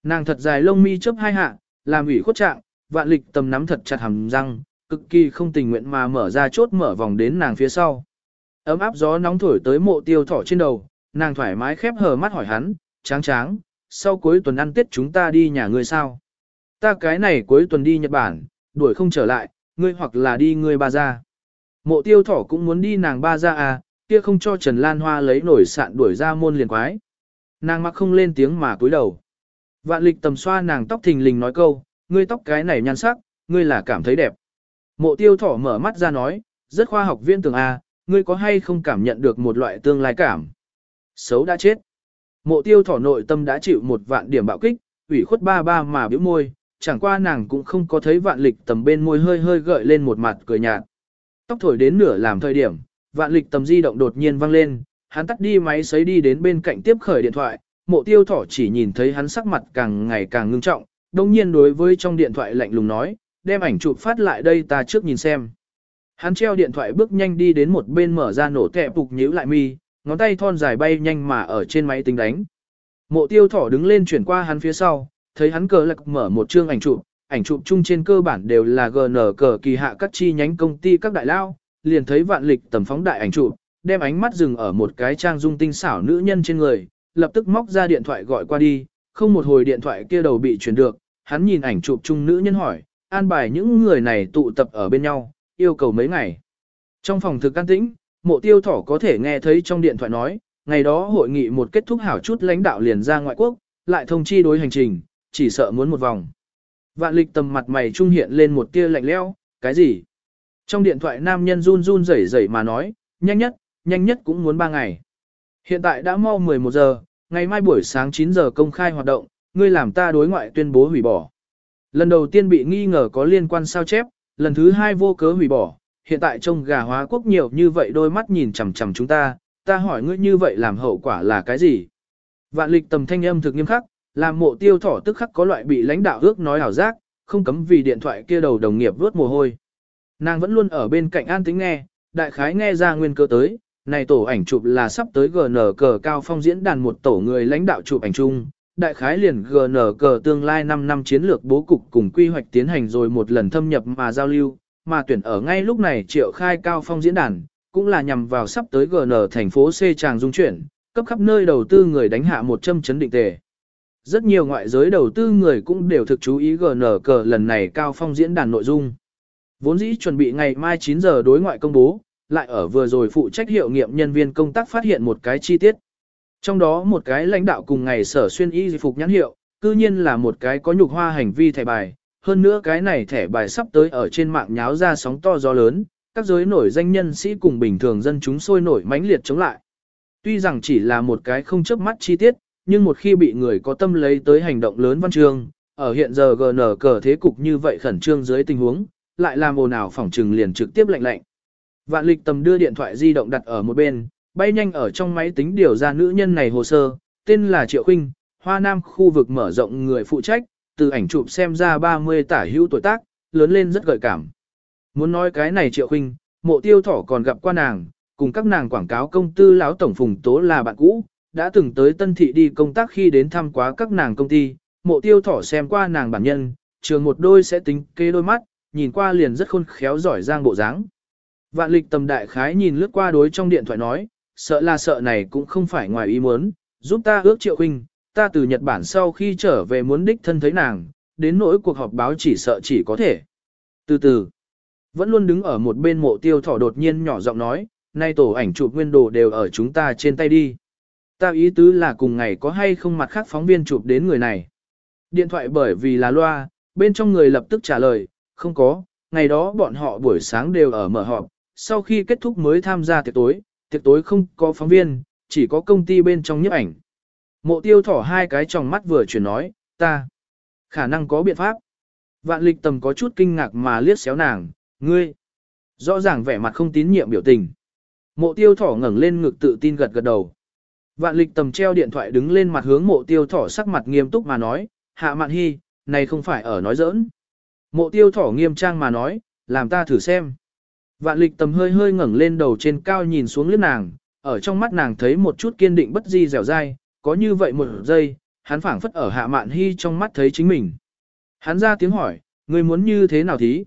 Nàng thật dài lông mi chớp hai hạ, làm ủy khuất trạng, vạn lịch tầm nắm thật chặt hàm răng, cực kỳ không tình nguyện mà mở ra chốt mở vòng đến nàng phía sau. Ấm áp gió nóng thổi tới mộ tiêu thỏ trên đầu, nàng thoải mái khép hờ mắt hỏi hắn, tráng tráng, sau cuối tuần ăn tết chúng ta đi nhà ngươi sao? Ta cái này cuối tuần đi Nhật Bản, đuổi không trở lại, ngươi hoặc là đi ngươi ba ra. Mộ tiêu thỏ cũng muốn đi nàng ba ra à, kia không cho Trần Lan Hoa lấy nổi sạn đuổi ra môn liền quái. Nàng mặc không lên tiếng mà cúi đầu. Vạn lịch tầm xoa nàng tóc thình lình nói câu, ngươi tóc cái này nhan sắc, ngươi là cảm thấy đẹp. Mộ tiêu thỏ mở mắt ra nói, rất khoa học viên tường A, à, ngươi có hay không cảm nhận được một loại tương lai cảm. Xấu đã chết. Mộ tiêu thỏ nội tâm đã chịu một vạn điểm bạo kích, ủy khuất ba ba mà biểu môi, chẳng qua nàng cũng không có thấy vạn lịch tầm bên môi hơi hơi gợi lên một mặt cười nhạt. Tóc thổi đến nửa làm thời điểm, vạn lịch tầm di động đột nhiên vang lên, hắn tắt đi máy sấy đi đến bên cạnh tiếp khởi điện thoại, mộ tiêu thỏ chỉ nhìn thấy hắn sắc mặt càng ngày càng ngưng trọng, đồng nhiên đối với trong điện thoại lạnh lùng nói, đem ảnh chụp phát lại đây ta trước nhìn xem. Hắn treo điện thoại bước nhanh đi đến một bên mở ra nổ kẹp phục nhíu lại mi, ngón tay thon dài bay nhanh mà ở trên máy tính đánh. Mộ tiêu thỏ đứng lên chuyển qua hắn phía sau, thấy hắn cờ lạc mở một chương ảnh chụp, ảnh chụp chung trên cơ bản đều là GN cờ kỳ hạ các chi nhánh công ty các đại lao, liền thấy vạn lịch tầm phóng đại ảnh chụp, đem ánh mắt dừng ở một cái trang dung tinh xảo nữ nhân trên người, lập tức móc ra điện thoại gọi qua đi, không một hồi điện thoại kia đầu bị chuyển được, hắn nhìn ảnh chụp chung nữ nhân hỏi, an bài những người này tụ tập ở bên nhau, yêu cầu mấy ngày. Trong phòng thực an tĩnh, mộ tiêu thỏ có thể nghe thấy trong điện thoại nói, ngày đó hội nghị một kết thúc hảo chút lãnh đạo liền ra ngoại quốc, lại thông chi đối hành trình, chỉ sợ muốn một vòng. Vạn lịch tầm mặt mày trung hiện lên một tia lạnh leo, cái gì? Trong điện thoại nam nhân run run rẩy rẩy mà nói, nhanh nhất, nhanh nhất cũng muốn 3 ngày. Hiện tại đã mau 11 giờ, ngày mai buổi sáng 9 giờ công khai hoạt động, ngươi làm ta đối ngoại tuyên bố hủy bỏ. Lần đầu tiên bị nghi ngờ có liên quan sao chép, lần thứ hai vô cớ hủy bỏ, hiện tại trông gà hóa quốc nhiều như vậy đôi mắt nhìn chằm chằm chúng ta, ta hỏi ngươi như vậy làm hậu quả là cái gì? Vạn lịch tầm thanh âm thực nghiêm khắc, làm mộ tiêu thỏ tức khắc có loại bị lãnh đạo ước nói hảo giác, không cấm vì điện thoại kia đầu đồng nghiệp vớt mồ hôi. Nàng vẫn luôn ở bên cạnh an tính nghe, đại khái nghe ra nguyên cơ tới, này tổ ảnh chụp là sắp tới GN cờ cao phong diễn đàn một tổ người lãnh đạo chụp ảnh chung, đại khái liền GN cờ tương lai 5 năm chiến lược bố cục cùng quy hoạch tiến hành rồi một lần thâm nhập mà giao lưu, mà tuyển ở ngay lúc này triệu khai cao phong diễn đàn, cũng là nhằm vào sắp tới GN thành phố C tràng dung chuyển, cấp khắp nơi đầu tư người đánh hạ một châm chấn định tề. Rất nhiều ngoại giới đầu tư người cũng đều thực chú ý GN cờ lần này cao phong diễn đàn nội dung. Vốn dĩ chuẩn bị ngày mai 9 giờ đối ngoại công bố, lại ở vừa rồi phụ trách hiệu nghiệm nhân viên công tác phát hiện một cái chi tiết. Trong đó một cái lãnh đạo cùng ngày sở xuyên y phục nhãn hiệu, cư nhiên là một cái có nhục hoa hành vi thẻ bài. Hơn nữa cái này thẻ bài sắp tới ở trên mạng nháo ra sóng to gió lớn, các giới nổi danh nhân sĩ cùng bình thường dân chúng sôi nổi mãnh liệt chống lại. Tuy rằng chỉ là một cái không chớp mắt chi tiết, nhưng một khi bị người có tâm lấy tới hành động lớn văn chương, ở hiện giờ GN cờ thế cục như vậy khẩn trương dưới tình huống, lại làm ồn ào phỏng trừng liền trực tiếp lệnh lệnh. Vạn lịch tầm đưa điện thoại di động đặt ở một bên, bay nhanh ở trong máy tính điều ra nữ nhân này hồ sơ, tên là Triệu Khinh, Hoa Nam khu vực mở rộng người phụ trách, từ ảnh chụp xem ra 30 tả hữu tuổi tác, lớn lên rất gợi cảm. Muốn nói cái này Triệu Khinh, mộ tiêu thỏ còn gặp qua nàng, cùng các nàng quảng cáo công tư lão tổng phùng tố là bạn cũ, đã từng tới Tân Thị đi công tác khi đến thăm quá các nàng công ty, mộ tiêu thỏ xem qua nàng bản nhân, trường một đôi sẽ tính kê đôi mắt, nhìn qua liền rất khôn khéo giỏi giang bộ dáng. Vạn lịch tầm đại khái nhìn lướt qua đối trong điện thoại nói, sợ là sợ này cũng không phải ngoài ý muốn, giúp ta ước triệu huynh, ta từ Nhật Bản sau khi trở về muốn đích thân thấy nàng, đến nỗi cuộc họp báo chỉ sợ chỉ có thể. Từ từ, vẫn luôn đứng ở một bên mộ tiêu thỏ đột nhiên nhỏ giọng nói, nay tổ ảnh chụp nguyên đồ đều ở chúng ta trên tay đi. Ta ý tứ là cùng ngày có hay không mặt khác phóng viên chụp đến người này. Điện thoại bởi vì là loa, bên trong người lập tức trả lời, không có, ngày đó bọn họ buổi sáng đều ở mở họp, sau khi kết thúc mới tham gia tiệc tối, tiệc tối không có phóng viên, chỉ có công ty bên trong nhiếp ảnh. Mộ tiêu thỏ hai cái trong mắt vừa chuyển nói, ta, khả năng có biện pháp. Vạn lịch tầm có chút kinh ngạc mà liếc xéo nàng, ngươi, rõ ràng vẻ mặt không tín nhiệm biểu tình. Mộ tiêu thỏ ngẩng lên ngực tự tin gật gật đầu. Vạn lịch tầm treo điện thoại đứng lên mặt hướng mộ tiêu thỏ sắc mặt nghiêm túc mà nói, hạ mạn hy, này không phải ở nói giỡn. Mộ tiêu thỏ nghiêm trang mà nói, làm ta thử xem. Vạn lịch tầm hơi hơi ngẩng lên đầu trên cao nhìn xuống liếc nàng, ở trong mắt nàng thấy một chút kiên định bất di dẻo dai, có như vậy một giây, hắn phảng phất ở hạ mạn hy trong mắt thấy chính mình. Hắn ra tiếng hỏi, ngươi muốn như thế nào thí?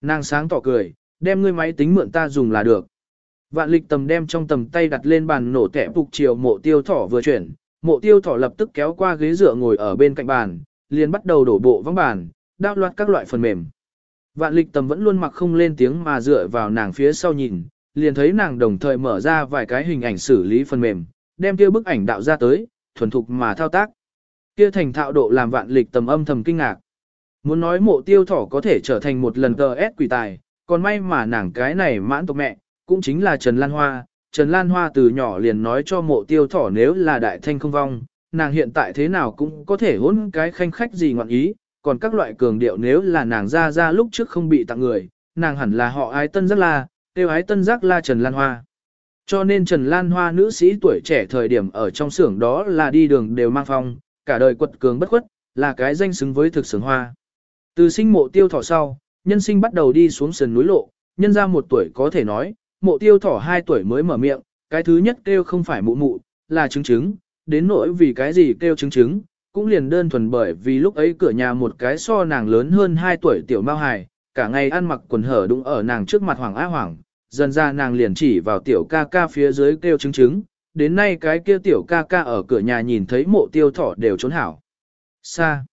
Nàng sáng tỏ cười, đem ngươi máy tính mượn ta dùng là được. Vạn lịch tầm đem trong tầm tay đặt lên bàn nổ tẻ phục chiều mộ tiêu thỏ vừa chuyển, mộ tiêu thỏ lập tức kéo qua ghế dựa ngồi ở bên cạnh bàn, liền bắt đầu đổ bộ vắng bàn, đao loạt các loại phần mềm. Vạn lịch tầm vẫn luôn mặc không lên tiếng mà dựa vào nàng phía sau nhìn, liền thấy nàng đồng thời mở ra vài cái hình ảnh xử lý phần mềm, đem kia bức ảnh đạo ra tới, thuần thục mà thao tác. Kia thành thạo độ làm vạn lịch tầm âm thầm kinh ngạc. Muốn nói mộ tiêu thỏ có thể trở thành một lần tờ S quỷ tài, còn may mà nàng cái này mãn tộc mẹ, cũng chính là Trần Lan Hoa. Trần Lan Hoa từ nhỏ liền nói cho mộ tiêu thỏ nếu là đại thanh không vong, nàng hiện tại thế nào cũng có thể hỗn cái khanh khách gì ngọn ý, còn các loại cường điệu nếu là nàng ra ra lúc trước không bị tặng người, nàng hẳn là họ ái tân giác la, tiêu ái tân giác la Trần Lan Hoa. Cho nên Trần Lan Hoa nữ sĩ tuổi trẻ thời điểm ở trong xưởng đó là đi đường đều mang phong, cả đời quật cường bất khuất, là cái danh xứng với thực xưởng hoa. Từ sinh mộ tiêu thọ sau, nhân sinh bắt đầu đi xuống sườn núi lộ, nhân ra một tuổi có thể nói, mộ tiêu thỏ hai tuổi mới mở miệng, cái thứ nhất kêu không phải mụ mụ, là chứng chứng, đến nỗi vì cái gì kêu chứng chứng, cũng liền đơn thuần bởi vì lúc ấy cửa nhà một cái so nàng lớn hơn 2 tuổi tiểu mao hài, cả ngày ăn mặc quần hở đụng ở nàng trước mặt hoàng á hoàng, dần ra nàng liền chỉ vào tiểu ca ca phía dưới kêu chứng chứng, đến nay cái kia tiểu ca ca ở cửa nhà nhìn thấy mộ tiêu thỏ đều trốn hảo. Xa.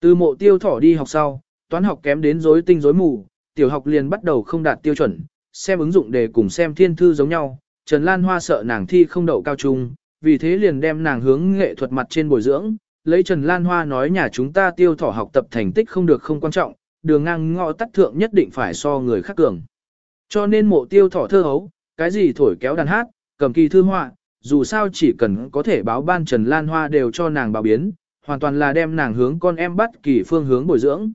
Từ mộ tiêu thỏ đi học sau, toán học kém đến rối tinh rối mù, tiểu học liền bắt đầu không đạt tiêu chuẩn, xem ứng dụng để cùng xem thiên thư giống nhau, Trần Lan Hoa sợ nàng thi không đậu cao trung, vì thế liền đem nàng hướng nghệ thuật mặt trên bồi dưỡng, lấy Trần Lan Hoa nói nhà chúng ta tiêu thỏ học tập thành tích không được không quan trọng, đường ngang ngõ tắt thượng nhất định phải so người khác cường. Cho nên mộ tiêu thỏ thơ hấu, cái gì thổi kéo đàn hát, cầm kỳ thư họa, dù sao chỉ cần có thể báo ban Trần Lan Hoa đều cho nàng báo biến, hoàn toàn là đem nàng hướng con em bắt kỳ phương hướng bồi dưỡng.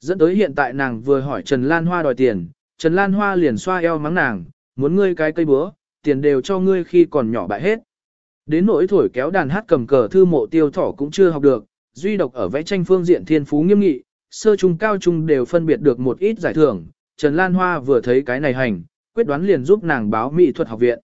Dẫn tới hiện tại nàng vừa hỏi Trần Lan Hoa đòi tiền, Trần Lan Hoa liền xoa eo mắng nàng, muốn ngươi cái cây búa, tiền đều cho ngươi khi còn nhỏ bại hết. Đến nỗi thổi kéo đàn hát cầm cờ thư mộ tiêu thỏ cũng chưa học được, duy độc ở vẽ tranh phương diện thiên phú nghiêm nghị, sơ trung cao trung đều phân biệt được một ít giải thưởng. Trần Lan Hoa vừa thấy cái này hành, quyết đoán liền giúp nàng báo mỹ thuật học viện.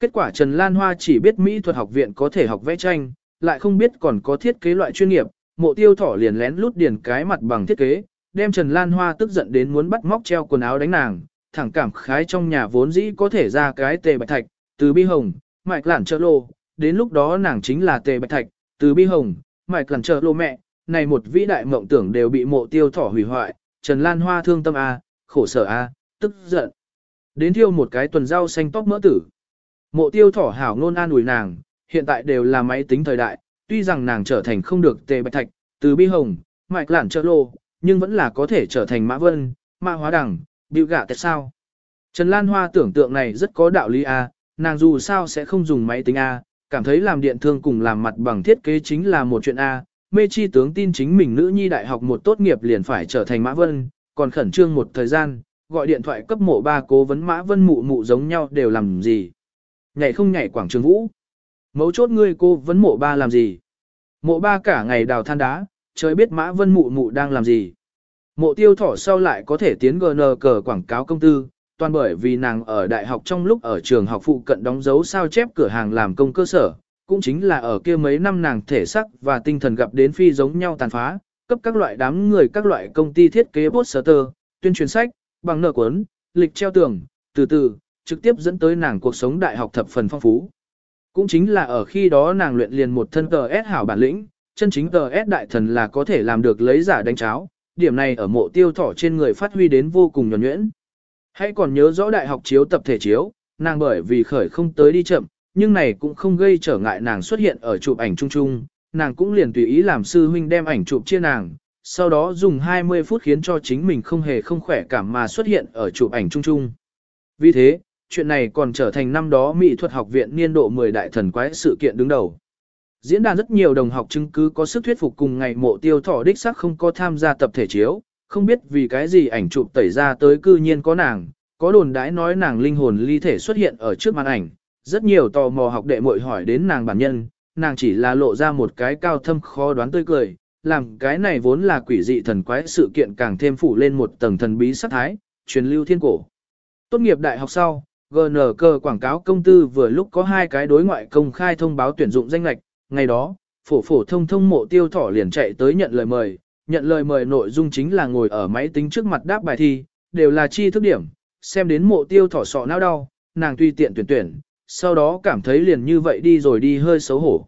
Kết quả Trần Lan Hoa chỉ biết mỹ thuật học viện có thể học vẽ tranh, lại không biết còn có thiết kế loại chuyên nghiệp, mộ tiêu thỏ liền lén lút điền cái mặt bằng thiết kế, đem Trần Lan Hoa tức giận đến muốn bắt móc treo quần áo đánh nàng, thẳng cảm khái trong nhà vốn dĩ có thể ra cái tề bạch thạch, từ bi hồng, mạch lản trợ lô, đến lúc đó nàng chính là tề bạch thạch, từ bi hồng, mạch lản trợ lô mẹ, này một vĩ đại mộng tưởng đều bị mộ tiêu thỏ hủy hoại, Trần Lan Hoa thương tâm A, khổ sở A, tức giận. Đến thiêu một cái tuần rau xanh tóc mỡ tử. Mộ tiêu thỏ hảo nôn an ủi nàng, hiện tại đều là máy tính thời đại, tuy rằng nàng trở thành không được tề bạch thạch, từ bi hồng, mạch lản trợ lô, nhưng vẫn là có thể trở thành mã vân, mã hóa đẳng, biểu gạ tại sao. Trần Lan Hoa tưởng tượng này rất có đạo lý a, nàng dù sao sẽ không dùng máy tính a, cảm thấy làm điện thương cùng làm mặt bằng thiết kế chính là một chuyện a. Mê chi tướng tin chính mình nữ nhi đại học một tốt nghiệp liền phải trở thành mã vân, còn khẩn trương một thời gian, gọi điện thoại cấp mộ ba cố vấn mã vân mụ mụ giống nhau đều làm gì. Nhảy không nhảy quảng trường vũ. Mấu chốt ngươi cô vấn mộ ba làm gì. Mộ ba cả ngày đào than đá, trời biết mã vân mụ mụ đang làm gì. Mộ tiêu thỏ sau lại có thể tiến GN cờ quảng cáo công tư, toàn bởi vì nàng ở đại học trong lúc ở trường học phụ cận đóng dấu sao chép cửa hàng làm công cơ sở, cũng chính là ở kia mấy năm nàng thể sắc và tinh thần gặp đến phi giống nhau tàn phá, cấp các loại đám người các loại công ty thiết kế poster, tuyên truyền sách, bằng nợ cuốn, lịch treo tường, từ từ, trực tiếp dẫn tới nàng cuộc sống đại học thập phần phong phú. Cũng chính là ở khi đó nàng luyện liền một thân tờ S hảo bản lĩnh, chân chính tờ S đại thần là có thể làm được lấy giả đánh cháo, điểm này ở mộ tiêu thỏ trên người phát huy đến vô cùng nhuẩn nhuyễn. Hãy còn nhớ rõ đại học chiếu tập thể chiếu, nàng bởi vì khởi không tới đi chậm, nhưng này cũng không gây trở ngại nàng xuất hiện ở chụp ảnh chung chung, nàng cũng liền tùy ý làm sư huynh đem ảnh chụp chia nàng, sau đó dùng 20 phút khiến cho chính mình không hề không khỏe cảm mà xuất hiện ở chụp ảnh chung chung. Vì thế, chuyện này còn trở thành năm đó Mỹ thuật học viện niên độ 10 đại thần quái sự kiện đứng đầu. Diễn đàn rất nhiều đồng học chứng cứ có sức thuyết phục cùng ngày mộ tiêu thọ đích xác không có tham gia tập thể chiếu, không biết vì cái gì ảnh chụp tẩy ra tới cư nhiên có nàng, có đồn đãi nói nàng linh hồn ly thể xuất hiện ở trước màn ảnh, rất nhiều tò mò học đệ muội hỏi đến nàng bản nhân, nàng chỉ là lộ ra một cái cao thâm khó đoán tươi cười, làm cái này vốn là quỷ dị thần quái sự kiện càng thêm phủ lên một tầng thần bí sắc thái, truyền lưu thiên cổ. Tốt nghiệp đại học sau, GNK quảng cáo công tư vừa lúc có hai cái đối ngoại công khai thông báo tuyển dụng danh lạch, ngày đó, phổ phổ thông thông mộ tiêu thỏ liền chạy tới nhận lời mời, nhận lời mời nội dung chính là ngồi ở máy tính trước mặt đáp bài thi, đều là chi thức điểm, xem đến mộ tiêu thỏ sọ não đau, nàng tùy tiện tuyển tuyển, sau đó cảm thấy liền như vậy đi rồi đi hơi xấu hổ.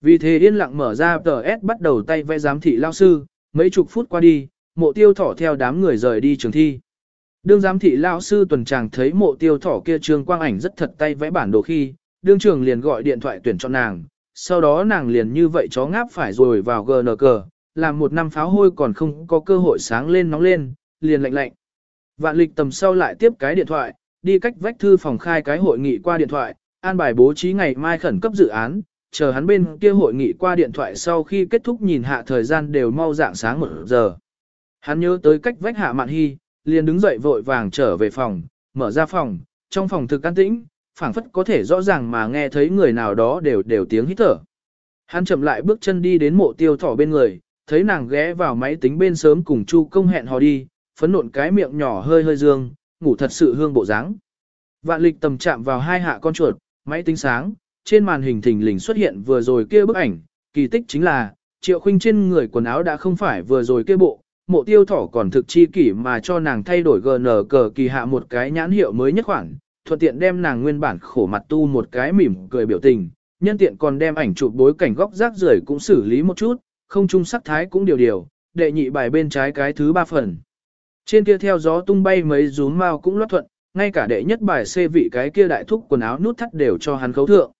Vì thế yên lặng mở ra tờ S bắt đầu tay vẽ giám thị lao sư, mấy chục phút qua đi, mộ tiêu thỏ theo đám người rời đi trường thi. Đương giám thị lao sư tuần tràng thấy mộ tiêu thỏ kia trường quang ảnh rất thật tay vẽ bản đồ khi, đương trường liền gọi điện thoại tuyển cho nàng, sau đó nàng liền như vậy chó ngáp phải rồi vào GNG, làm một năm pháo hôi còn không có cơ hội sáng lên nóng lên, liền lạnh lạnh. Vạn lịch tầm sau lại tiếp cái điện thoại, đi cách vách thư phòng khai cái hội nghị qua điện thoại, an bài bố trí ngày mai khẩn cấp dự án, chờ hắn bên kia hội nghị qua điện thoại sau khi kết thúc nhìn hạ thời gian đều mau dạng sáng một giờ. Hắn nhớ tới cách vách hạ mạn hy, liền đứng dậy vội vàng trở về phòng, mở ra phòng, trong phòng thực an tĩnh, phảng phất có thể rõ ràng mà nghe thấy người nào đó đều đều tiếng hít thở. Hắn chậm lại bước chân đi đến mộ tiêu thỏ bên người, thấy nàng ghé vào máy tính bên sớm cùng Chu công hẹn hò đi, phấn nộn cái miệng nhỏ hơi hơi dương, ngủ thật sự hương bộ dáng. Vạn lịch tầm chạm vào hai hạ con chuột, máy tính sáng, trên màn hình thình lình xuất hiện vừa rồi kia bức ảnh, kỳ tích chính là, triệu khinh trên người quần áo đã không phải vừa rồi kia bộ, mộ tiêu thỏ còn thực chi kỷ mà cho nàng thay đổi GN cờ kỳ hạ một cái nhãn hiệu mới nhất khoản, thuận tiện đem nàng nguyên bản khổ mặt tu một cái mỉm cười biểu tình, nhân tiện còn đem ảnh chụp bối cảnh góc rác rưởi cũng xử lý một chút, không chung sắc thái cũng điều điều, đệ nhị bài bên trái cái thứ ba phần. Trên kia theo gió tung bay mấy rúm mao cũng lót thuận, ngay cả đệ nhất bài xê vị cái kia đại thúc quần áo nút thắt đều cho hắn khấu thượng.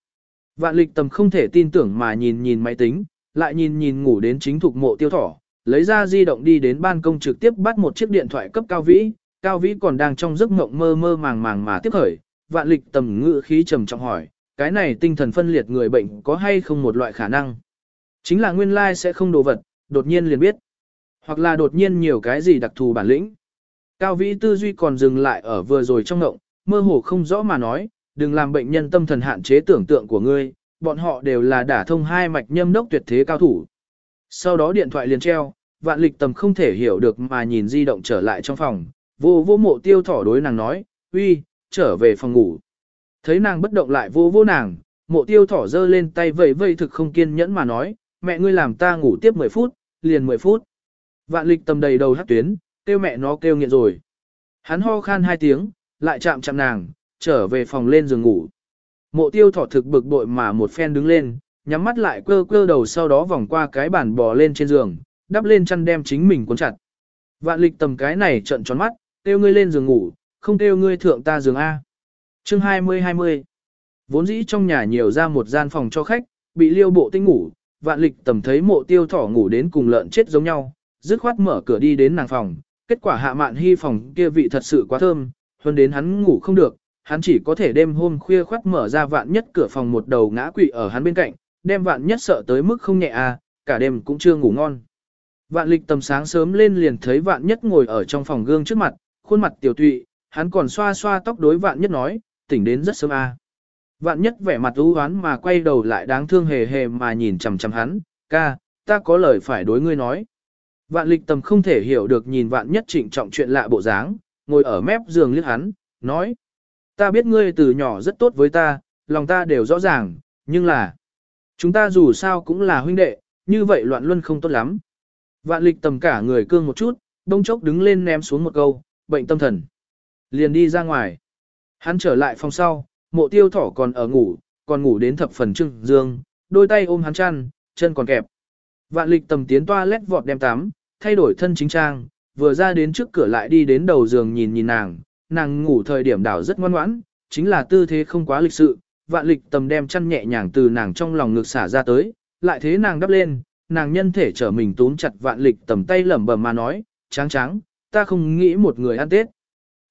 Vạn lịch tầm không thể tin tưởng mà nhìn nhìn máy tính, lại nhìn nhìn ngủ đến chính thuộc mộ tiêu thỏ, lấy ra di động đi đến ban công trực tiếp bắt một chiếc điện thoại cấp cao vĩ, cao vĩ còn đang trong giấc mộng mơ mơ màng màng mà tiếp khởi, vạn lịch tầm ngự khí trầm trọng hỏi, cái này tinh thần phân liệt người bệnh có hay không một loại khả năng? Chính là nguyên lai sẽ không đồ vật, đột nhiên liền biết. Hoặc là đột nhiên nhiều cái gì đặc thù bản lĩnh. Cao vĩ tư duy còn dừng lại ở vừa rồi trong ngộng, mơ hồ không rõ mà nói, đừng làm bệnh nhân tâm thần hạn chế tưởng tượng của ngươi, bọn họ đều là đả thông hai mạch nhâm đốc tuyệt thế cao thủ. Sau đó điện thoại liền treo, vạn lịch tầm không thể hiểu được mà nhìn di động trở lại trong phòng, vô vô mộ tiêu thỏ đối nàng nói, uy, trở về phòng ngủ. Thấy nàng bất động lại vô vô nàng, mộ tiêu thỏ dơ lên tay vẫy vẫy thực không kiên nhẫn mà nói, mẹ ngươi làm ta ngủ tiếp 10 phút, liền 10 phút. Vạn lịch tầm đầy đầu hát tuyến, kêu mẹ nó kêu nghiện rồi. Hắn ho khan hai tiếng, lại chạm chạm nàng, trở về phòng lên giường ngủ. Mộ tiêu thỏ thực bực bội mà một phen đứng lên, nhắm mắt lại cơ cơ đầu sau đó vòng qua cái bàn bò lên trên giường, đắp lên chăn đem chính mình cuốn chặt. Vạn lịch tầm cái này trận tròn mắt, kêu ngươi lên giường ngủ, không kêu ngươi thượng ta giường A. Chương 20-20 Vốn dĩ trong nhà nhiều ra một gian phòng cho khách, bị liêu bộ tinh ngủ, vạn lịch tầm thấy mộ tiêu thỏ ngủ đến cùng lợn chết giống nhau, dứt khoát mở cửa đi đến nàng phòng, kết quả hạ mạn hy phòng kia vị thật sự quá thơm, hơn đến hắn ngủ không được, hắn chỉ có thể đêm hôm khuya khoát mở ra vạn nhất cửa phòng một đầu ngã quỵ ở hắn bên cạnh, đem vạn nhất sợ tới mức không nhẹ à, cả đêm cũng chưa ngủ ngon. Vạn lịch tầm sáng sớm lên liền thấy vạn nhất ngồi ở trong phòng gương trước mặt, khuôn mặt tiểu tụy, hắn còn xoa xoa tóc đối vạn nhất nói, tỉnh đến rất sớm à. Vạn nhất vẻ mặt u hoán mà quay đầu lại đáng thương hề hề mà nhìn chằm chằm hắn, ca, ta có lời phải đối ngươi nói. Vạn lịch tầm không thể hiểu được nhìn vạn nhất trịnh trọng chuyện lạ bộ dáng, ngồi ở mép giường liếc hắn, nói. Ta biết ngươi từ nhỏ rất tốt với ta, lòng ta đều rõ ràng, nhưng là... Chúng ta dù sao cũng là huynh đệ, như vậy loạn luân không tốt lắm. Vạn lịch tầm cả người cương một chút, đông chốc đứng lên ném xuống một câu, bệnh tâm thần. Liền đi ra ngoài. Hắn trở lại phòng sau, mộ tiêu thỏ còn ở ngủ, còn ngủ đến thập phần trưng dương, đôi tay ôm hắn chăn, chân còn kẹp. Vạn lịch tầm tiến toa lét vọt đem tắm, thay đổi thân chính trang, vừa ra đến trước cửa lại đi đến đầu giường nhìn nhìn nàng, nàng ngủ thời điểm đảo rất ngoan ngoãn, chính là tư thế không quá lịch sự, vạn lịch tầm đem chăn nhẹ nhàng từ nàng trong lòng ngực xả ra tới, lại thế nàng đắp lên, nàng nhân thể trở mình túm chặt vạn lịch tầm tay lẩm bẩm mà nói, tráng tráng, ta không nghĩ một người ăn tết.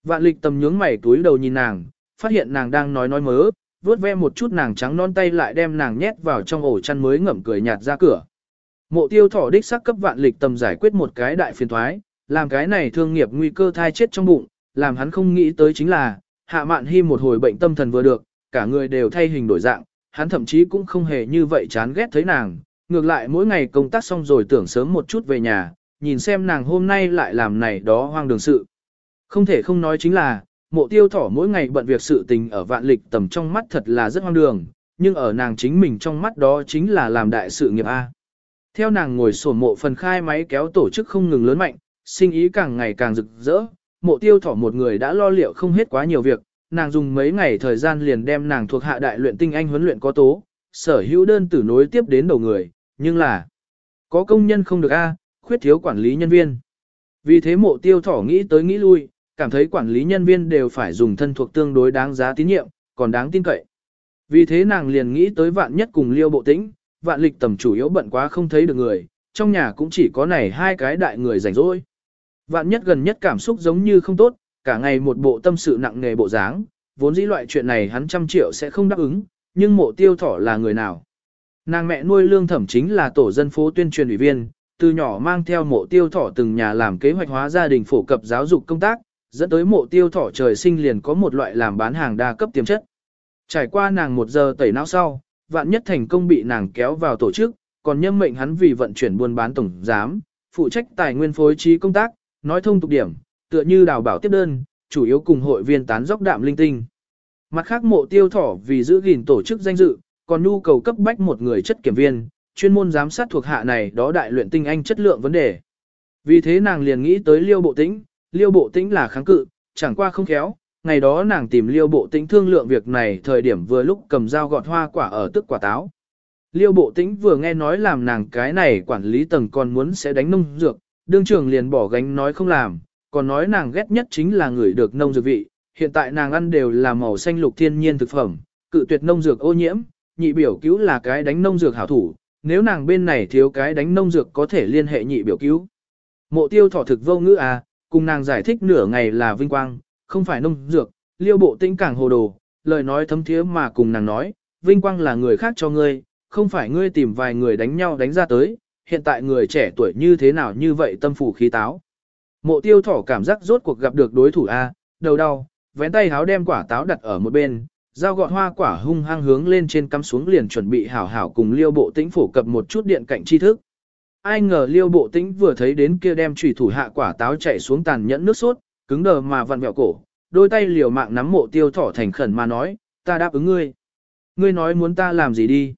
Vạn lịch tầm nhướng mày túi đầu nhìn nàng, phát hiện nàng đang nói nói mớ, vuốt ve một chút nàng trắng non tay lại đem nàng nhét vào trong ổ chăn mới ngậm cười nhạt ra cửa. Mộ tiêu thỏ đích sắc cấp vạn lịch tầm giải quyết một cái đại phiền thoái, làm cái này thương nghiệp nguy cơ thai chết trong bụng, làm hắn không nghĩ tới chính là, hạ mạn hy một hồi bệnh tâm thần vừa được, cả người đều thay hình đổi dạng, hắn thậm chí cũng không hề như vậy chán ghét thấy nàng, ngược lại mỗi ngày công tác xong rồi tưởng sớm một chút về nhà, nhìn xem nàng hôm nay lại làm này đó hoang đường sự. Không thể không nói chính là, mộ tiêu thỏ mỗi ngày bận việc sự tình ở vạn lịch tầm trong mắt thật là rất hoang đường, nhưng ở nàng chính mình trong mắt đó chính là làm đại sự nghiệp A. Theo nàng ngồi sổ mộ phần khai máy kéo tổ chức không ngừng lớn mạnh, sinh ý càng ngày càng rực rỡ, mộ tiêu thỏ một người đã lo liệu không hết quá nhiều việc, nàng dùng mấy ngày thời gian liền đem nàng thuộc hạ đại luyện tinh anh huấn luyện có tố, sở hữu đơn tử nối tiếp đến đầu người, nhưng là có công nhân không được a, khuyết thiếu quản lý nhân viên. Vì thế mộ tiêu thỏ nghĩ tới nghĩ lui, cảm thấy quản lý nhân viên đều phải dùng thân thuộc tương đối đáng giá tín nhiệm, còn đáng tin cậy. Vì thế nàng liền nghĩ tới vạn nhất cùng liêu bộ tĩnh, vạn lịch tầm chủ yếu bận quá không thấy được người, trong nhà cũng chỉ có này hai cái đại người rảnh rỗi. Vạn nhất gần nhất cảm xúc giống như không tốt, cả ngày một bộ tâm sự nặng nề bộ dáng, vốn dĩ loại chuyện này hắn trăm triệu sẽ không đáp ứng, nhưng mộ tiêu thỏ là người nào. Nàng mẹ nuôi lương thẩm chính là tổ dân phố tuyên truyền ủy viên, từ nhỏ mang theo mộ tiêu thỏ từng nhà làm kế hoạch hóa gia đình phổ cập giáo dục công tác, dẫn tới mộ tiêu thỏ trời sinh liền có một loại làm bán hàng đa cấp tiềm chất. Trải qua nàng một giờ tẩy não sau, vạn nhất thành công bị nàng kéo vào tổ chức, còn nhâm mệnh hắn vì vận chuyển buôn bán tổng giám, phụ trách tài nguyên phối trí công tác, nói thông tục điểm, tựa như đào bảo tiếp đơn, chủ yếu cùng hội viên tán dốc đạm linh tinh. Mặt khác mộ tiêu thỏ vì giữ gìn tổ chức danh dự, còn nhu cầu cấp bách một người chất kiểm viên, chuyên môn giám sát thuộc hạ này đó đại luyện tinh anh chất lượng vấn đề. Vì thế nàng liền nghĩ tới liêu bộ tĩnh, liêu bộ tĩnh là kháng cự, chẳng qua không khéo, ngày đó nàng tìm liêu bộ tĩnh thương lượng việc này thời điểm vừa lúc cầm dao gọt hoa quả ở tức quả táo. Liêu bộ tĩnh vừa nghe nói làm nàng cái này quản lý tầng còn muốn sẽ đánh nông dược, đương trưởng liền bỏ gánh nói không làm, còn nói nàng ghét nhất chính là người được nông dược vị, hiện tại nàng ăn đều là màu xanh lục thiên nhiên thực phẩm, cự tuyệt nông dược ô nhiễm, nhị biểu cứu là cái đánh nông dược hảo thủ, nếu nàng bên này thiếu cái đánh nông dược có thể liên hệ nhị biểu cứu. Mộ tiêu thỏ thực vô ngữ à, cùng nàng giải thích nửa ngày là vinh quang, không phải nông dược, liêu bộ tĩnh càng hồ đồ, lời nói thấm thiế mà cùng nàng nói, vinh quang là người khác cho ngươi, không phải ngươi tìm vài người đánh nhau đánh ra tới, hiện tại người trẻ tuổi như thế nào như vậy tâm phủ khí táo. Mộ tiêu thỏ cảm giác rốt cuộc gặp được đối thủ A, đầu đau, vén tay háo đem quả táo đặt ở một bên, dao gọt hoa quả hung hăng hướng lên trên cắm xuống liền chuẩn bị hảo hảo cùng liêu bộ tĩnh phổ cập một chút điện cạnh tri thức. Ai ngờ liêu bộ tĩnh vừa thấy đến kia đem trùy thủ hạ quả táo chạy xuống tàn nhẫn nước sốt, cứng đờ mà vặn vẹo cổ, đôi tay liều mạng nắm mộ tiêu thỏ thành khẩn mà nói, ta đáp ứng ngươi. Ngươi nói muốn ta làm gì đi.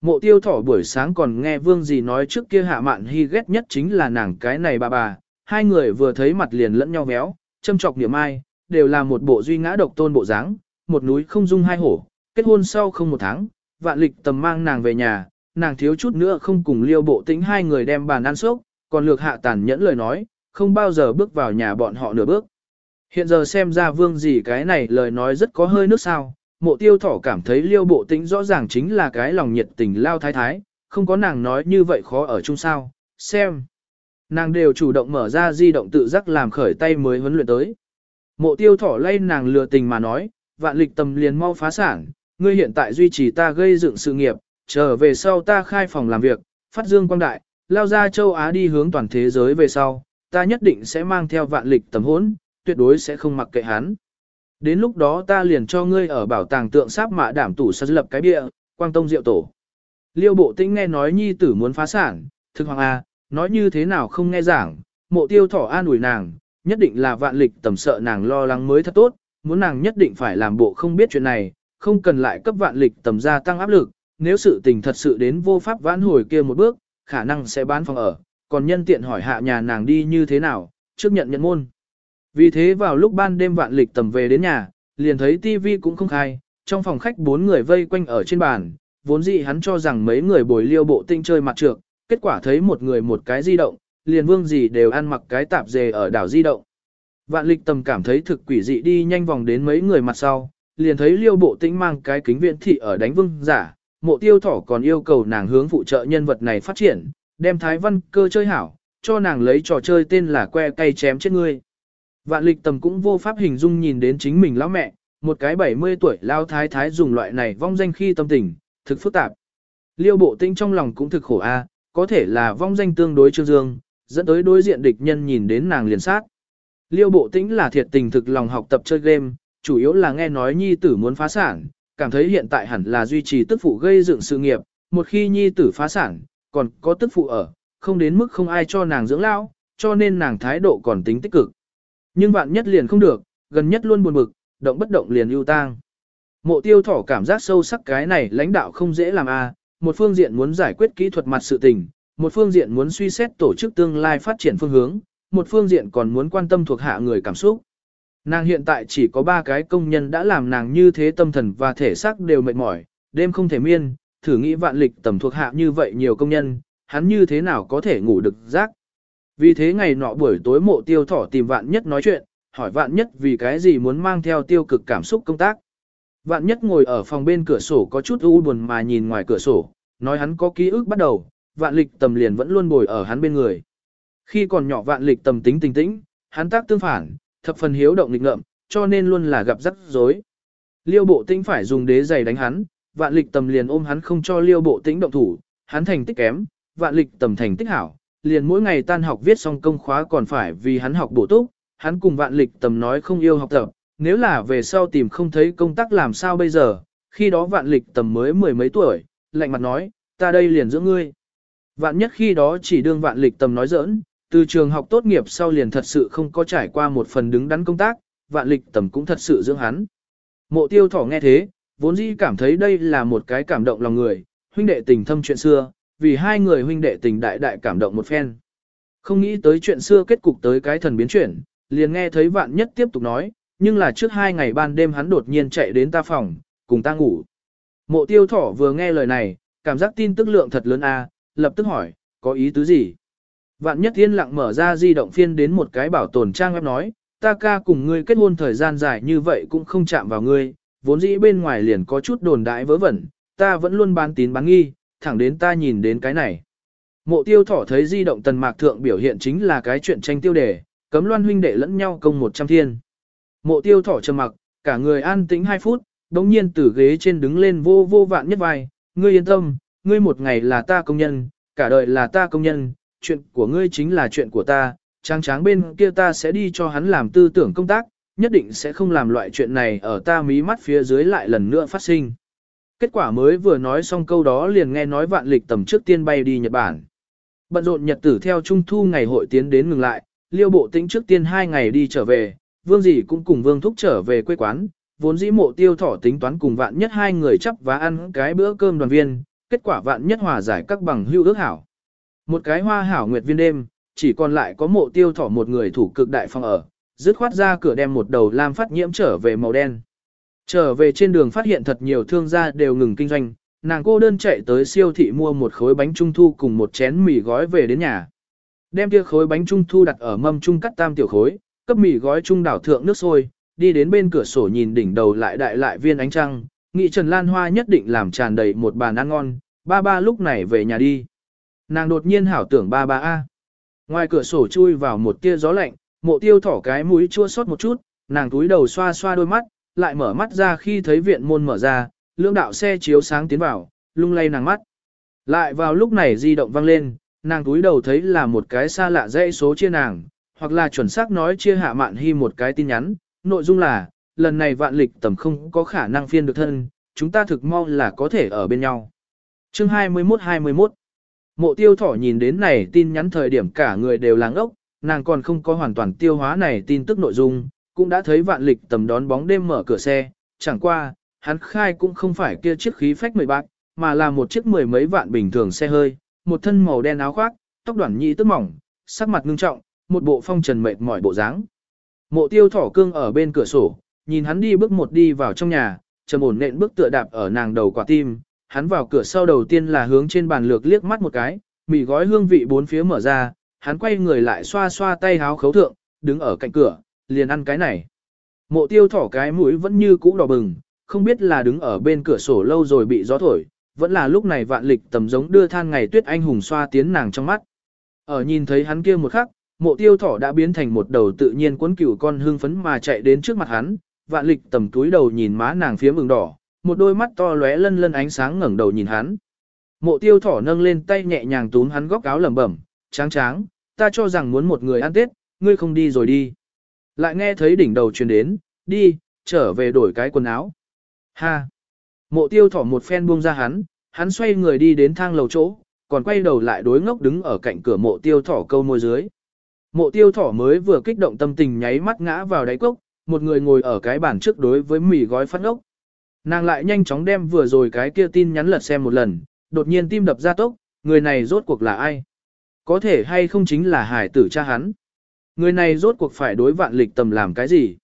Mộ tiêu thỏ buổi sáng còn nghe vương gì nói trước kia hạ mạn hy ghét nhất chính là nàng cái này bà bà, hai người vừa thấy mặt liền lẫn nhau véo, châm chọc niệm ai, đều là một bộ duy ngã độc tôn bộ dáng, một núi không dung hai hổ, kết hôn sau không một tháng, vạn lịch tầm mang nàng về nhà, nàng thiếu chút nữa không cùng liêu bộ tính hai người đem bàn ăn sốc, còn lược hạ tàn nhẫn lời nói, không bao giờ bước vào nhà bọn họ nửa bước. Hiện giờ xem ra vương gì cái này lời nói rất có hơi nước sao, mộ tiêu thỏ cảm thấy liêu bộ tĩnh rõ ràng chính là cái lòng nhiệt tình lao thái thái, không có nàng nói như vậy khó ở chung sao, xem. Nàng đều chủ động mở ra di động tự giác làm khởi tay mới huấn luyện tới. Mộ tiêu thỏ lay nàng lừa tình mà nói, vạn lịch tầm liền mau phá sản, ngươi hiện tại duy trì ta gây dựng sự nghiệp, trở về sau ta khai phòng làm việc, phát dương quang đại, lao ra châu Á đi hướng toàn thế giới về sau, ta nhất định sẽ mang theo vạn lịch tầm hốn, tuyệt đối sẽ không mặc kệ hắn. Đến lúc đó ta liền cho ngươi ở bảo tàng tượng sáp mạ đảm tủ sơ lập cái bia, quang tông diệu tổ. Liêu bộ tĩnh nghe nói nhi tử muốn phá sản, thực hoàng A, nói như thế nào không nghe giảng, mộ tiêu thỏ an ủi nàng, nhất định là vạn lịch tầm sợ nàng lo lắng mới thật tốt, muốn nàng nhất định phải làm bộ không biết chuyện này, không cần lại cấp vạn lịch tầm gia tăng áp lực, nếu sự tình thật sự đến vô pháp vãn hồi kia một bước, khả năng sẽ bán phòng ở, còn nhân tiện hỏi hạ nhà nàng đi như thế nào, trước nhận nhận môn. Vì thế vào lúc ban đêm vạn lịch tầm về đến nhà, liền thấy tivi cũng không khai, trong phòng khách bốn người vây quanh ở trên bàn, vốn dĩ hắn cho rằng mấy người bồi liêu bộ tinh chơi mặt trược, kết quả thấy một người một cái di động, liền vương gì đều ăn mặc cái tạp dề ở đảo di động. Vạn lịch tầm cảm thấy thực quỷ dị đi nhanh vòng đến mấy người mặt sau, liền thấy liêu bộ tĩnh mang cái kính viện thị ở đánh vương giả, mộ tiêu thỏ còn yêu cầu nàng hướng phụ trợ nhân vật này phát triển, đem thái văn cơ chơi hảo, cho nàng lấy trò chơi tên là que cây chém chết ngươi. Vạn lịch tầm cũng vô pháp hình dung nhìn đến chính mình lão mẹ, một cái 70 tuổi lao thái thái dùng loại này vong danh khi tâm tình, thực phức tạp. Liêu bộ tinh trong lòng cũng thực khổ a, có thể là vong danh tương đối trương dương, dẫn tới đối diện địch nhân nhìn đến nàng liền sát. Liêu bộ tĩnh là thiệt tình thực lòng học tập chơi game, chủ yếu là nghe nói nhi tử muốn phá sản, cảm thấy hiện tại hẳn là duy trì tức phụ gây dựng sự nghiệp, một khi nhi tử phá sản, còn có tức phụ ở, không đến mức không ai cho nàng dưỡng lão, cho nên nàng thái độ còn tính tích cực. Nhưng vạn nhất liền không được, gần nhất luôn buồn bực, động bất động liền ưu tang. Mộ tiêu thỏ cảm giác sâu sắc cái này lãnh đạo không dễ làm a à. một phương diện muốn giải quyết kỹ thuật mặt sự tình, một phương diện muốn suy xét tổ chức tương lai phát triển phương hướng, một phương diện còn muốn quan tâm thuộc hạ người cảm xúc. Nàng hiện tại chỉ có ba cái công nhân đã làm nàng như thế tâm thần và thể xác đều mệt mỏi, đêm không thể miên, thử nghĩ vạn lịch tầm thuộc hạ như vậy nhiều công nhân, hắn như thế nào có thể ngủ được giấc. Vì thế ngày nọ buổi tối mộ tiêu thỏ tìm vạn nhất nói chuyện, hỏi vạn nhất vì cái gì muốn mang theo tiêu cực cảm xúc công tác. Vạn nhất ngồi ở phòng bên cửa sổ có chút u buồn mà nhìn ngoài cửa sổ, nói hắn có ký ức bắt đầu, vạn lịch tầm liền vẫn luôn bồi ở hắn bên người. Khi còn nhỏ vạn lịch tầm tính tình tĩnh, hắn tác tương phản, thập phần hiếu động nghịch ngợm, cho nên luôn là gặp rắc rối. Liêu bộ tinh phải dùng đế giày đánh hắn, vạn lịch tầm liền ôm hắn không cho liêu bộ tĩnh động thủ, hắn thành tích kém, vạn lịch tầm thành tích hảo, liền mỗi ngày tan học viết xong công khóa còn phải vì hắn học bổ túc, hắn cùng vạn lịch tầm nói không yêu học tập, nếu là về sau tìm không thấy công tác làm sao bây giờ, khi đó vạn lịch tầm mới mười mấy tuổi, lạnh mặt nói, ta đây liền giữ ngươi. Vạn nhất khi đó chỉ đương vạn lịch tầm nói giỡn, từ trường học tốt nghiệp sau liền thật sự không có trải qua một phần đứng đắn công tác, vạn lịch tầm cũng thật sự dưỡng hắn. Mộ tiêu thỏ nghe thế, vốn dĩ cảm thấy đây là một cái cảm động lòng người, huynh đệ tình thâm chuyện xưa, vì hai người huynh đệ tình đại đại cảm động một phen. Không nghĩ tới chuyện xưa kết cục tới cái thần biến chuyển, liền nghe thấy vạn nhất tiếp tục nói, nhưng là trước hai ngày ban đêm hắn đột nhiên chạy đến ta phòng, cùng ta ngủ. Mộ tiêu thỏ vừa nghe lời này, cảm giác tin tức lượng thật lớn a, lập tức hỏi, có ý tứ gì? Vạn nhất yên lặng mở ra di động phiên đến một cái bảo tồn trang web nói, ta ca cùng ngươi kết hôn thời gian dài như vậy cũng không chạm vào ngươi, vốn dĩ bên ngoài liền có chút đồn đại vớ vẩn, ta vẫn luôn bán tín bán nghi, thẳng đến ta nhìn đến cái này. Mộ tiêu thỏ thấy di động tần mạc thượng biểu hiện chính là cái chuyện tranh tiêu đề, cấm loan huynh đệ lẫn nhau công một trăm thiên. Mộ tiêu thỏ trầm mặc, cả người an tĩnh 2 phút, đống nhiên từ ghế trên đứng lên vô vô vạn nhất vai, ngươi yên tâm, ngươi một ngày là ta công nhân, cả đời là ta công nhân, chuyện của ngươi chính là chuyện của ta, trang tráng bên kia ta sẽ đi cho hắn làm tư tưởng công tác, nhất định sẽ không làm loại chuyện này ở ta mí mắt phía dưới lại lần nữa phát sinh. Kết quả mới vừa nói xong câu đó liền nghe nói vạn lịch tầm trước tiên bay đi Nhật Bản. Bận rộn nhật tử theo trung thu ngày hội tiến đến ngừng lại, liêu bộ tĩnh trước tiên hai ngày đi trở về, vương dì cũng cùng vương thúc trở về quê quán, vốn dĩ mộ tiêu thỏ tính toán cùng vạn nhất hai người chấp và ăn cái bữa cơm đoàn viên, kết quả vạn nhất hòa giải các bằng hưu ước hảo. Một cái hoa hảo nguyệt viên đêm, chỉ còn lại có mộ tiêu thỏ một người thủ cực đại phòng ở, dứt khoát ra cửa đem một đầu lam phát nhiễm trở về màu đen. Trở về trên đường phát hiện thật nhiều thương gia đều ngừng kinh doanh, nàng cô đơn chạy tới siêu thị mua một khối bánh trung thu cùng một chén mì gói về đến nhà. Đem kia khối bánh trung thu đặt ở mâm trung cắt tam tiểu khối, cấp mì gói trung đảo thượng nước sôi, đi đến bên cửa sổ nhìn đỉnh đầu lại đại lại viên ánh trăng, nghĩ Trần Lan Hoa nhất định làm tràn đầy một bàn ăn ngon, ba ba lúc này về nhà đi. Nàng đột nhiên hảo tưởng ba ba A. Ngoài cửa sổ chui vào một tia gió lạnh, mộ tiêu thỏ cái mũi chua xót một chút, nàng túi đầu xoa xoa đôi mắt, lại mở mắt ra khi thấy viện môn mở ra, lưỡng đạo xe chiếu sáng tiến vào, lung lay nàng mắt. Lại vào lúc này di động vang lên, nàng túi đầu thấy là một cái xa lạ dãy số chia nàng, hoặc là chuẩn xác nói chia hạ mạn hy một cái tin nhắn, nội dung là, lần này vạn lịch tầm không có khả năng phiên được thân, chúng ta thực mong là có thể ở bên nhau. Chương 21-21 Mộ tiêu thỏ nhìn đến này tin nhắn thời điểm cả người đều láng ốc, nàng còn không có hoàn toàn tiêu hóa này tin tức nội dung, cũng đã thấy vạn lịch tầm đón bóng đêm mở cửa xe, chẳng qua, hắn khai cũng không phải kia chiếc khí phách mười bạc, mà là một chiếc mười mấy vạn bình thường xe hơi, một thân màu đen áo khoác, tóc đoản nhị tức mỏng, sắc mặt ngưng trọng, một bộ phong trần mệt mỏi bộ dáng. Mộ tiêu thỏ cương ở bên cửa sổ, nhìn hắn đi bước một đi vào trong nhà, trầm ổn nện bước tựa đạp ở nàng đầu quả tim, hắn vào cửa sau đầu tiên là hướng trên bàn lược liếc mắt một cái, mì gói hương vị bốn phía mở ra, hắn quay người lại xoa xoa tay háo khấu thượng, đứng ở cạnh cửa, liền ăn cái này. Mộ tiêu thỏ cái mũi vẫn như cũ đỏ bừng, không biết là đứng ở bên cửa sổ lâu rồi bị gió thổi, vẫn là lúc này vạn lịch tầm giống đưa than ngày tuyết anh hùng xoa tiến nàng trong mắt. Ở nhìn thấy hắn kia một khắc, mộ tiêu thỏ đã biến thành một đầu tự nhiên cuốn cửu con hương phấn mà chạy đến trước mặt hắn, vạn lịch tầm túi đầu nhìn má nàng phía mừng đỏ, một đôi mắt to lóe lân lân ánh sáng ngẩng đầu nhìn hắn. Mộ tiêu thỏ nâng lên tay nhẹ nhàng túm hắn góc áo lẩm bẩm, tráng tráng, ta cho rằng muốn một người ăn tết, ngươi không đi rồi đi. Lại nghe thấy đỉnh đầu truyền đến, đi, trở về đổi cái quần áo. Ha! Mộ tiêu thỏ một phen buông ra hắn, hắn xoay người đi đến thang lầu chỗ, còn quay đầu lại đối ngốc đứng ở cạnh cửa mộ tiêu thỏ câu môi dưới. Mộ tiêu thỏ mới vừa kích động tâm tình nháy mắt ngã vào đáy cốc, một người ngồi ở cái bàn trước đối với mì gói phát ốc, Nàng lại nhanh chóng đem vừa rồi cái kia tin nhắn lật xem một lần, đột nhiên tim đập ra tốc, người này rốt cuộc là ai? Có thể hay không chính là hải tử cha hắn? Người này rốt cuộc phải đối vạn lịch tầm làm cái gì?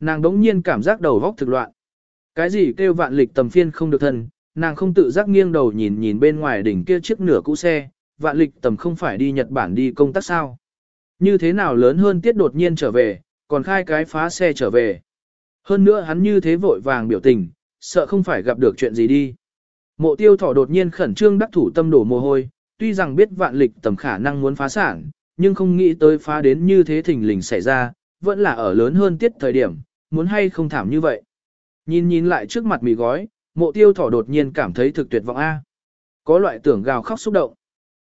Nàng đống nhiên cảm giác đầu vóc thực loạn. Cái gì kêu vạn lịch tầm phiên không được thân, nàng không tự giác nghiêng đầu nhìn nhìn bên ngoài đỉnh kia chiếc nửa cũ xe, vạn lịch tầm không phải đi Nhật Bản đi công tác sao. Như thế nào lớn hơn tiết đột nhiên trở về, còn khai cái phá xe trở về. Hơn nữa hắn như thế vội vàng biểu tình, sợ không phải gặp được chuyện gì đi. Mộ tiêu thỏ đột nhiên khẩn trương đắc thủ tâm đổ mồ hôi, tuy rằng biết vạn lịch tầm khả năng muốn phá sản, nhưng không nghĩ tới phá đến như thế thình lình xảy ra, vẫn là ở lớn hơn tiết thời điểm, muốn hay không thảm như vậy. Nhìn nhìn lại trước mặt mì gói, mộ tiêu thỏ đột nhiên cảm thấy thực tuyệt vọng A. Có loại tưởng gào khóc xúc động.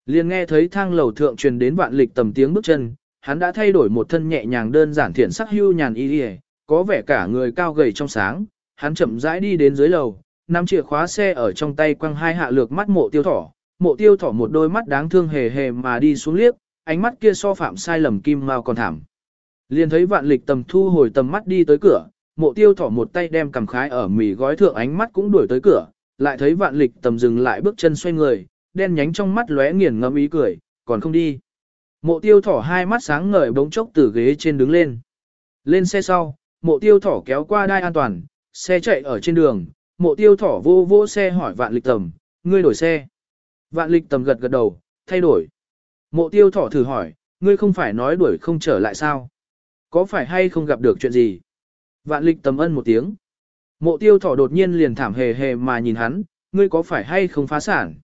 liền nghe thấy thang lầu thượng truyền đến vạn lịch tầm tiếng bước chân, hắn đã thay đổi một thân nhẹ nhàng đơn giản thiện sắc hưu nhàn y y, có vẻ cả người cao gầy trong sáng, hắn chậm rãi đi đến dưới lầu, nắm chìa khóa xe ở trong tay quăng hai hạ lược mắt mộ tiêu thỏ, mộ tiêu thỏ một đôi mắt đáng thương hề hề mà đi xuống liếc, ánh mắt kia so phạm sai lầm kim Mao còn thảm. Liền thấy vạn lịch tầm thu hồi tầm mắt đi tới cửa, mộ tiêu thỏ một tay đem cầm khái ở mì gói thượng ánh mắt cũng đuổi tới cửa, lại thấy vạn lịch tầm dừng lại bước chân xoay người, đen nhánh trong mắt lóe nghiền ngẫm ý cười, còn không đi. Mộ tiêu thỏ hai mắt sáng ngời bỗng chốc từ ghế trên đứng lên. Lên xe sau, mộ tiêu thỏ kéo qua đai an toàn, xe chạy ở trên đường, mộ tiêu thỏ vô vô xe hỏi vạn lịch tầm, ngươi đổi xe. Vạn lịch tầm gật gật đầu, thay đổi. Mộ tiêu thỏ thử hỏi, ngươi không phải nói đuổi không trở lại sao? Có phải hay không gặp được chuyện gì? Vạn lịch tầm ân một tiếng. Mộ tiêu thỏ đột nhiên liền thảm hề hề mà nhìn hắn, ngươi có phải hay không phá sản?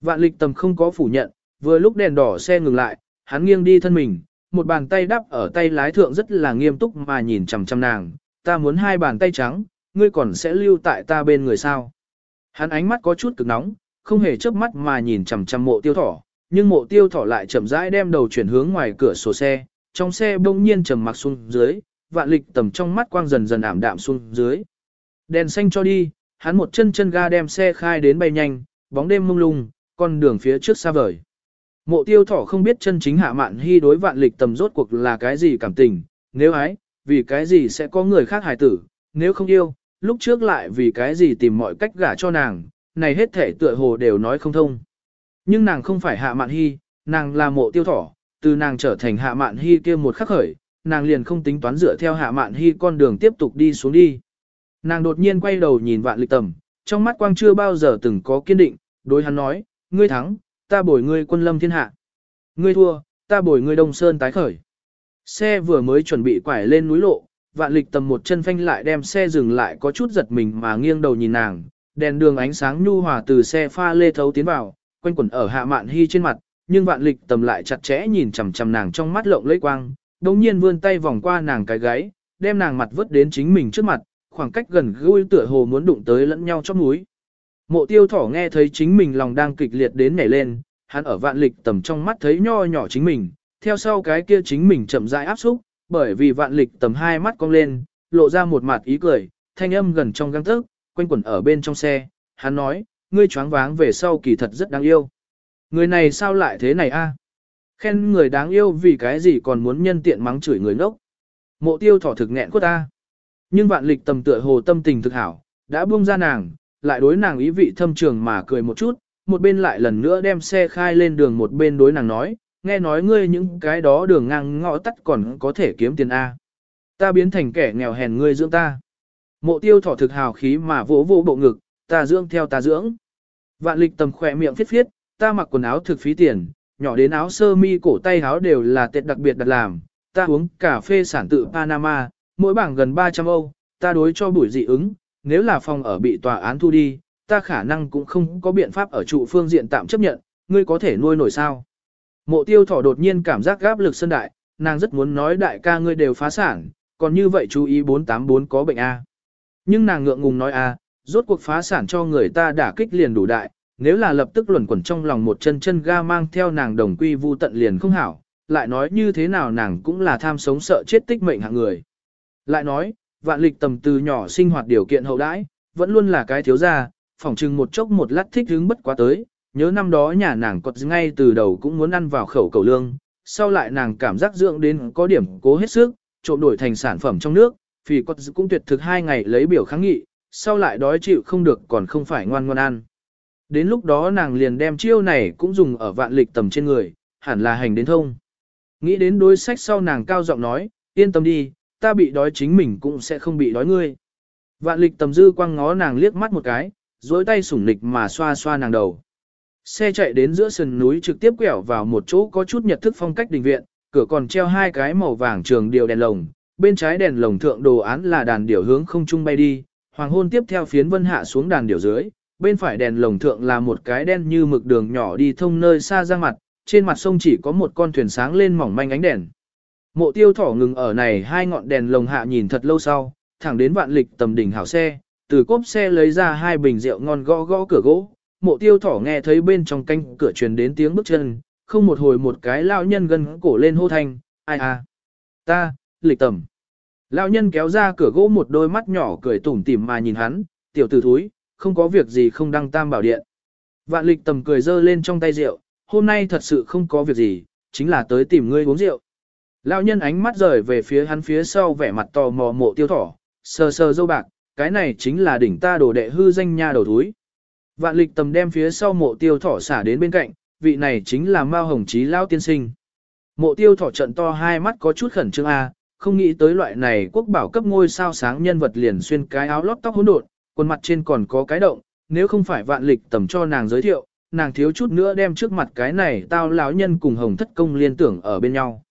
Vạn lịch tầm không có phủ nhận, vừa lúc đèn đỏ xe ngừng lại, hắn nghiêng đi thân mình, một bàn tay đắp ở tay lái thượng rất là nghiêm túc mà nhìn chằm chằm nàng, ta muốn hai bàn tay trắng, ngươi còn sẽ lưu tại ta bên người sao. Hắn ánh mắt có chút cực nóng, không hề chớp mắt mà nhìn chằm chằm mộ tiêu thỏ, nhưng mộ tiêu thỏ lại chậm rãi đem đầu chuyển hướng ngoài cửa sổ xe, trong xe bỗng nhiên trầm mặc xuống dưới, vạn lịch tầm trong mắt quang dần dần ảm đạm xuống dưới. Đèn xanh cho đi, hắn một chân chân ga đem xe khai đến bay nhanh, bóng đêm mông lung, con đường phía trước xa vời. Mộ tiêu thỏ không biết chân chính hạ mạn hy đối vạn lịch tầm rốt cuộc là cái gì cảm tình, nếu ái, vì cái gì sẽ có người khác hài tử, nếu không yêu, lúc trước lại vì cái gì tìm mọi cách gả cho nàng, này hết thể tựa hồ đều nói không thông. Nhưng nàng không phải hạ mạn hy, nàng là mộ tiêu thỏ, từ nàng trở thành hạ mạn hy kia một khắc khởi, nàng liền không tính toán dựa theo hạ mạn hy con đường tiếp tục đi xuống đi. Nàng đột nhiên quay đầu nhìn vạn lịch tầm, trong mắt quang chưa bao giờ từng có kiên định, đối hắn nói, ngươi thắng, ta bồi ngươi quân lâm thiên hạ. Ngươi thua, ta bồi ngươi đông sơn tái khởi. Xe vừa mới chuẩn bị quải lên núi lộ, vạn lịch tầm một chân phanh lại đem xe dừng lại có chút giật mình mà nghiêng đầu nhìn nàng, đèn đường ánh sáng nhu hòa từ xe pha lê thấu tiến vào, quanh quẩn ở hạ mạn hy trên mặt, nhưng vạn lịch tầm lại chặt chẽ nhìn chằm chằm nàng trong mắt lộng lẫy quang, đồng nhiên vươn tay vòng qua nàng cái gáy, đem nàng mặt vứt đến chính mình trước mặt, khoảng cách gần gũi tựa hồ muốn đụng tới lẫn nhau chóp mũi. Mộ tiêu thỏ nghe thấy chính mình lòng đang kịch liệt đến nhảy lên, hắn ở vạn lịch tầm trong mắt thấy nho nhỏ chính mình, theo sau cái kia chính mình chậm rãi áp xúc, bởi vì vạn lịch tầm hai mắt cong lên, lộ ra một mặt ý cười, thanh âm gần trong găng tức, quanh quẩn ở bên trong xe, hắn nói, ngươi choáng váng về sau kỳ thật rất đáng yêu. Người này sao lại thế này a? Khen người đáng yêu vì cái gì còn muốn nhân tiện mắng chửi người ngốc. Mộ tiêu thỏ thực nghẹn của ta. Nhưng vạn lịch tầm tựa hồ tâm tình thực hảo, đã buông ra nàng, lại đối nàng ý vị thâm trường mà cười một chút, một bên lại lần nữa đem xe khai lên đường một bên đối nàng nói, nghe nói ngươi những cái đó đường ngang ngõ tắt còn có thể kiếm tiền A. Ta biến thành kẻ nghèo hèn ngươi dưỡng ta. Mộ tiêu thỏ thực hào khí mà vỗ vỗ bộ ngực, ta dưỡng theo ta dưỡng. Vạn lịch tầm khỏe miệng phiết phiết, ta mặc quần áo thực phí tiền, nhỏ đến áo sơ mi cổ tay áo đều là tệt đặc biệt đặt làm, ta uống cà phê sản tự Panama, mỗi bảng gần 300 Âu, ta đối cho buổi dị ứng, nếu là phòng ở bị tòa án thu đi, ta khả năng cũng không có biện pháp ở trụ phương diện tạm chấp nhận, ngươi có thể nuôi nổi sao. Mộ tiêu thỏ đột nhiên cảm giác gáp lực sân đại, nàng rất muốn nói đại ca ngươi đều phá sản, còn như vậy chú ý 484 có bệnh A. Nhưng nàng ngượng ngùng nói A, rốt cuộc phá sản cho người ta đả kích liền đủ đại, nếu là lập tức luẩn quẩn trong lòng một chân chân ga mang theo nàng đồng quy vu tận liền không hảo, lại nói như thế nào nàng cũng là tham sống sợ chết tích mệnh hạng người. Lại nói, vạn lịch tầm từ nhỏ sinh hoạt điều kiện hậu đãi, vẫn luôn là cái thiếu gia, phỏng chừng một chốc một lát thích hứng bất quá tới, nhớ năm đó nhà nàng cọt ngay từ đầu cũng muốn ăn vào khẩu cầu lương, sau lại nàng cảm giác dưỡng đến có điểm cố hết sức, trộm đổi thành sản phẩm trong nước, phỉ quật cũng tuyệt thực hai ngày lấy biểu kháng nghị, sau lại đói chịu không được còn không phải ngoan ngoan ăn. Đến lúc đó nàng liền đem chiêu này cũng dùng ở vạn lịch tầm trên người, hẳn là hành đến thông. Nghĩ đến đối sách sau nàng cao giọng nói, yên tâm đi, ta bị đói chính mình cũng sẽ không bị đói ngươi. Vạn lịch tầm dư quăng ngó nàng liếc mắt một cái, dối tay sủng lịch mà xoa xoa nàng đầu. Xe chạy đến giữa sườn núi trực tiếp quẹo vào một chỗ có chút nhật thức phong cách đình viện, cửa còn treo hai cái màu vàng trường điều đèn lồng, bên trái đèn lồng thượng đồ án là đàn điểu hướng không trung bay đi, hoàng hôn tiếp theo phiến vân hạ xuống đàn điểu dưới, bên phải đèn lồng thượng là một cái đen như mực đường nhỏ đi thông nơi xa ra mặt, trên mặt sông chỉ có một con thuyền sáng lên mỏng manh ánh đèn. Mộ tiêu thỏ ngừng ở này hai ngọn đèn lồng hạ nhìn thật lâu sau, thẳng đến vạn lịch tầm đỉnh hảo xe, từ cốp xe lấy ra hai bình rượu ngon gõ gõ cửa gỗ, mộ tiêu thỏ nghe thấy bên trong canh cửa truyền đến tiếng bước chân, không một hồi một cái lao nhân gần cổ lên hô thanh, ai à, ta, lịch tầm. Lão nhân kéo ra cửa gỗ một đôi mắt nhỏ cười tủm tỉm mà nhìn hắn, tiểu tử thúi, không có việc gì không đăng tam bảo điện. Vạn lịch tầm cười dơ lên trong tay rượu, hôm nay thật sự không có việc gì, chính là tới tìm ngươi uống rượu. Lão nhân ánh mắt rời về phía hắn phía sau vẻ mặt tò mò mộ tiêu thỏ, sờ sờ dâu bạc, cái này chính là đỉnh ta đồ đệ hư danh nha đầu thúi. Vạn lịch tầm đem phía sau mộ tiêu thỏ xả đến bên cạnh, vị này chính là Mao Hồng Chí Lao tiên sinh. Mộ tiêu thỏ trận to hai mắt có chút khẩn trương A, không nghĩ tới loại này quốc bảo cấp ngôi sao sáng nhân vật liền xuyên cái áo lót tóc hỗn độn, quần mặt trên còn có cái động, nếu không phải vạn lịch tầm cho nàng giới thiệu, nàng thiếu chút nữa đem trước mặt cái này tao lão nhân cùng hồng thất công liên tưởng ở bên nhau.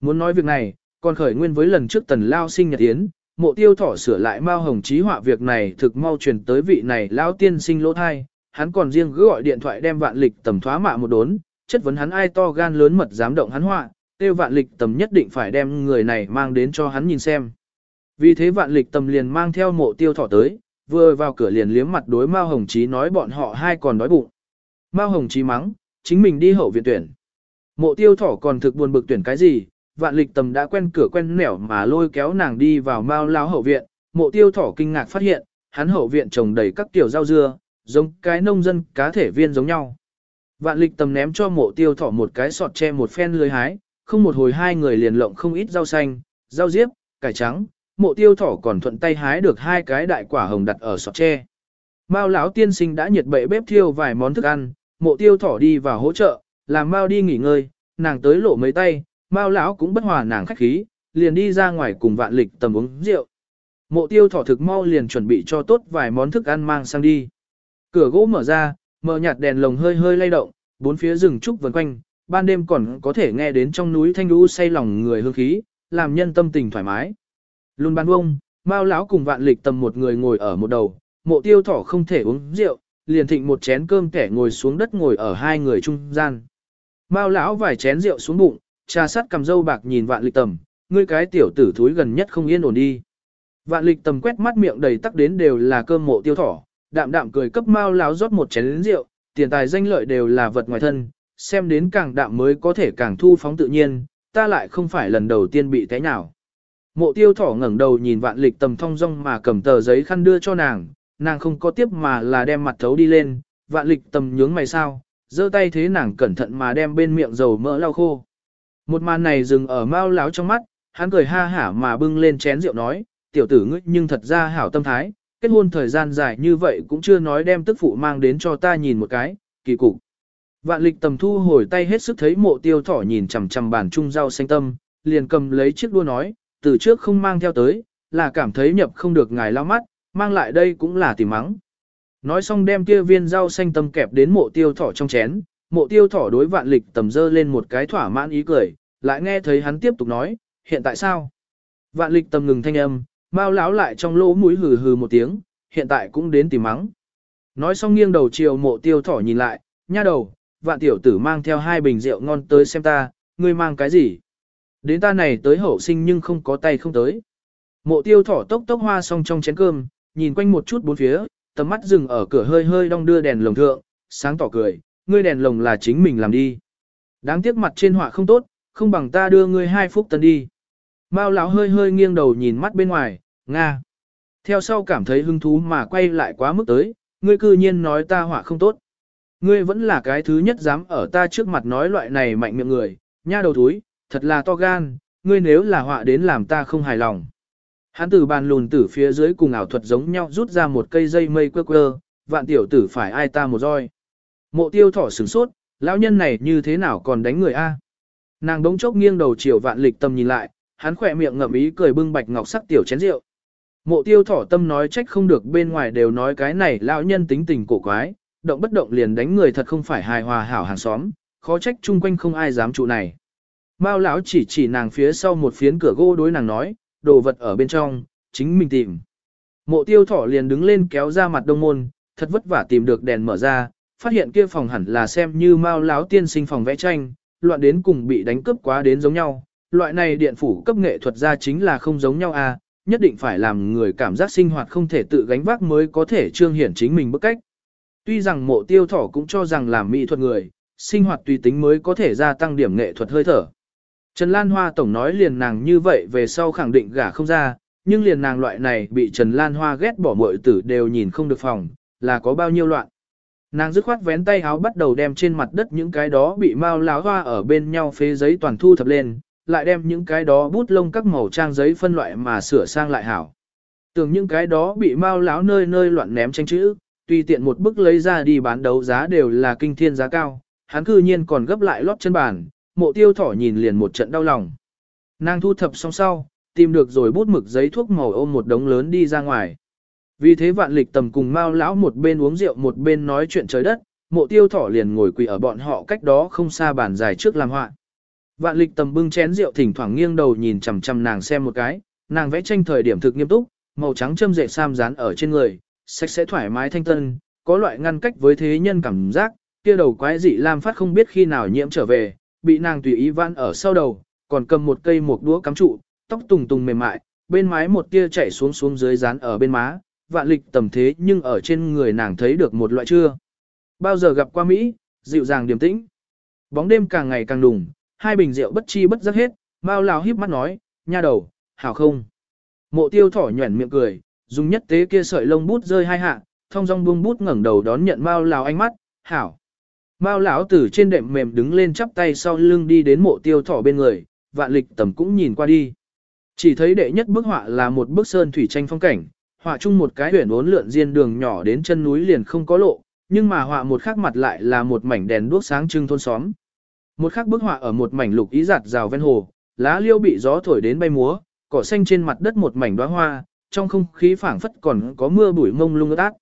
Muốn nói việc này, còn khởi nguyên với lần trước tần lao sinh nhật yến, mộ tiêu thỏ sửa lại mao hồng trí họa việc này thực mau truyền tới vị này lao tiên sinh lỗ thai, hắn còn riêng gửi gọi điện thoại đem vạn lịch tầm thoá mạ một đốn, chất vấn hắn ai to gan lớn mật dám động hắn họa, tiêu vạn lịch tầm nhất định phải đem người này mang đến cho hắn nhìn xem. Vì thế vạn lịch tầm liền mang theo mộ tiêu thỏ tới, vừa vào cửa liền liếm mặt đối Mao Hồng Chí nói bọn họ hai còn đói bụng. Mao Hồng Chí mắng, chính mình đi hậu viện tuyển. Mộ tiêu thỏ còn thực buồn bực tuyển cái gì, vạn lịch tầm đã quen cửa quen nẻo mà lôi kéo nàng đi vào Mao lao hậu viện, mộ tiêu thỏ kinh ngạc phát hiện, hắn hậu viện trồng đầy các tiểu rau dưa, giống cái nông dân cá thể viên giống nhau. Vạn lịch tầm ném cho mộ tiêu thỏ một cái sọt tre một phen lưới hái, không một hồi hai người liền lộng không ít rau xanh, rau diếp, cải trắng, mộ tiêu thỏ còn thuận tay hái được hai cái đại quả hồng đặt ở sọt tre. Mao lão tiên sinh đã nhiệt bệ bếp thiêu vài món thức ăn, mộ tiêu thỏ đi vào hỗ trợ, làm Mao đi nghỉ ngơi, nàng tới lộ mấy tay, Mao lão cũng bất hòa nàng khách khí, liền đi ra ngoài cùng vạn lịch tầm uống rượu. Mộ tiêu thỏ thực mau liền chuẩn bị cho tốt vài món thức ăn mang sang đi. Cửa gỗ mở ra, mở nhạt đèn lồng hơi hơi lay động, bốn phía rừng trúc vần quanh, ban đêm còn có thể nghe đến trong núi thanh lũ say lòng người hương khí, làm nhân tâm tình thoải mái. Luôn ban bông, Mao lão cùng vạn lịch tầm một người ngồi ở một đầu, mộ tiêu thỏ không thể uống rượu, liền thịnh một chén cơm kẻ ngồi xuống đất ngồi ở hai người trung gian. Mao lão vài chén rượu xuống bụng, trà sắt cầm dâu bạc nhìn vạn lịch tầm, ngươi cái tiểu tử thúi gần nhất không yên ổn đi. Vạn lịch tầm quét mắt miệng đầy tắc đến đều là cơm mộ tiêu thỏ, đạm đạm cười cấp Mao lão rót một chén rượu, tiền tài danh lợi đều là vật ngoài thân, xem đến càng đạm mới có thể càng thu phóng tự nhiên, ta lại không phải lần đầu tiên bị thế nào. Mộ tiêu thỏ ngẩng đầu nhìn vạn lịch tầm thong rong mà cầm tờ giấy khăn đưa cho nàng, nàng không có tiếp mà là đem mặt thấu đi lên, vạn lịch tầm nhướng mày sao, giơ tay thế nàng cẩn thận mà đem bên miệng dầu mỡ lau khô. Một màn này dừng ở mau láo trong mắt, hắn cười ha hả mà bưng lên chén rượu nói, tiểu tử ngươi nhưng thật ra hảo tâm thái, kết hôn thời gian dài như vậy cũng chưa nói đem tức phụ mang đến cho ta nhìn một cái, kỳ cục. Vạn lịch tầm thu hồi tay hết sức thấy mộ tiêu thỏ nhìn chằm chằm bàn chung rau xanh tâm, liền cầm lấy chiếc đua nói, từ trước không mang theo tới, là cảm thấy nhập không được ngài lao mắt, mang lại đây cũng là tìm mắng. Nói xong đem kia viên rau xanh tâm kẹp đến mộ tiêu thỏ trong chén, mộ tiêu thỏ đối vạn lịch tầm dơ lên một cái thỏa mãn ý cười, lại nghe thấy hắn tiếp tục nói, hiện tại sao? Vạn lịch tầm ngừng thanh âm, mau láo lại trong lỗ mũi hừ hừ một tiếng, hiện tại cũng đến tìm mắng. Nói xong nghiêng đầu chiều mộ tiêu thỏ nhìn lại, nha đầu, vạn tiểu tử mang theo hai bình rượu ngon tới xem ta, ngươi mang cái gì? Đến ta này tới hậu sinh nhưng không có tay không tới. Mộ tiêu thỏ tốc tốc hoa xong trong chén cơm, nhìn quanh một chút bốn phía, tầm mắt dừng ở cửa hơi hơi đong đưa đèn lồng thượng, sáng tỏ cười, ngươi đèn lồng là chính mình làm đi. Đáng tiếc mặt trên họa không tốt, không bằng ta đưa ngươi hai phút tân đi. Mao lão hơi hơi nghiêng đầu nhìn mắt bên ngoài, nga. Theo sau cảm thấy hứng thú mà quay lại quá mức tới, ngươi cư nhiên nói ta họa không tốt. Ngươi vẫn là cái thứ nhất dám ở ta trước mặt nói loại này mạnh miệng người, nha đầu thúi, thật là to gan, ngươi nếu là họa đến làm ta không hài lòng. Hắn từ bàn lùn tử phía dưới cùng ảo thuật giống nhau rút ra một cây dây mây quơ quơ, vạn tiểu tử phải ai ta một roi. Mộ tiêu thỏ sửng sốt, lão nhân này như thế nào còn đánh người a? Nàng đống chốc nghiêng đầu chiều vạn lịch tâm nhìn lại, hắn khỏe miệng ngậm ý cười bưng bạch ngọc sắc tiểu chén rượu. Mộ tiêu thỏ tâm nói trách không được bên ngoài đều nói cái này lão nhân tính tình cổ quái, động bất động liền đánh người thật không phải hài hòa hảo hàng xóm, khó trách chung quanh không ai dám trụ này. Mao lão chỉ chỉ nàng phía sau một phiến cửa gỗ đối nàng nói, đồ vật ở bên trong, chính mình tìm. Mộ tiêu thỏ liền đứng lên kéo ra mặt đông môn, thật vất vả tìm được đèn mở ra, phát hiện kia phòng hẳn là xem như Mao lão tiên sinh phòng vẽ tranh, loạn đến cùng bị đánh cướp quá đến giống nhau. Loại này điện phủ cấp nghệ thuật ra chính là không giống nhau à, nhất định phải làm người cảm giác sinh hoạt không thể tự gánh vác mới có thể trương hiển chính mình bức cách. Tuy rằng mộ tiêu thỏ cũng cho rằng làm mỹ thuật người, sinh hoạt tùy tính mới có thể gia tăng điểm nghệ thuật hơi thở. Trần Lan Hoa tổng nói liền nàng như vậy về sau khẳng định gả không ra, nhưng liền nàng loại này bị Trần Lan Hoa ghét bỏ mọi tử đều nhìn không được phòng, là có bao nhiêu loạn. Nàng dứt khoát vén tay áo bắt đầu đem trên mặt đất những cái đó bị mau láo hoa ở bên nhau phế giấy toàn thu thập lên, lại đem những cái đó bút lông các màu trang giấy phân loại mà sửa sang lại hảo. Tưởng những cái đó bị mau láo nơi nơi loạn ném tranh chữ, tùy tiện một bức lấy ra đi bán đấu giá đều là kinh thiên giá cao, hắn cư nhiên còn gấp lại lót chân bàn, mộ tiêu thỏ nhìn liền một trận đau lòng. Nàng thu thập xong sau, tìm được rồi bút mực giấy thuốc màu ôm một đống lớn đi ra ngoài. Vì thế vạn lịch tầm cùng mau lão một bên uống rượu một bên nói chuyện trời đất, mộ tiêu thỏ liền ngồi quỳ ở bọn họ cách đó không xa bàn dài trước làm họa. Vạn lịch tầm bưng chén rượu thỉnh thoảng nghiêng đầu nhìn chằm chằm nàng xem một cái, nàng vẽ tranh thời điểm thực nghiêm túc, màu trắng châm dệt sam dán ở trên người, sạch sẽ thoải mái thanh tân, có loại ngăn cách với thế nhân cảm giác, kia đầu quái dị lam phát không biết khi nào nhiễm trở về, bị nàng tùy ý vãn ở sau đầu, còn cầm một cây một đũa cắm trụ, tóc tùng tùng mềm mại, bên mái một tia chảy xuống xuống dưới dán ở bên má, vạn lịch tầm thế nhưng ở trên người nàng thấy được một loại chưa. Bao giờ gặp qua Mỹ, dịu dàng điềm tĩnh. Bóng đêm càng ngày càng đùng, hai bình rượu bất chi bất giác hết, Mao Lão híp mắt nói, nha đầu, hảo không. Mộ tiêu thỏ nhuẩn miệng cười, dùng nhất tế kia sợi lông bút rơi hai hạ, thông dong buông bút ngẩng đầu đón nhận Mao Lão ánh mắt, hảo. Mao lão từ trên đệm mềm đứng lên chắp tay sau lưng đi đến mộ tiêu thỏ bên người, vạn lịch tầm cũng nhìn qua đi. Chỉ thấy đệ nhất bức họa là một bức sơn thủy tranh phong cảnh, họa chung một cái huyền uốn lượn diên đường nhỏ đến chân núi liền không có lộ, nhưng mà họa một khắc mặt lại là một mảnh đèn đuốc sáng trưng thôn xóm. Một khắc bức họa ở một mảnh lục ý giạt rào ven hồ, lá liêu bị gió thổi đến bay múa, cỏ xanh trên mặt đất một mảnh đóa hoa, trong không khí phảng phất còn có mưa bụi mông lung ướt át.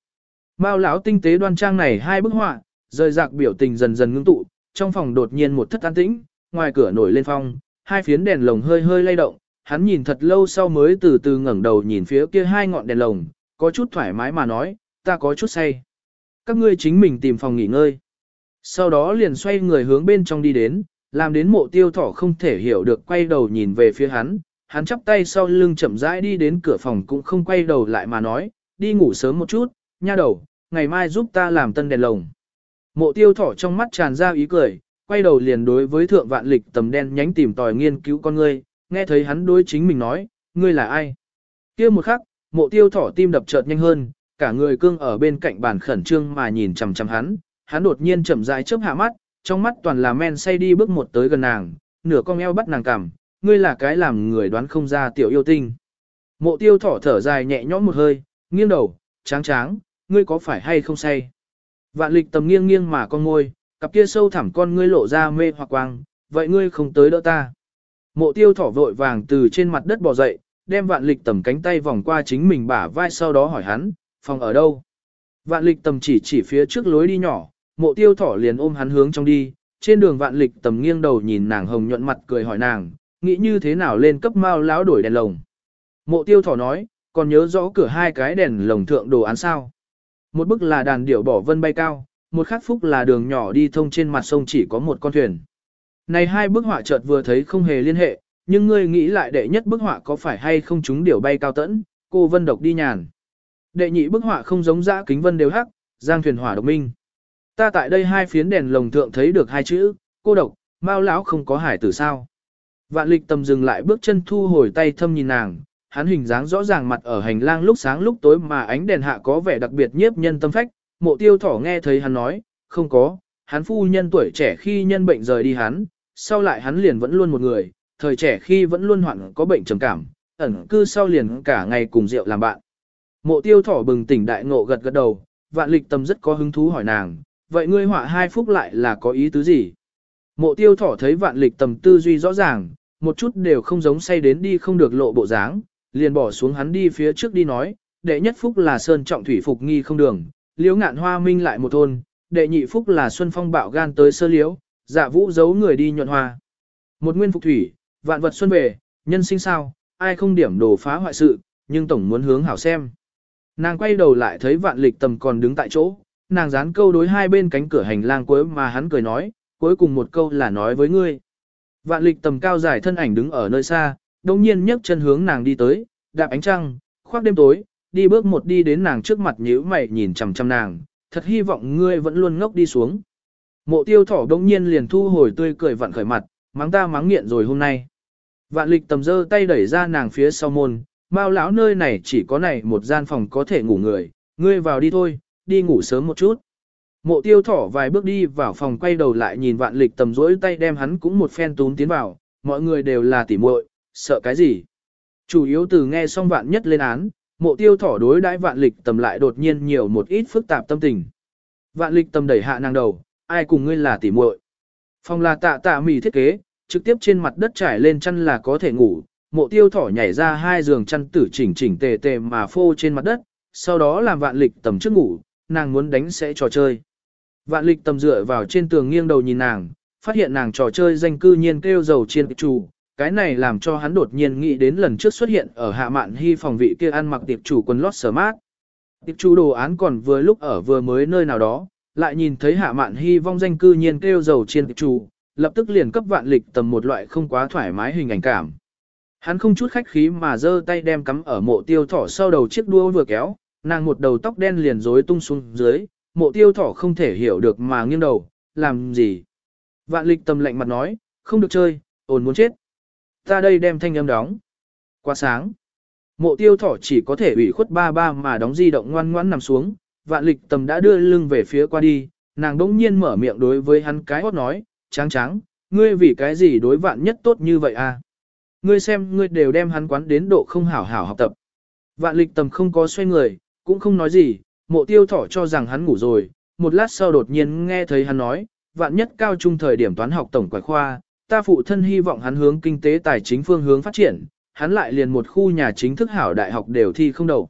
Mao lão tinh tế đoan trang này hai bức họa, rời rạc biểu tình dần dần ngưng tụ, trong phòng đột nhiên một thất an tĩnh, ngoài cửa nổi lên phong, hai phiến đèn lồng hơi hơi lay động, Hắn nhìn thật lâu sau mới từ từ ngẩng đầu nhìn phía kia hai ngọn đèn lồng, có chút thoải mái mà nói, ta có chút say. Các ngươi chính mình tìm phòng nghỉ ngơi. Sau đó liền xoay người hướng bên trong đi đến, làm đến mộ tiêu thỏ không thể hiểu được quay đầu nhìn về phía hắn, hắn chắp tay sau lưng chậm rãi đi đến cửa phòng cũng không quay đầu lại mà nói, đi ngủ sớm một chút, nha đầu, ngày mai giúp ta làm tân đèn lồng. Mộ tiêu thỏ trong mắt tràn ra ý cười, quay đầu liền đối với thượng vạn lịch tầm đen nhánh tìm tòi nghiên cứu con ngươi, nghe thấy hắn đối chính mình nói, ngươi là ai? kia một khắc, mộ tiêu thỏ tim đập chợt nhanh hơn, cả người cương ở bên cạnh bàn khẩn trương mà nhìn chằm chằm hắn, hắn đột nhiên chậm rãi chớp hạ mắt, trong mắt toàn là men say đi bước một tới gần nàng, nửa con eo bắt nàng cằm, ngươi là cái làm người đoán không ra tiểu yêu tinh. Mộ tiêu thỏ thở dài nhẹ nhõm một hơi, nghiêng đầu, tráng tráng, ngươi có phải hay không say? Vạn lịch tầm nghiêng nghiêng mà con ngôi, cặp kia sâu thẳm con ngươi lộ ra mê hoặc quang, vậy ngươi không tới đỡ ta. Mộ tiêu thỏ vội vàng từ trên mặt đất bò dậy, đem vạn lịch tầm cánh tay vòng qua chính mình bả vai sau đó hỏi hắn, phòng ở đâu? Vạn lịch tầm chỉ chỉ phía trước lối đi nhỏ, mộ tiêu thỏ liền ôm hắn hướng trong đi, trên đường vạn lịch tầm nghiêng đầu nhìn nàng hồng nhuận mặt cười hỏi nàng, nghĩ như thế nào lên cấp mau lão đổi đèn lồng. Mộ tiêu thỏ nói, còn nhớ rõ cửa hai cái đèn lồng thượng đồ án sao. Một bức là đàn điểu bỏ vân bay cao, một khắc phúc là đường nhỏ đi thông trên mặt sông chỉ có một con thuyền. Này hai bức họa chợt vừa thấy không hề liên hệ, nhưng ngươi nghĩ lại đệ nhất bức họa có phải hay không chúng điểu bay cao tẫn, cô vân độc đi nhàn. Đệ nhị bức họa không giống dã kính vân đều hắc, giang thuyền hỏa độc minh. Ta tại đây hai phiến đèn lồng thượng thấy được hai chữ, cô độc, mau lão không có hải tử sao. Vạn lịch tầm dừng lại bước chân thu hồi tay thâm nhìn nàng, hắn hình dáng rõ ràng mặt ở hành lang lúc sáng lúc tối mà ánh đèn hạ có vẻ đặc biệt nhiếp nhân tâm phách, mộ tiêu thỏ nghe thấy hắn nói, không có, hắn phu nhân tuổi trẻ khi nhân bệnh rời đi hắn, sau lại hắn liền vẫn luôn một người, thời trẻ khi vẫn luôn hoạn có bệnh trầm cảm, ẩn cư sau liền cả ngày cùng rượu làm bạn. Mộ tiêu thỏ bừng tỉnh đại ngộ gật gật đầu, vạn lịch tâm rất có hứng thú hỏi nàng, vậy ngươi họa hai phúc lại là có ý tứ gì? Mộ tiêu thỏ thấy vạn lịch tầm tư duy rõ ràng, một chút đều không giống say đến đi không được lộ bộ dáng, liền bỏ xuống hắn đi phía trước đi nói, đệ nhất phúc là sơn trọng thủy phục nghi không đường, liễu ngạn hoa minh lại một thôn, đệ nhị phúc là xuân phong bạo gan tới sơ liễu, dạ vũ giấu người đi nhuận hoa. Một nguyên phục thủy, vạn vật xuân về, nhân sinh sao, ai không điểm đồ phá hoại sự, nhưng tổng muốn hướng hảo xem. Nàng quay đầu lại thấy vạn lịch tầm còn đứng tại chỗ, nàng dán câu đối hai bên cánh cửa hành lang cuối mà hắn cười nói, cuối cùng một câu là nói với ngươi. Vạn lịch tầm cao dài thân ảnh đứng ở nơi xa, đồng nhiên nhấc chân hướng nàng đi tới, đạp ánh trăng, khoác đêm tối, đi bước một đi đến nàng trước mặt nhíu mày nhìn chằm chằm nàng, thật hy vọng ngươi vẫn luôn ngốc đi xuống. Mộ tiêu thỏ đồng nhiên liền thu hồi tươi cười vặn khởi mặt, mắng ta mắng nghiện rồi hôm nay. Vạn lịch tầm giơ tay đẩy ra nàng phía sau môn, mau lão nơi này chỉ có này một gian phòng có thể ngủ người, ngươi vào đi thôi, đi ngủ sớm một chút. Mộ tiêu thỏ vài bước đi vào phòng quay đầu lại nhìn vạn lịch tầm rỗi tay đem hắn cũng một phen túm tiến vào, mọi người đều là tỉ muội, sợ cái gì. Chủ yếu từ nghe xong vạn nhất lên án, mộ tiêu thỏ đối đãi vạn lịch tầm lại đột nhiên nhiều một ít phức tạp tâm tình. Vạn lịch tầm đẩy hạ nàng đầu, ai cùng ngươi là tỉ muội. Phòng là tạ tạ mì thiết kế, trực tiếp trên mặt đất trải lên chăn là có thể ngủ, mộ tiêu thỏ nhảy ra hai giường chăn tử chỉnh chỉnh tề tề mà phô trên mặt đất, sau đó làm vạn lịch tầm trước ngủ, nàng muốn đánh sẽ trò chơi. Vạn lịch tầm dựa vào trên tường nghiêng đầu nhìn nàng, phát hiện nàng trò chơi danh cư nhiên kêu dầu chiên chủ, cái này làm cho hắn đột nhiên nghĩ đến lần trước xuất hiện ở hạ mạn hy phòng vị kia ăn mặc tiệp chủ quần lót sờ mát. Tiệp chủ đồ án còn vừa lúc ở vừa mới nơi nào đó, lại nhìn thấy hạ mạn hy vong danh cư nhiên kêu dầu chiên tiệp chủ, lập tức liền cấp vạn lịch tầm một loại không quá thoải mái hình ảnh cảm. Hắn không chút khách khí mà giơ tay đem cắm ở mộ tiêu thỏ sau đầu chiếc đua vừa kéo, nàng một đầu tóc đen liền rối tung xuống dưới, mộ tiêu thỏ không thể hiểu được mà nghiêng đầu, làm gì. Vạn lịch tầm lạnh mặt nói, không được chơi, ồn muốn chết. Ta đây đem thanh âm đóng. Quá sáng. Mộ tiêu thỏ chỉ có thể ủy khuất ba ba mà đóng di động ngoan ngoãn nằm xuống, vạn lịch tầm đã đưa lưng về phía qua đi, nàng đỗng nhiên mở miệng đối với hắn cái hót nói, tráng tráng, ngươi vì cái gì đối vạn nhất tốt như vậy à? Ngươi xem ngươi đều đem hắn quán đến độ không hảo hảo học tập. Vạn lịch tầm không có xoay người, cũng không nói gì, mộ tiêu thỏ cho rằng hắn ngủ rồi, một lát sau đột nhiên nghe thấy hắn nói, vạn nhất cao trung thời điểm toán học tổng quải khoa, ta phụ thân hy vọng hắn hướng kinh tế tài chính phương hướng phát triển, hắn lại liền một khu nhà chính thức hảo đại học đều thi không đầu.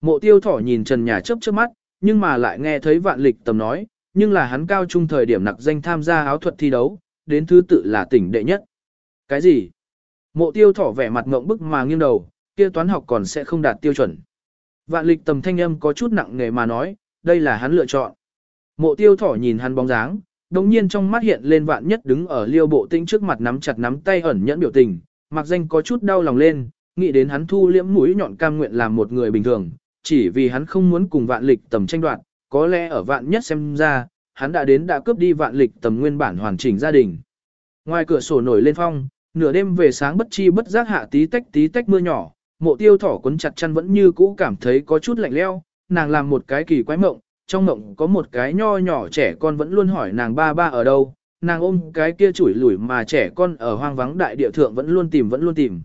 Mộ tiêu thỏ nhìn trần nhà chớp chớp mắt, nhưng mà lại nghe thấy vạn lịch tầm nói, nhưng là hắn cao trung thời điểm nặc danh tham gia áo thuật thi đấu, đến thứ tự là tỉnh đệ nhất. Cái gì? Mộ tiêu thỏ vẻ mặt ngộng bức mà nghiêng đầu, kia toán học còn sẽ không đạt tiêu chuẩn. Vạn lịch tầm thanh âm có chút nặng nề mà nói, đây là hắn lựa chọn. Mộ tiêu thỏ nhìn hắn bóng dáng, đồng nhiên trong mắt hiện lên vạn nhất đứng ở liêu bộ tinh trước mặt nắm chặt nắm tay ẩn nhẫn biểu tình, mặc danh có chút đau lòng lên, nghĩ đến hắn thu liễm mũi nhọn cam nguyện làm một người bình thường, chỉ vì hắn không muốn cùng vạn lịch tầm tranh đoạt, có lẽ ở vạn nhất xem ra, hắn đã đến đã cướp đi vạn lịch tầm nguyên bản hoàn chỉnh gia đình. Ngoài cửa sổ nổi lên phong, nửa đêm về sáng bất chi bất giác hạ tí tách tí tách mưa nhỏ, mộ tiêu thỏ quấn chặt chăn vẫn như cũ cảm thấy có chút lạnh leo, nàng làm một cái kỳ quái mộng, trong mộng có một cái nho nhỏ trẻ con vẫn luôn hỏi nàng ba ba ở đâu, nàng ôm cái kia chủi lủi mà trẻ con ở hoang vắng đại địa thượng vẫn luôn tìm vẫn luôn tìm.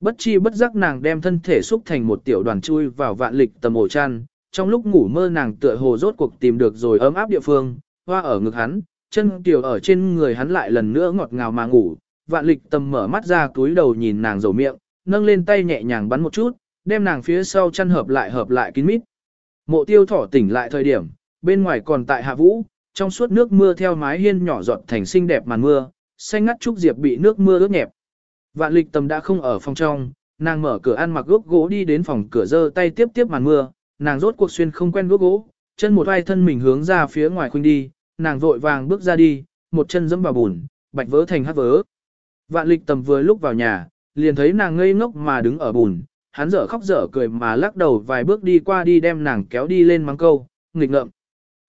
Bất chi bất giác nàng đem thân thể xúc thành một tiểu đoàn chui vào vạn lịch tầm ổ chăn, trong lúc ngủ mơ nàng tựa hồ rốt cuộc tìm được rồi ấm áp địa phương, hoa ở ngực hắn, chân tiểu ở trên người hắn lại lần nữa ngọt ngào mà ngủ, vạn lịch tầm mở mắt ra túi đầu nhìn nàng dầu miệng, nâng lên tay nhẹ nhàng bắn một chút, đem nàng phía sau chăn hợp lại hợp lại kín mít. Mộ tiêu thỏ tỉnh lại thời điểm, bên ngoài còn tại hạ vũ, trong suốt nước mưa theo mái hiên nhỏ giọt thành xinh đẹp màn mưa, xanh ngắt trúc diệp bị nước mưa ướt nhẹp. Vạn lịch tầm đã không ở phòng trong, nàng mở cửa ăn mặc gốc gỗ đi đến phòng cửa giơ tay tiếp tiếp màn mưa, nàng rốt cuộc xuyên không quen gốc gỗ, chân một vai thân mình hướng ra phía ngoài khuynh đi, nàng vội vàng bước ra đi, một chân dẫm vào bùn, bạch vỡ thành hát vỡ. Vạn lịch tầm vừa lúc vào nhà, liền thấy nàng ngây ngốc mà đứng ở bùn, hắn dở khóc dở cười mà lắc đầu vài bước đi qua đi đem nàng kéo đi lên mắng câu, nghịch ngợm.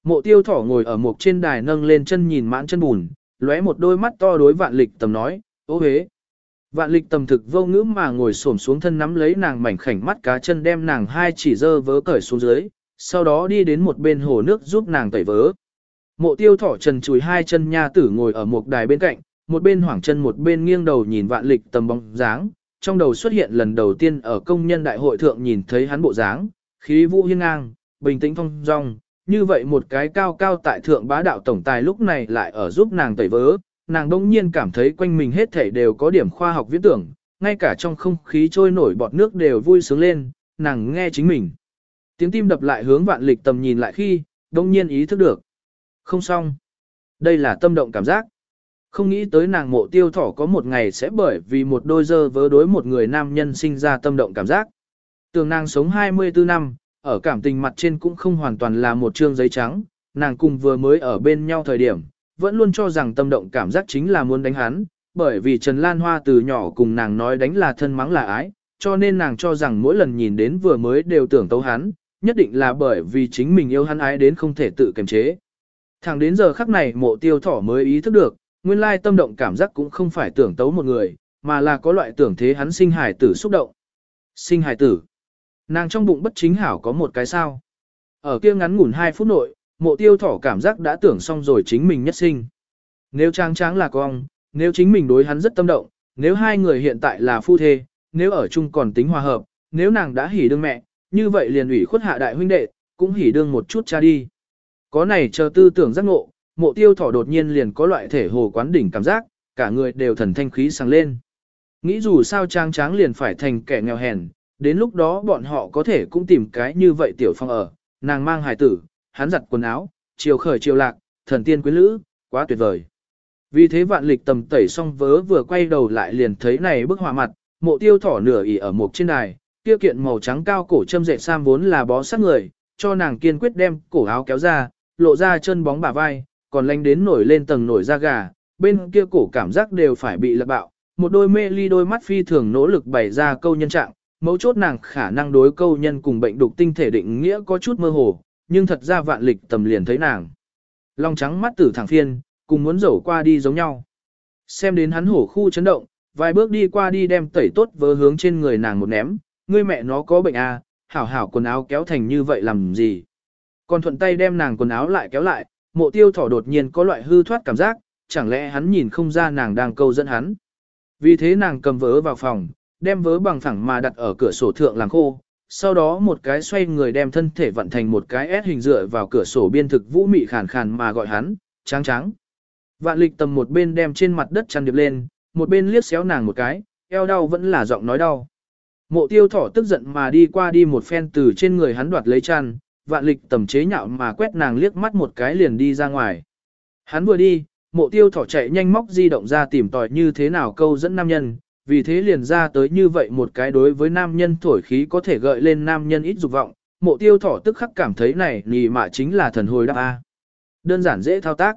Mộ tiêu thỏ ngồi ở một trên đài nâng lên chân nhìn mãn chân bùn, lóe một đôi mắt to đối vạn lịch tầm nói, ô hế. Vạn lịch tầm thực vô ngữ mà ngồi xổm xuống thân nắm lấy nàng mảnh khảnh mắt cá chân đem nàng hai chỉ dơ vớ cởi xuống dưới, sau đó đi đến một bên hồ nước giúp nàng tẩy vớ. Mộ tiêu thỏ trần chùi hai chân nha tử ngồi ở một đài bên cạnh, một bên hoảng chân một bên nghiêng đầu nhìn vạn lịch tầm bóng dáng, trong đầu xuất hiện lần đầu tiên ở công nhân đại hội thượng nhìn thấy hắn bộ dáng, khí vũ hiên ngang, bình tĩnh phong dong, như vậy một cái cao cao tại thượng bá đạo tổng tài lúc này lại ở giúp nàng tẩy vớ, nàng đông nhiên cảm thấy quanh mình hết thảy đều có điểm khoa học viễn tưởng, ngay cả trong không khí trôi nổi bọt nước đều vui sướng lên, nàng nghe chính mình. Tiếng tim đập lại hướng vạn lịch tầm nhìn lại khi, đông nhiên ý thức được. Không xong. Đây là tâm động cảm giác. Không nghĩ tới nàng mộ tiêu thỏ có một ngày sẽ bởi vì một đôi dơ vớ đối một người nam nhân sinh ra tâm động cảm giác. Tường nàng sống 24 năm, ở cảm tình mặt trên cũng không hoàn toàn là một trương giấy trắng, nàng cùng vừa mới ở bên nhau thời điểm, vẫn luôn cho rằng tâm động cảm giác chính là muốn đánh hắn, bởi vì Trần Lan Hoa từ nhỏ cùng nàng nói đánh là thân mắng là ái, cho nên nàng cho rằng mỗi lần nhìn đến vừa mới đều tưởng tấu hắn, nhất định là bởi vì chính mình yêu hắn ái đến không thể tự kiềm chế. Thẳng đến giờ khắc này mộ tiêu thỏ mới ý thức được, nguyên lai tâm động cảm giác cũng không phải tưởng tấu một người, mà là có loại tưởng thế hắn sinh hải tử xúc động. Sinh hải tử. Nàng trong bụng bất chính hảo có một cái sao. Ở kia ngắn ngủn 2 phút nội, mộ tiêu thỏ cảm giác đã tưởng xong rồi chính mình nhất sinh. Nếu trang tráng là con, nếu chính mình đối hắn rất tâm động, nếu hai người hiện tại là phu thê, nếu ở chung còn tính hòa hợp, nếu nàng đã hỉ đương mẹ, như vậy liền ủy khuất hạ đại huynh đệ, cũng hỉ đương một chút cha đi. Có này chờ tư tưởng giác ngộ, mộ tiêu thỏ đột nhiên liền có loại thể hồ quán đỉnh cảm giác, cả người đều thần thanh khí sáng lên. Nghĩ dù sao trang tráng liền phải thành kẻ nghèo hèn, đến lúc đó bọn họ có thể cũng tìm cái như vậy tiểu phong ở, nàng mang hài tử, hắn giặt quần áo, chiều khởi chiều lạc, thần tiên quyến lữ, quá tuyệt vời. Vì thế vạn lịch tầm tẩy xong vớ vừa quay đầu lại liền thấy này bức họa mặt, mộ tiêu thỏ nửa ỉ ở một trên đài, kia kiện màu trắng cao cổ châm dệt sam vốn là bó sát người, cho nàng kiên quyết đem cổ áo kéo ra, lộ ra chân bóng bả vai, còn lanh đến nổi lên tầng nổi da gà, bên kia cổ cảm giác đều phải bị lật bạo, một đôi mê ly đôi mắt phi thường nỗ lực bày ra câu nhân trạng, mấu chốt nàng khả năng đối câu nhân cùng bệnh đục tinh thể định nghĩa có chút mơ hồ, nhưng thật ra vạn lịch tầm liền thấy nàng. Long trắng mắt tử thẳng phiên, cùng muốn dẫu qua đi giống nhau. Xem đến hắn hổ khu chấn động, vài bước đi qua đi đem tẩy tốt vớ hướng trên người nàng một ném, ngươi mẹ nó có bệnh à, hảo hảo quần áo kéo thành như vậy làm gì. Còn thuận tay đem nàng quần áo lại kéo lại, mộ tiêu thỏ đột nhiên có loại hư thoát cảm giác, chẳng lẽ hắn nhìn không ra nàng đang câu dẫn hắn. Vì thế nàng cầm vớ vào phòng, đem vớ bằng phẳng mà đặt ở cửa sổ thượng làm khô, sau đó một cái xoay người đem thân thể vận thành một cái S hình dựa vào cửa sổ biên thực vũ mị khàn khàn mà gọi hắn, trắng trắng. Vạn lịch tầm một bên đem trên mặt đất chăn điệp lên, một bên liếc xéo nàng một cái, eo đau vẫn là giọng nói đau. Mộ tiêu thỏ tức giận mà đi qua đi một phen từ trên người hắn đoạt lấy chăn, vạn lịch tầm chế nhạo mà quét nàng liếc mắt một cái liền đi ra ngoài. Hắn vừa đi, mộ tiêu thỏ chạy nhanh móc di động ra tìm tòi như thế nào câu dẫn nam nhân, vì thế liền ra tới như vậy một cái đối với nam nhân thổi khí có thể gợi lên nam nhân ít dục vọng, mộ tiêu thỏ tức khắc cảm thấy này nì mạ chính là thần hồi đáp A. Đơn giản dễ thao tác.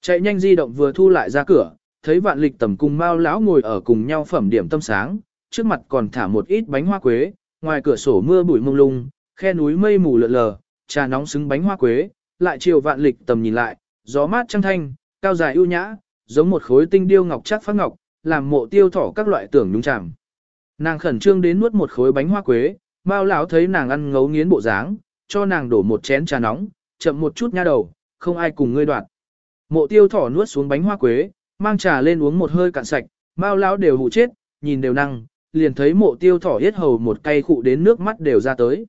Chạy nhanh di động vừa thu lại ra cửa, thấy vạn lịch tầm cùng mao lão ngồi ở cùng nhau phẩm điểm tâm sáng, trước mặt còn thả một ít bánh hoa quế, ngoài cửa sổ mưa bụi mông lung, khe núi mây mù lượn lờ, trà nóng xứng bánh hoa quế, lại chiều vạn lịch tầm nhìn lại, gió mát trăng thanh, cao dài ưu nhã, giống một khối tinh điêu ngọc chắc phát ngọc, làm mộ tiêu thỏ các loại tưởng nhung chạm. Nàng khẩn trương đến nuốt một khối bánh hoa quế, bao lão thấy nàng ăn ngấu nghiến bộ dáng, cho nàng đổ một chén trà nóng, chậm một chút nha đầu, không ai cùng ngươi đoạt. Mộ tiêu thỏ nuốt xuống bánh hoa quế, mang trà lên uống một hơi cạn sạch, bao lão đều hụ chết, nhìn đều năng, liền thấy mộ tiêu thỏ hết hầu một cây khụ đến nước mắt đều ra tới.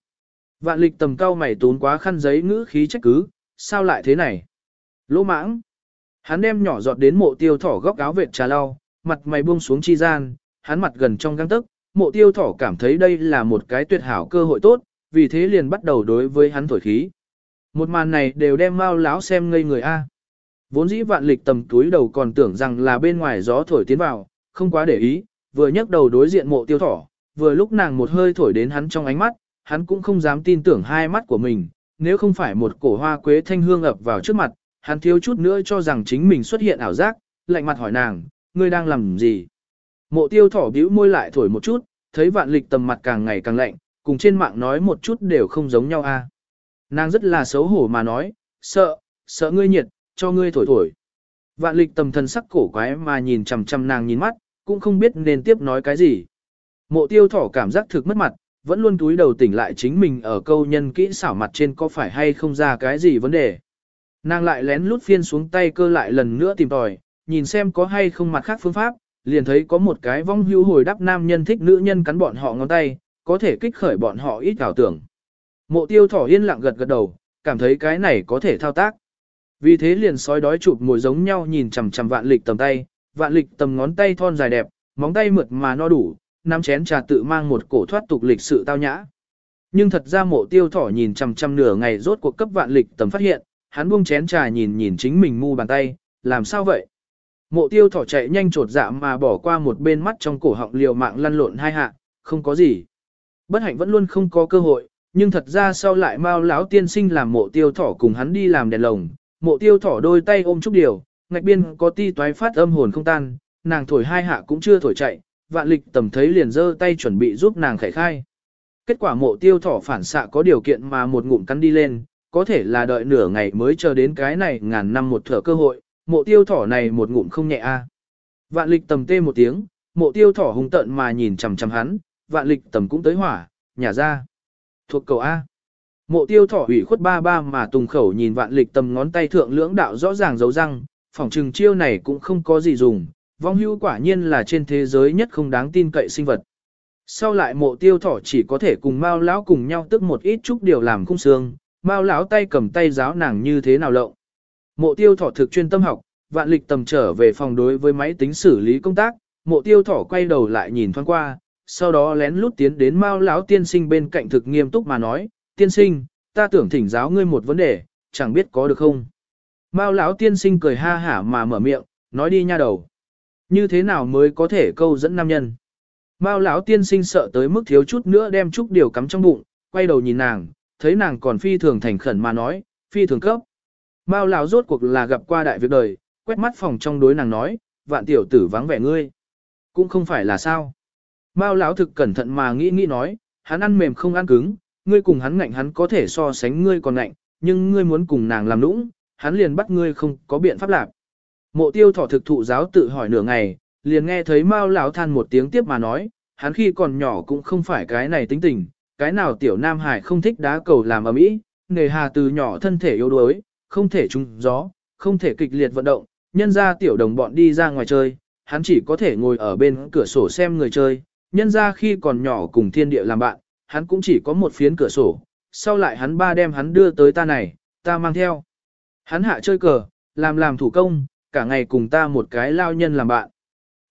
Vạn lịch tầm cao mày tốn quá khăn giấy ngữ khí trách cứ, sao lại thế này? Lỗ mãng. Hắn đem nhỏ giọt đến mộ tiêu thỏ góc áo vệt trà lau, mặt mày buông xuống chi gian, hắn mặt gần trong găng tức, mộ tiêu thỏ cảm thấy đây là một cái tuyệt hảo cơ hội tốt, vì thế liền bắt đầu đối với hắn thổi khí. Một màn này đều đem mau láo xem ngây người A. Vốn dĩ vạn lịch tầm túi đầu còn tưởng rằng là bên ngoài gió thổi tiến vào, không quá để ý, vừa nhấc đầu đối diện mộ tiêu thỏ, vừa lúc nàng một hơi thổi đến hắn trong ánh mắt, hắn cũng không dám tin tưởng hai mắt của mình, nếu không phải một cổ hoa quế thanh hương ập vào trước mặt, hắn thiếu chút nữa cho rằng chính mình xuất hiện ảo giác, lạnh mặt hỏi nàng, ngươi đang làm gì? Mộ tiêu thỏ bĩu môi lại thổi một chút, thấy vạn lịch tầm mặt càng ngày càng lạnh, cùng trên mạng nói một chút đều không giống nhau a. Nàng rất là xấu hổ mà nói, sợ, sợ ngươi nhiệt, cho ngươi thổi thổi. Vạn lịch tầm thần sắc cổ quái mà nhìn chằm chằm nàng nhìn mắt, cũng không biết nên tiếp nói cái gì. Mộ tiêu thỏ cảm giác thực mất mặt, vẫn luôn túi đầu tỉnh lại chính mình ở câu nhân kỹ xảo mặt trên có phải hay không ra cái gì vấn đề. Nàng lại lén lút phiên xuống tay cơ lại lần nữa tìm tòi, nhìn xem có hay không mặt khác phương pháp, liền thấy có một cái vong hưu hồi đáp nam nhân thích nữ nhân cắn bọn họ ngón tay, có thể kích khởi bọn họ ít ảo tưởng. Mộ tiêu thỏ yên lặng gật gật đầu, cảm thấy cái này có thể thao tác. Vì thế liền sói đói chụp mồi giống nhau nhìn chằm chằm vạn lịch tầm tay, vạn lịch tầm ngón tay thon dài đẹp, móng tay mượt mà no đủ, năm chén trà tự mang một cổ thoát tục lịch sự tao nhã. Nhưng thật ra mộ tiêu thỏ nhìn chằm chằm nửa ngày rốt cuộc cấp vạn lịch tầm phát hiện, hắn buông chén trà nhìn nhìn chính mình mu bàn tay, làm sao vậy? Mộ tiêu thỏ chạy nhanh trột dạ mà bỏ qua một bên mắt trong cổ họng liều mạng lăn lộn hai hạ, không có gì. Bất hạnh vẫn luôn không có cơ hội, nhưng thật ra sau lại mau lão tiên sinh làm mộ tiêu thỏ cùng hắn đi làm đèn lồng, mộ tiêu thỏ đôi tay ôm chút điều, ngạch biên có ti toái phát âm hồn không tan, nàng thổi hai hạ cũng chưa thổi chạy, vạn lịch tầm thấy liền giơ tay chuẩn bị giúp nàng khải khai. Kết quả mộ tiêu thỏ phản xạ có điều kiện mà một ngụm cắn đi lên, có thể là đợi nửa ngày mới chờ đến cái này ngàn năm một thở cơ hội, mộ tiêu thỏ này một ngụm không nhẹ a. Vạn lịch tầm tê một tiếng, mộ tiêu thỏ hung tận mà nhìn chằm chằm hắn, vạn lịch tầm cũng tới hỏa, nhả ra. Thuộc cầu A. Mộ tiêu thỏ ủy khuất ba ba mà tùng khẩu nhìn vạn lịch tầm ngón tay thượng lưỡng đạo rõ ràng dấu răng, phỏng trừng chiêu này cũng không có gì dùng, vong hưu quả nhiên là trên thế giới nhất không đáng tin cậy sinh vật. Sau lại mộ tiêu thỏ chỉ có thể cùng Mao lão cùng nhau tức một ít chút điều làm khung xương, Mao lão tay cầm tay giáo nàng như thế nào lộng. Mộ tiêu thỏ thực chuyên tâm học, vạn lịch tầm trở về phòng đối với máy tính xử lý công tác, mộ tiêu thỏ quay đầu lại nhìn thoáng qua, sau đó lén lút tiến đến Mao lão tiên sinh bên cạnh thực nghiêm túc mà nói, tiên sinh, ta tưởng thỉnh giáo ngươi một vấn đề, chẳng biết có được không. Mao lão tiên sinh cười ha hả mà mở miệng, nói đi nha đầu. Như thế nào mới có thể câu dẫn nam nhân? Mao lão tiên sinh sợ tới mức thiếu chút nữa đem chút điều cắm trong bụng, quay đầu nhìn nàng, thấy nàng còn phi thường thành khẩn mà nói, phi thường cấp. Mao lão rốt cuộc là gặp qua đại việc đời, quét mắt phòng trong đối nàng nói, vạn tiểu tử vắng vẻ ngươi. Cũng không phải là sao. Mao lão thực cẩn thận mà nghĩ nghĩ nói, hắn ăn mềm không ăn cứng, ngươi cùng hắn ngạnh hắn có thể so sánh ngươi còn ngạnh, nhưng ngươi muốn cùng nàng làm nũng, hắn liền bắt ngươi không có biện pháp làm. Mộ tiêu thỏ thực thụ giáo tự hỏi nửa ngày, liền nghe thấy Mao lão than một tiếng tiếp mà nói, hắn khi còn nhỏ cũng không phải cái này tính tình, cái nào tiểu nam hải không thích đá cầu làm ở mỹ, nghề hà từ nhỏ thân thể yếu đuối, không thể trúng gió, không thể kịch liệt vận động, nhân ra tiểu đồng bọn đi ra ngoài chơi, hắn chỉ có thể ngồi ở bên cửa sổ xem người chơi, nhân ra khi còn nhỏ cùng thiên địa làm bạn, hắn cũng chỉ có một phiến cửa sổ, sau lại hắn ba đem hắn đưa tới ta này, ta mang theo. Hắn hạ chơi cờ, làm làm thủ công, cả ngày cùng ta một cái lao nhân làm bạn.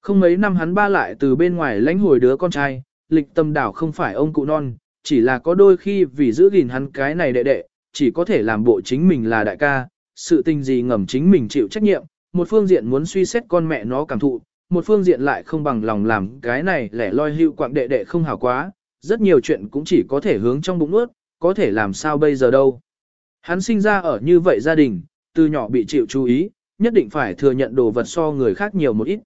Không mấy năm hắn ba lại từ bên ngoài lãnh hồi đứa con trai, lịch tâm đảo không phải ông cụ non, chỉ là có đôi khi vì giữ gìn hắn cái này đệ đệ, chỉ có thể làm bộ chính mình là đại ca, sự tình gì ngầm chính mình chịu trách nhiệm, một phương diện muốn suy xét con mẹ nó cảm thụ, một phương diện lại không bằng lòng làm cái này lẻ loi hưu quạng đệ đệ không hảo quá, rất nhiều chuyện cũng chỉ có thể hướng trong bụng nuốt, có thể làm sao bây giờ đâu. Hắn sinh ra ở như vậy gia đình, từ nhỏ bị chịu chú ý, nhất định phải thừa nhận đồ vật so người khác nhiều một ít.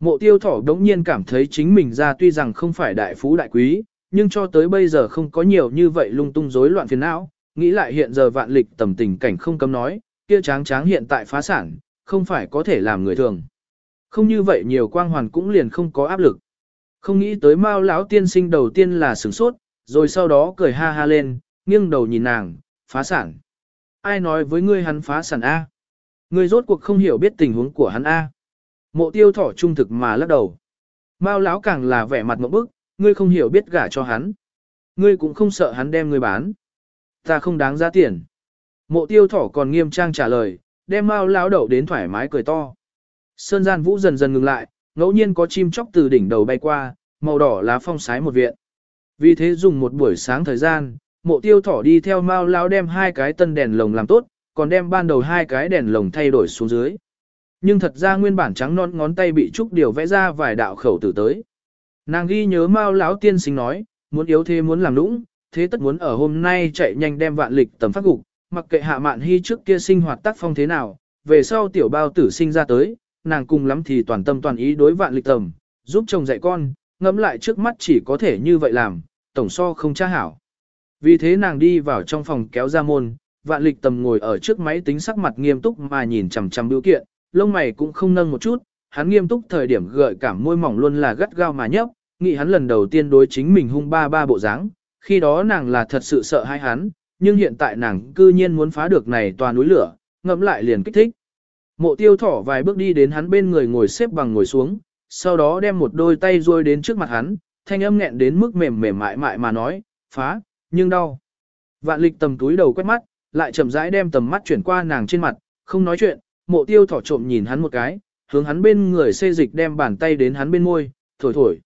Mộ tiêu thỏ đống nhiên cảm thấy chính mình ra tuy rằng không phải đại phú đại quý, nhưng cho tới bây giờ không có nhiều như vậy lung tung rối loạn phiền não, nghĩ lại hiện giờ vạn lịch tầm tình cảnh không cấm nói, kia tráng tráng hiện tại phá sản, không phải có thể làm người thường. Không như vậy nhiều quang hoàn cũng liền không có áp lực. Không nghĩ tới Mao lão tiên sinh đầu tiên là sửng sốt, rồi sau đó cười ha ha lên, nghiêng đầu nhìn nàng, phá sản. Ai nói với ngươi hắn phá sản A? Ngươi rốt cuộc không hiểu biết tình huống của hắn A. Mộ tiêu thỏ trung thực mà lắc đầu. Mao lão càng là vẻ mặt một bức, ngươi không hiểu biết gả cho hắn. Ngươi cũng không sợ hắn đem ngươi bán. Ta không đáng giá tiền. Mộ tiêu thỏ còn nghiêm trang trả lời, đem Mao lão đậu đến thoải mái cười to. Sơn gian vũ dần dần ngừng lại, ngẫu nhiên có chim chóc từ đỉnh đầu bay qua, màu đỏ lá phong sái một viện. Vì thế dùng một buổi sáng thời gian, mộ tiêu thỏ đi theo Mao lão đem hai cái tân đèn lồng làm tốt, còn đem ban đầu hai cái đèn lồng thay đổi xuống dưới. Nhưng thật ra nguyên bản trắng non ngón tay bị trúc điều vẽ ra vài đạo khẩu tử tới. Nàng ghi nhớ Mao lão tiên sinh nói, muốn yếu thế muốn làm lũng, thế tất muốn ở hôm nay chạy nhanh đem vạn lịch tầm phát gục, mặc kệ hạ mạn hy trước kia sinh hoạt tác phong thế nào, về sau tiểu bao tử sinh ra tới, nàng cùng lắm thì toàn tâm toàn ý đối vạn lịch tầm, giúp chồng dạy con, ngẫm lại trước mắt chỉ có thể như vậy làm, tổng so không tra hảo. Vì thế nàng đi vào trong phòng kéo ra môn, vạn lịch tầm ngồi ở trước máy tính sắc mặt nghiêm túc mà nhìn chằm chằm biểu kiện, lông mày cũng không nâng một chút, hắn nghiêm túc thời điểm gợi cảm môi mỏng luôn là gắt gao mà nhấp, nghĩ hắn lần đầu tiên đối chính mình hung ba ba bộ dáng, khi đó nàng là thật sự sợ hai hắn, nhưng hiện tại nàng cư nhiên muốn phá được này tòa núi lửa, ngẫm lại liền kích thích. Mộ tiêu thỏ vài bước đi đến hắn bên người ngồi xếp bằng ngồi xuống, sau đó đem một đôi tay ruôi đến trước mặt hắn, thanh âm nghẹn đến mức mềm mềm mại mại mà nói, phá, nhưng đau. Vạn lịch tầm túi đầu quét mắt, lại chậm rãi đem tầm mắt chuyển qua nàng trên mặt, không nói chuyện, mộ tiêu thỏ trộm nhìn hắn một cái, hướng hắn bên người xê dịch đem bàn tay đến hắn bên môi, thổi thổi.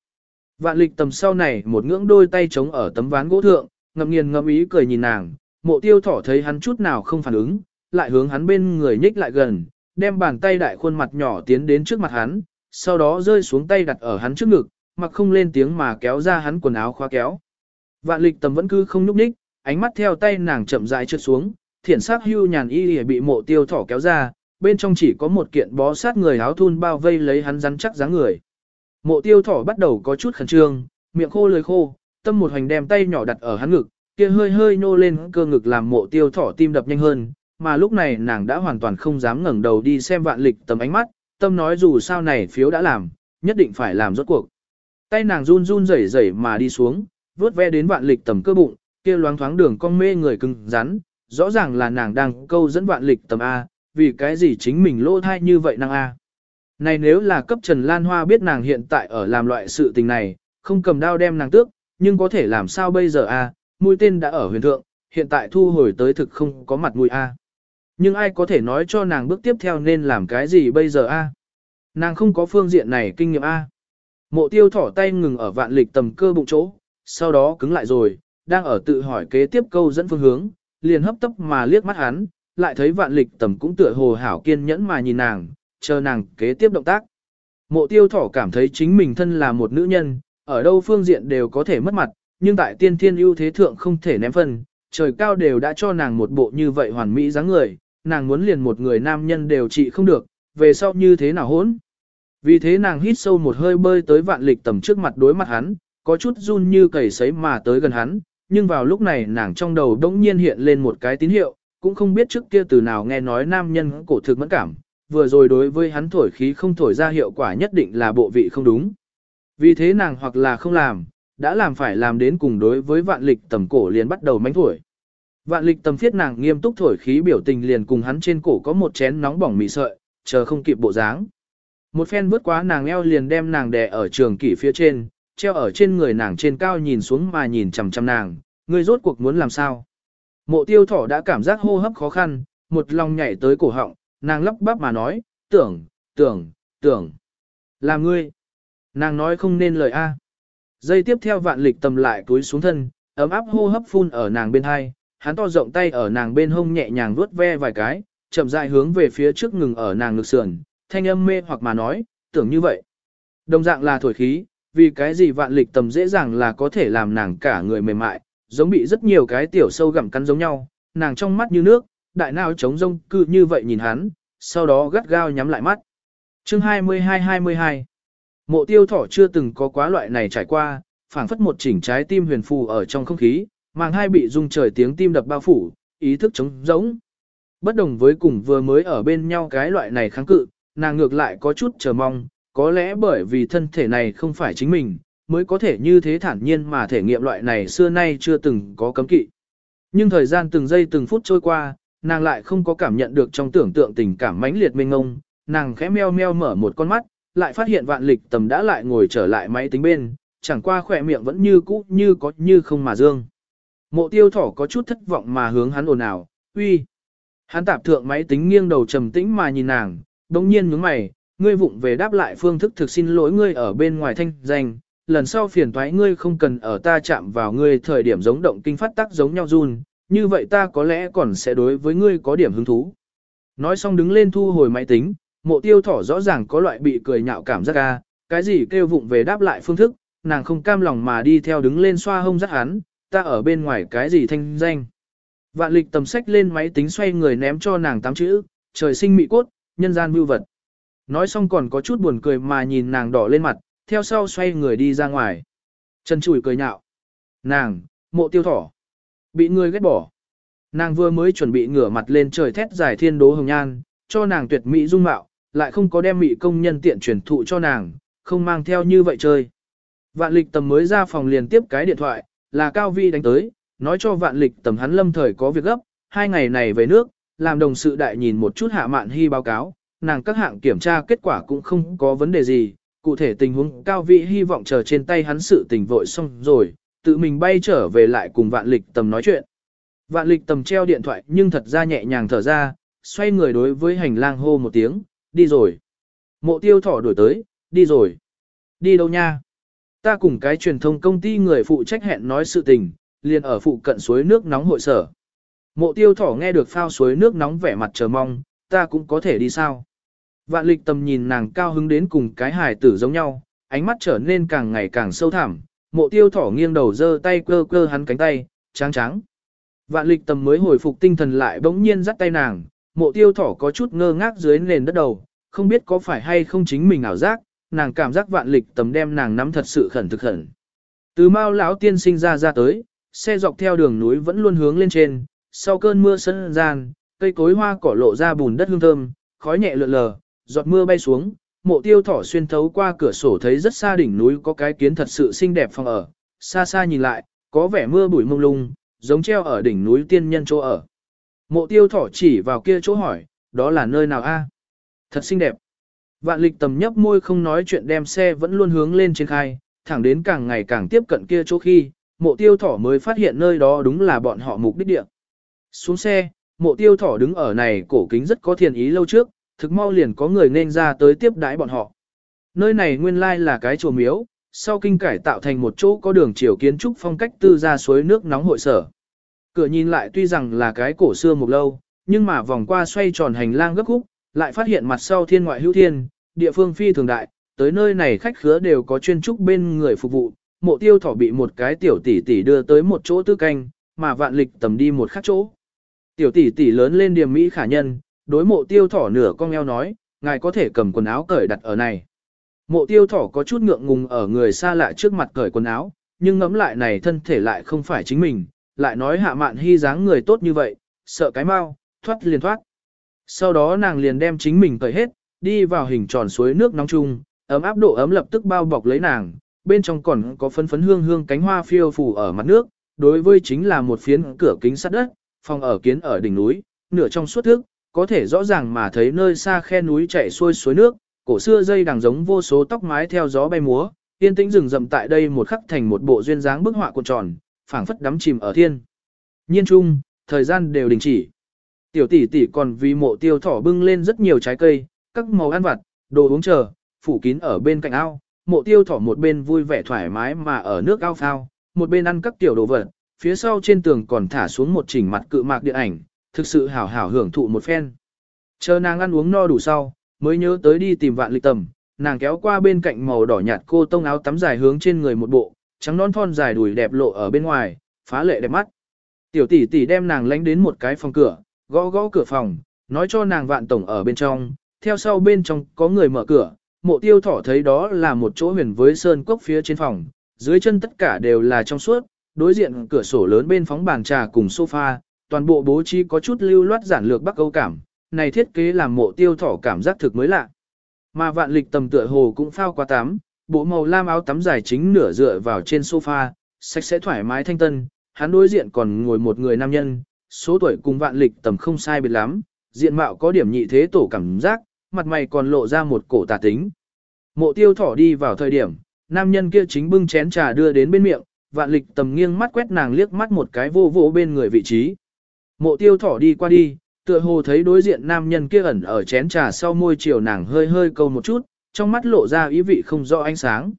Vạn lịch tầm sau này một ngưỡng đôi tay trống ở tấm ván gỗ thượng, ngậm nghiền ngậm ý cười nhìn nàng, mộ tiêu thỏ thấy hắn chút nào không phản ứng, lại hướng hắn bên người nhích lại gần, đem bàn tay đại khuôn mặt nhỏ tiến đến trước mặt hắn, sau đó rơi xuống tay đặt ở hắn trước ngực, mặc không lên tiếng mà kéo ra hắn quần áo khóa kéo. Vạn lịch tầm vẫn cứ không nhúc nhích, ánh mắt theo tay nàng chậm rãi trượt xuống, thiển sắc hưu nhàn y bị mộ tiêu thỏ kéo ra, bên trong chỉ có một kiện bó sát người áo thun bao vây lấy hắn rắn chắc dáng người. Mộ tiêu thỏ bắt đầu có chút khẩn trương, miệng khô lưỡi khô, tâm một hoành đem tay nhỏ đặt ở hắn ngực, kia hơi hơi nô lên cơ ngực làm mộ tiêu thỏ tim đập nhanh hơn, mà lúc này nàng đã hoàn toàn không dám ngẩng đầu đi xem vạn lịch tầm ánh mắt, tâm nói dù sao này phiếu đã làm, nhất định phải làm rốt cuộc. Tay nàng run run rẩy rẩy mà đi xuống, vuốt ve đến vạn lịch tầm cơ bụng, kia loáng thoáng đường cong mê người cứng rắn, rõ ràng là nàng đang câu dẫn vạn lịch tầm A, vì cái gì chính mình lỗ thai như vậy năng A. Này nếu là cấp Trần Lan Hoa biết nàng hiện tại ở làm loại sự tình này, không cầm đao đem nàng tước, nhưng có thể làm sao bây giờ A, mũi tên đã ở huyền thượng, hiện tại thu hồi tới thực không có mặt mũi A. Nhưng ai có thể nói cho nàng bước tiếp theo nên làm cái gì bây giờ A. Nàng không có phương diện này kinh nghiệm A. Mộ tiêu thỏ tay ngừng ở vạn lịch tầm cơ bụng chỗ, sau đó cứng lại rồi, đang ở tự hỏi kế tiếp câu dẫn phương hướng, liền hấp tấp mà liếc mắt hắn, lại thấy vạn lịch tầm cũng tựa hồ hảo kiên nhẫn mà nhìn nàng, chờ nàng kế tiếp động tác. Mộ tiêu thỏ cảm thấy chính mình thân là một nữ nhân, ở đâu phương diện đều có thể mất mặt, nhưng tại tiên thiên ưu thế thượng không thể ném phân, trời cao đều đã cho nàng một bộ như vậy hoàn mỹ dáng người, nàng muốn liền một người nam nhân đều trị không được, về sau như thế nào hỗn. Vì thế nàng hít sâu một hơi bơi tới vạn lịch tầm trước mặt đối mặt hắn, có chút run như cầy sấy mà tới gần hắn, nhưng vào lúc này nàng trong đầu đống nhiên hiện lên một cái tín hiệu, cũng không biết trước kia từ nào nghe nói nam nhân cổ thực mẫn cảm, vừa rồi đối với hắn thổi khí không thổi ra hiệu quả nhất định là bộ vị không đúng. Vì thế nàng hoặc là không làm, đã làm phải làm đến cùng đối với vạn lịch tầm cổ liền bắt đầu mánh thổi. Vạn lịch tầm phiết nàng nghiêm túc thổi khí biểu tình liền cùng hắn trên cổ có một chén nóng bỏng mì sợi, chờ không kịp bộ dáng. Một phen vớt quá nàng eo liền đem nàng đè ở trường kỷ phía trên, treo ở trên người nàng trên cao nhìn xuống mà nhìn chằm chằm nàng, ngươi rốt cuộc muốn làm sao. Mộ tiêu thỏ đã cảm giác hô hấp khó khăn, một lòng nhảy tới cổ họng, nàng lắp bắp mà nói, tưởng, tưởng, tưởng. Là ngươi. Nàng nói không nên lời A. Giây tiếp theo vạn lịch tầm lại túi xuống thân, ấm áp hô hấp phun ở nàng bên hai, hắn to rộng tay ở nàng bên hông nhẹ nhàng vuốt ve vài cái, chậm rãi hướng về phía trước ngừng ở nàng ngực sườn, thanh âm mê hoặc mà nói, tưởng như vậy. Đồng dạng là thổi khí, vì cái gì vạn lịch tầm dễ dàng là có thể làm nàng cả người mềm mại, giống bị rất nhiều cái tiểu sâu gặm cắn giống nhau, nàng trong mắt như nước, đại nào trống rông cư như vậy nhìn hắn, sau đó gắt gao nhắm lại mắt. Chương 22-22 Mộ tiêu thỏ chưa từng có quá loại này trải qua, phảng phất một chỉnh trái tim huyền phù ở trong không khí, màng hai bị rung trời tiếng tim đập bao phủ, ý thức trống rỗng. Bất đồng với cùng vừa mới ở bên nhau cái loại này kháng cự, nàng ngược lại có chút chờ mong, có lẽ bởi vì thân thể này không phải chính mình, mới có thể như thế thản nhiên mà thể nghiệm loại này xưa nay chưa từng có cấm kỵ. Nhưng thời gian từng giây từng phút trôi qua, nàng lại không có cảm nhận được trong tưởng tượng tình cảm mãnh liệt mênh ngông, nàng khẽ meo meo mở một con mắt, lại phát hiện vạn lịch tầm đã lại ngồi trở lại máy tính bên, chẳng qua khỏe miệng vẫn như cũ như có như không mà dương. Mộ tiêu thỏ có chút thất vọng mà hướng hắn ồn ào, uy. Hắn tạp thượng máy tính nghiêng đầu trầm tĩnh mà nhìn nàng, đồng nhiên nhướng mày, ngươi vụng về đáp lại phương thức thực xin lỗi ngươi ở bên ngoài thanh danh, lần sau phiền thoái ngươi không cần ở ta chạm vào ngươi thời điểm giống động kinh phát tác giống nhau run, như vậy ta có lẽ còn sẽ đối với ngươi có điểm hứng thú. Nói xong đứng lên thu hồi máy tính, mộ tiêu thỏ rõ ràng có loại bị cười nhạo cảm giác ga, cái gì kêu vụng về đáp lại phương thức, nàng không cam lòng mà đi theo đứng lên xoa hông dắt hắn, ta ở bên ngoài cái gì thanh danh. Vạn lịch tầm sách lên máy tính xoay người ném cho nàng tám chữ, trời sinh mị cốt, nhân gian mưu vật. Nói xong còn có chút buồn cười mà nhìn nàng đỏ lên mặt, theo sau xoay người đi ra ngoài. Trần chùi cười nhạo. Nàng, mộ tiêu thỏ. Bị người ghét bỏ. Nàng vừa mới chuẩn bị ngửa mặt lên trời thét giải thiên đố hồng nhan, cho nàng tuyệt mỹ dung mạo, lại không có đem mỹ công nhân tiện truyền thụ cho nàng, không mang theo như vậy chơi. Vạn lịch tầm mới ra phòng liền tiếp cái điện thoại, là Cao Vi đánh tới, nói cho vạn lịch tầm hắn lâm thời có việc gấp, hai ngày này về nước, làm đồng sự đại nhìn một chút hạ mạn hy báo cáo, nàng các hạng kiểm tra kết quả cũng không có vấn đề gì, cụ thể tình huống Cao vị hy vọng chờ trên tay hắn sự tình vội xong rồi, tự mình bay trở về lại cùng vạn lịch tầm nói chuyện. Vạn lịch tầm treo điện thoại nhưng thật ra nhẹ nhàng thở ra, xoay người đối với hành lang hô một tiếng, đi rồi. Mộ tiêu thỏ đổi tới, đi rồi. Đi đâu nha? Ta cùng cái truyền thông công ty người phụ trách hẹn nói sự tình, liền ở phụ cận suối nước nóng hội sở. Mộ tiêu thỏ nghe được phao suối nước nóng vẻ mặt chờ mong, ta cũng có thể đi sao. Vạn lịch tầm nhìn nàng cao hứng đến cùng cái hài tử giống nhau, ánh mắt trở nên càng ngày càng sâu thẳm, mộ tiêu thỏ nghiêng đầu giơ tay cơ cơ hắn cánh tay, trắng trắng. Vạn lịch tầm mới hồi phục tinh thần lại bỗng nhiên dắt tay nàng, mộ tiêu thỏ có chút ngơ ngác dưới nền đất đầu, không biết có phải hay không chính mình ảo giác, nàng cảm giác vạn lịch tầm đem nàng nắm thật sự khẩn thực khẩn. Từ mao lão tiên sinh ra ra tới, xe dọc theo đường núi vẫn luôn hướng lên trên, sau cơn mưa sân gian, cây cối hoa cỏ lộ ra bùn đất hương thơm, khói nhẹ lượn lờ, giọt mưa bay xuống, mộ tiêu thỏ xuyên thấu qua cửa sổ thấy rất xa đỉnh núi có cái kiến thật sự xinh đẹp phòng ở, xa xa nhìn lại, có vẻ mưa bụi mông lung, giống treo ở đỉnh núi tiên nhân chỗ ở. Mộ tiêu thỏ chỉ vào kia chỗ hỏi, đó là nơi nào a? Thật xinh đẹp. Vạn lịch tầm nhấp môi không nói chuyện đem xe vẫn luôn hướng lên trên khai, thẳng đến càng ngày càng tiếp cận kia chỗ khi, mộ tiêu thỏ mới phát hiện nơi đó đúng là bọn họ mục đích địa. Xuống xe, mộ tiêu thỏ đứng ở này cổ kính rất có thiền ý lâu trước, thực mau liền có người nên ra tới tiếp đãi bọn họ. Nơi này nguyên lai là cái chùa miếu, sau kinh cải tạo thành một chỗ có đường chiều kiến trúc phong cách tư ra suối nước nóng hội sở. Cửa nhìn lại tuy rằng là cái cổ xưa một lâu, nhưng mà vòng qua xoay tròn hành lang gấp khúc, lại phát hiện mặt sau thiên ngoại hữu thiên, địa phương phi thường đại, tới nơi này khách khứa đều có chuyên trúc bên người phục vụ, mộ tiêu thỏ bị một cái tiểu tỷ tỷ đưa tới một chỗ tư canh, mà vạn lịch tầm đi một khác chỗ. Tiểu tỷ tỷ lớn lên điểm mỹ khả nhân, đối mộ tiêu thỏ nửa con eo nói, ngài có thể cầm quần áo cởi đặt ở này. Mộ tiêu thỏ có chút ngượng ngùng ở người xa lạ trước mặt cởi quần áo, nhưng ngẫm lại này thân thể lại không phải chính mình, lại nói hạ mạn hy dáng người tốt như vậy, sợ cái mau, thoát liền thoát. Sau đó nàng liền đem chính mình cởi hết, đi vào hình tròn suối nước nóng chung, ấm áp độ ấm lập tức bao bọc lấy nàng, bên trong còn có phấn phấn hương hương cánh hoa phiêu phủ ở mặt nước, đối với chính là một phiến cửa kính sắt đất, phòng ở kiến ở đỉnh núi, nửa trong suốt thức, có thể rõ ràng mà thấy nơi xa khe núi chảy xuôi suối nước, cổ xưa dây đằng giống vô số tóc mái theo gió bay múa, yên tĩnh rừng rậm tại đây một khắc thành một bộ duyên dáng bức họa cuộn tròn, phảng phất đắm chìm ở thiên. Nhiên trung, thời gian đều đình chỉ. Tiểu tỷ tỷ còn vì mộ tiêu thỏ bưng lên rất nhiều trái cây, các màu ăn vặt, đồ uống chờ, phủ kín ở bên cạnh ao. Mộ tiêu thỏ một bên vui vẻ thoải mái mà ở nước ao phao, một bên ăn các tiểu đồ vật, phía sau trên tường còn thả xuống một chỉnh mặt cự mạc điện ảnh, thực sự hảo hảo hưởng thụ một phen. Chờ nàng ăn uống no đủ sau, mới nhớ tới đi tìm vạn lịch tầm, nàng kéo qua bên cạnh màu đỏ nhạt cô tông áo tắm dài hướng trên người một bộ, trắng non thon dài đùi đẹp lộ ở bên ngoài, phá lệ đẹp mắt. Tiểu tỷ tỷ đem nàng lánh đến một cái phòng cửa, gõ gõ cửa phòng, nói cho nàng vạn tổng ở bên trong, theo sau bên trong có người mở cửa, mộ tiêu thỏ thấy đó là một chỗ huyền với sơn cốc phía trên phòng, dưới chân tất cả đều là trong suốt, đối diện cửa sổ lớn bên phóng bàn trà cùng sofa, toàn bộ bố trí có chút lưu loát giản lược bắc âu cảm, này thiết kế làm mộ tiêu thỏ cảm giác thực mới lạ. Mà vạn lịch tầm tựa hồ cũng phao qua tắm, bộ màu lam áo tắm dài chính nửa dựa vào trên sofa, sạch sẽ thoải mái thanh tân, hắn đối diện còn ngồi một người nam nhân, số tuổi cùng vạn lịch tầm không sai biệt lắm, diện mạo có điểm nhị thế tổ cảm giác, mặt mày còn lộ ra một cổ tà tính. Mộ tiêu thỏ đi vào thời điểm, nam nhân kia chính bưng chén trà đưa đến bên miệng, vạn lịch tầm nghiêng mắt quét nàng liếc mắt một cái vô vô bên người vị trí. Mộ tiêu thỏ đi qua đi, tựa hồ thấy đối diện nam nhân kia ẩn ở chén trà sau môi chiều nàng hơi hơi câu một chút, trong mắt lộ ra ý vị không rõ ánh sáng.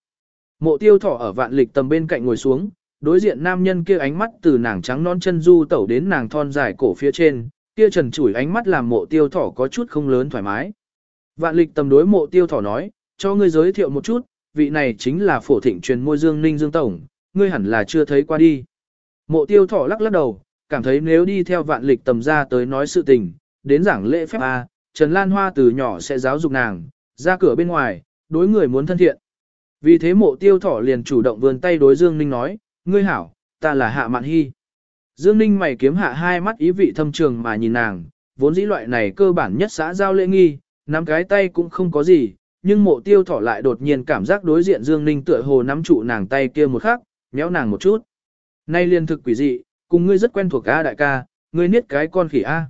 Mộ tiêu thỏ ở vạn lịch tầm bên cạnh ngồi xuống, đối diện nam nhân kia ánh mắt từ nàng trắng non chân du tẩu đến nàng thon dài cổ phía trên, kia trần chủi ánh mắt làm mộ tiêu thỏ có chút không lớn thoải mái. Vạn lịch tầm đối mộ tiêu thỏ nói, cho ngươi giới thiệu một chút, vị này chính là phổ thịnh truyền môi dương ninh dương tổng, ngươi hẳn là chưa thấy qua đi. Mộ tiêu thỏ lắc lắc đầu, cảm thấy nếu đi theo vạn lịch tầm ra tới nói sự tình, đến giảng lễ phép A, Trần Lan Hoa từ nhỏ sẽ giáo dục nàng, ra cửa bên ngoài, đối người muốn thân thiện. Vì thế mộ tiêu thỏ liền chủ động vươn tay đối Dương Ninh nói, ngươi hảo, ta là Hạ Mạn Hy. Dương Ninh mày kiếm hạ hai mắt ý vị thâm trường mà nhìn nàng, vốn dĩ loại này cơ bản nhất xã giao lễ nghi, nắm cái tay cũng không có gì, nhưng mộ tiêu thỏ lại đột nhiên cảm giác đối diện Dương Ninh tựa hồ nắm trụ nàng tay kia một khắc, méo nàng một chút. Nay liên thực quỷ dị, cùng ngươi rất quen thuộc A đại ca, ngươi niết cái con khỉ A.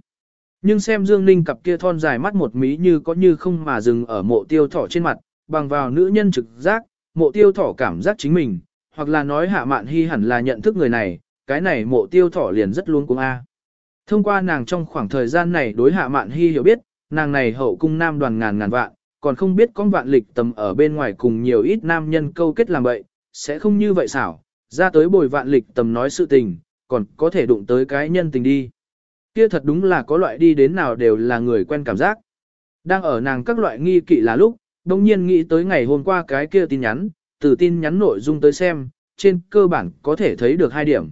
Nhưng xem Dương Ninh cặp kia thon dài mắt một mí như có như không mà dừng ở mộ tiêu thỏ trên mặt, bằng vào nữ nhân trực giác, mộ tiêu thỏ cảm giác chính mình, hoặc là nói hạ mạn hy hẳn là nhận thức người này, cái này mộ tiêu thỏ liền rất luôn cùng A. Thông qua nàng trong khoảng thời gian này đối hạ mạn hy hiểu biết, nàng này hậu cung nam đoàn ngàn ngàn vạn, còn không biết con vạn lịch tầm ở bên ngoài cùng nhiều ít nam nhân câu kết làm vậy, sẽ không như vậy xảo, ra tới bồi vạn lịch tầm nói sự tình, còn có thể đụng tới cái nhân tình đi. Kia thật đúng là có loại đi đến nào đều là người quen cảm giác. Đang ở nàng các loại nghi kỵ là lúc, đồng nhiên nghĩ tới ngày hôm qua cái kia tin nhắn, từ tin nhắn nội dung tới xem, trên cơ bản có thể thấy được hai điểm.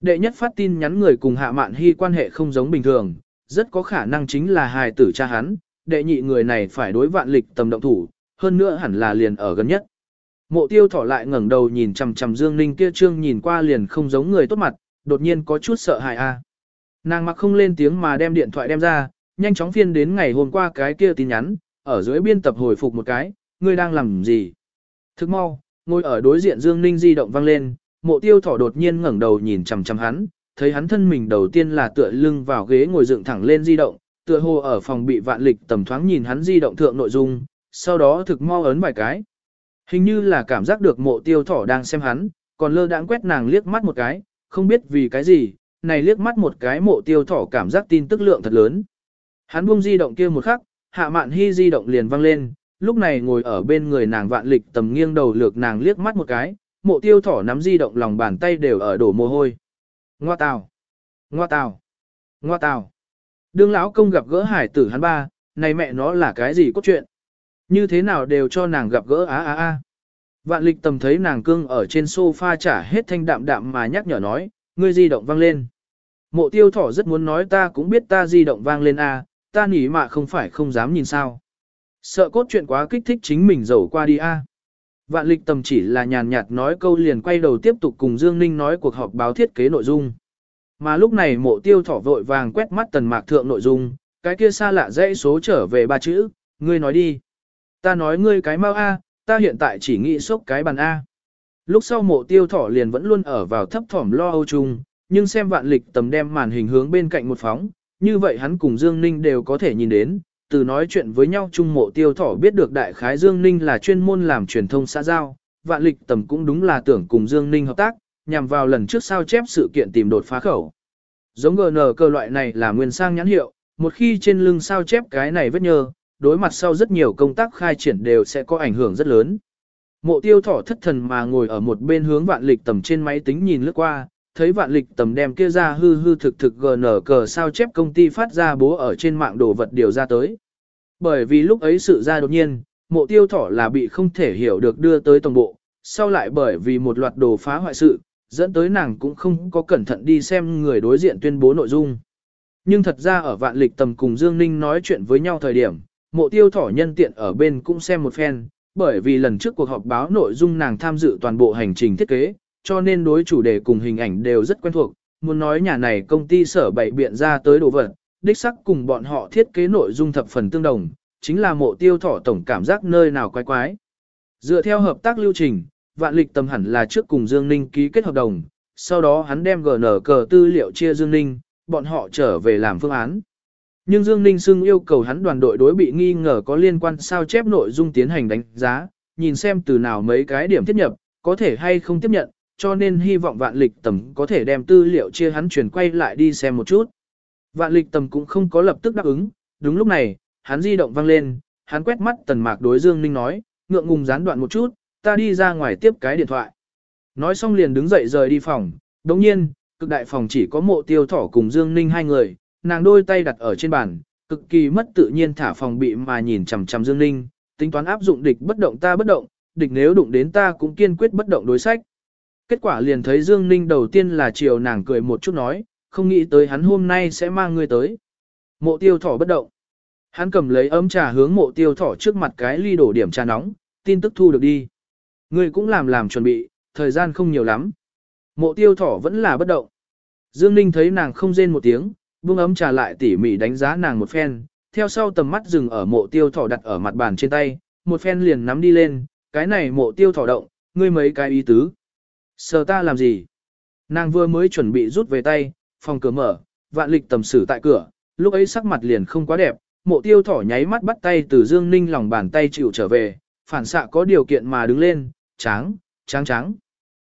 Đệ nhất phát tin nhắn người cùng hạ mạn hy quan hệ không giống bình thường, rất có khả năng chính là hài tử cha hắn, đệ nhị người này phải đối vạn lịch tầm động thủ, hơn nữa hẳn là liền ở gần nhất. Mộ tiêu thỏ lại ngẩng đầu nhìn chằm chằm Dương Ninh kia trương nhìn qua liền không giống người tốt mặt, đột nhiên có chút sợ hãi a. Nàng mặc không lên tiếng mà đem điện thoại đem ra, nhanh chóng phiên đến ngày hôm qua cái kia tin nhắn, ở dưới biên tập hồi phục một cái, ngươi đang làm gì? Thức mau, ngồi ở đối diện Dương Ninh di động vang lên, mộ tiêu thỏ đột nhiên ngẩng đầu nhìn chằm chằm hắn, thấy hắn thân mình đầu tiên là tựa lưng vào ghế ngồi dựng thẳng lên di động, tựa hồ ở phòng bị vạn lịch tầm thoáng nhìn hắn di động thượng nội dung, sau đó thực mau ấn vài cái. Hình như là cảm giác được mộ tiêu thỏ đang xem hắn, còn lơ đãng quét nàng liếc mắt một cái, không biết vì cái gì, này liếc mắt một cái mộ tiêu thỏ cảm giác tin tức lượng thật lớn. Hắn buông di động kia một khắc, hạ mạn hy di động liền văng lên, lúc này ngồi ở bên người nàng vạn lịch tầm nghiêng đầu lược nàng liếc mắt một cái, mộ tiêu thỏ nắm di động lòng bàn tay đều ở đổ mồ hôi. Ngoa tào! Ngoa tào! Ngoa tào! Đương lão công gặp gỡ hải tử hắn ba, này mẹ nó là cái gì cốt truyện? Như thế nào đều cho nàng gặp gỡ á á á. Vạn lịch tầm thấy nàng cương ở trên sofa trả hết thanh đạm đạm mà nhắc nhở nói, ngươi di động vang lên. Mộ tiêu thỏ rất muốn nói ta cũng biết ta di động vang lên a, ta nỉ mà không phải không dám nhìn sao. Sợ cốt chuyện quá kích thích chính mình dầu qua đi a. Vạn lịch tầm chỉ là nhàn nhạt nói câu liền quay đầu tiếp tục cùng Dương Ninh nói cuộc họp báo thiết kế nội dung. Mà lúc này mộ tiêu thỏ vội vàng quét mắt tần mạc thượng nội dung, cái kia xa lạ dãy số trở về ba chữ, ngươi nói đi. Ta nói ngươi cái mau A, ta hiện tại chỉ nghĩ sốc cái bàn A. Lúc sau mộ tiêu thỏ liền vẫn luôn ở vào thấp thỏm lo âu chung, nhưng xem vạn lịch tầm đem màn hình hướng bên cạnh một phóng, như vậy hắn cùng Dương Ninh đều có thể nhìn đến, từ nói chuyện với nhau chung mộ tiêu thỏ biết được đại khái Dương Ninh là chuyên môn làm truyền thông xã giao, vạn lịch tầm cũng đúng là tưởng cùng Dương Ninh hợp tác, nhằm vào lần trước sao chép sự kiện tìm đột phá khẩu. Giống GN cơ loại này là nguyên sang nhãn hiệu, một khi trên lưng sao chép cái này vết nhơ, đối mặt sau rất nhiều công tác khai triển đều sẽ có ảnh hưởng rất lớn. Mộ tiêu thỏ thất thần mà ngồi ở một bên hướng vạn lịch tầm trên máy tính nhìn lướt qua, thấy vạn lịch tầm đem kia ra hư hư thực thực GN cờ sao chép công ty phát ra bố ở trên mạng đồ vật điều ra tới. Bởi vì lúc ấy sự ra đột nhiên, mộ tiêu thỏ là bị không thể hiểu được đưa tới tổng bộ, sau lại bởi vì một loạt đồ phá hoại sự, dẫn tới nàng cũng không có cẩn thận đi xem người đối diện tuyên bố nội dung. Nhưng thật ra ở vạn lịch tầm cùng Dương Ninh nói chuyện với nhau thời điểm, mộ tiêu thỏ nhân tiện ở bên cũng xem một phen, bởi vì lần trước cuộc họp báo nội dung nàng tham dự toàn bộ hành trình thiết kế, cho nên đối chủ đề cùng hình ảnh đều rất quen thuộc, muốn nói nhà này công ty sở bảy biện ra tới đồ vật, đích sắc cùng bọn họ thiết kế nội dung thập phần tương đồng, chính là mộ tiêu thỏ tổng cảm giác nơi nào quái quái. Dựa theo hợp tác lưu trình, vạn lịch tầm hẳn là trước cùng Dương Ninh ký kết hợp đồng, sau đó hắn đem GN cờ tư liệu chia Dương Ninh, bọn họ trở về làm phương án. Nhưng Dương Ninh Sưng yêu cầu hắn đoàn đội đối bị nghi ngờ có liên quan sao chép nội dung tiến hành đánh giá, nhìn xem từ nào mấy cái điểm thiết nhập, có thể hay không tiếp nhận, cho nên hy vọng vạn lịch tầm có thể đem tư liệu chia hắn chuyển quay lại đi xem một chút. Vạn lịch tầm cũng không có lập tức đáp ứng, đúng lúc này, hắn di động vang lên, hắn quét mắt tần mạc đối Dương Ninh nói, ngượng ngùng gián đoạn một chút, ta đi ra ngoài tiếp cái điện thoại. Nói xong liền đứng dậy rời đi phòng, đồng nhiên, cực đại phòng chỉ có mộ tiêu thỏ cùng Dương Ninh hai người, nàng đôi tay đặt ở trên bàn, cực kỳ mất tự nhiên thả phòng bị mà nhìn chằm chằm Dương Ninh, tính toán áp dụng địch bất động ta bất động, địch nếu đụng đến ta cũng kiên quyết bất động đối sách. Kết quả liền thấy Dương Ninh đầu tiên là chiều nàng cười một chút nói, không nghĩ tới hắn hôm nay sẽ mang ngươi tới. Mộ tiêu thỏ bất động. Hắn cầm lấy ấm trà hướng mộ tiêu thỏ trước mặt cái ly đổ điểm trà nóng, tin tức thu được đi. Ngươi cũng làm làm chuẩn bị, thời gian không nhiều lắm. Mộ tiêu thỏ vẫn là bất động. Dương Ninh thấy nàng không rên một tiếng, buông ấm trà lại tỉ mỉ đánh giá nàng một phen, theo sau tầm mắt dừng ở mộ tiêu thỏ đặt ở mặt bàn trên tay, một phen liền nắm đi lên, cái này mộ tiêu thỏ động, ngươi mấy cái ý tứ. Sờ ta làm gì? Nàng vừa mới chuẩn bị rút về tay, phòng cửa mở, vạn lịch tầm xử tại cửa, lúc ấy sắc mặt liền không quá đẹp, mộ tiêu thỏ nháy mắt bắt tay từ Dương Ninh lòng bàn tay chịu trở về, phản xạ có điều kiện mà đứng lên, tráng, tráng tráng.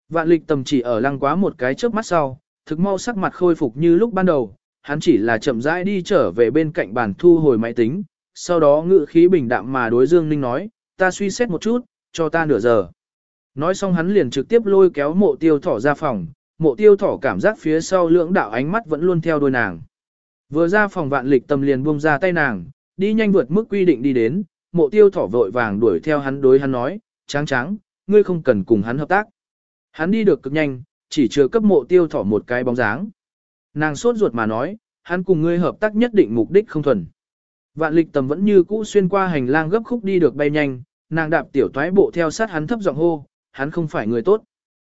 Vạn lịch tầm chỉ ở lăng quá một cái trước mắt sau, thực mau sắc mặt khôi phục như lúc ban đầu, hắn chỉ là chậm rãi đi trở về bên cạnh bàn thu hồi máy tính, sau đó ngự khí bình đạm mà đối Dương Ninh nói, ta suy xét một chút, cho ta nửa giờ. Nói xong hắn liền trực tiếp lôi kéo mộ tiêu thỏ ra phòng, mộ tiêu thỏ cảm giác phía sau lưỡng đạo ánh mắt vẫn luôn theo đôi nàng. Vừa ra phòng vạn lịch tầm liền buông ra tay nàng, đi nhanh vượt mức quy định đi đến, mộ tiêu thỏ vội vàng đuổi theo hắn đối hắn nói, tráng tráng, ngươi không cần cùng hắn hợp tác. Hắn đi được cực nhanh, chỉ chưa cấp mộ tiêu thỏ một cái bóng dáng. Nàng sốt ruột mà nói, hắn cùng ngươi hợp tác nhất định mục đích không thuần. Vạn lịch tầm vẫn như cũ xuyên qua hành lang gấp khúc đi được bay nhanh, nàng đạp tiểu toái bộ theo sát hắn thấp giọng hô, hắn không phải người tốt.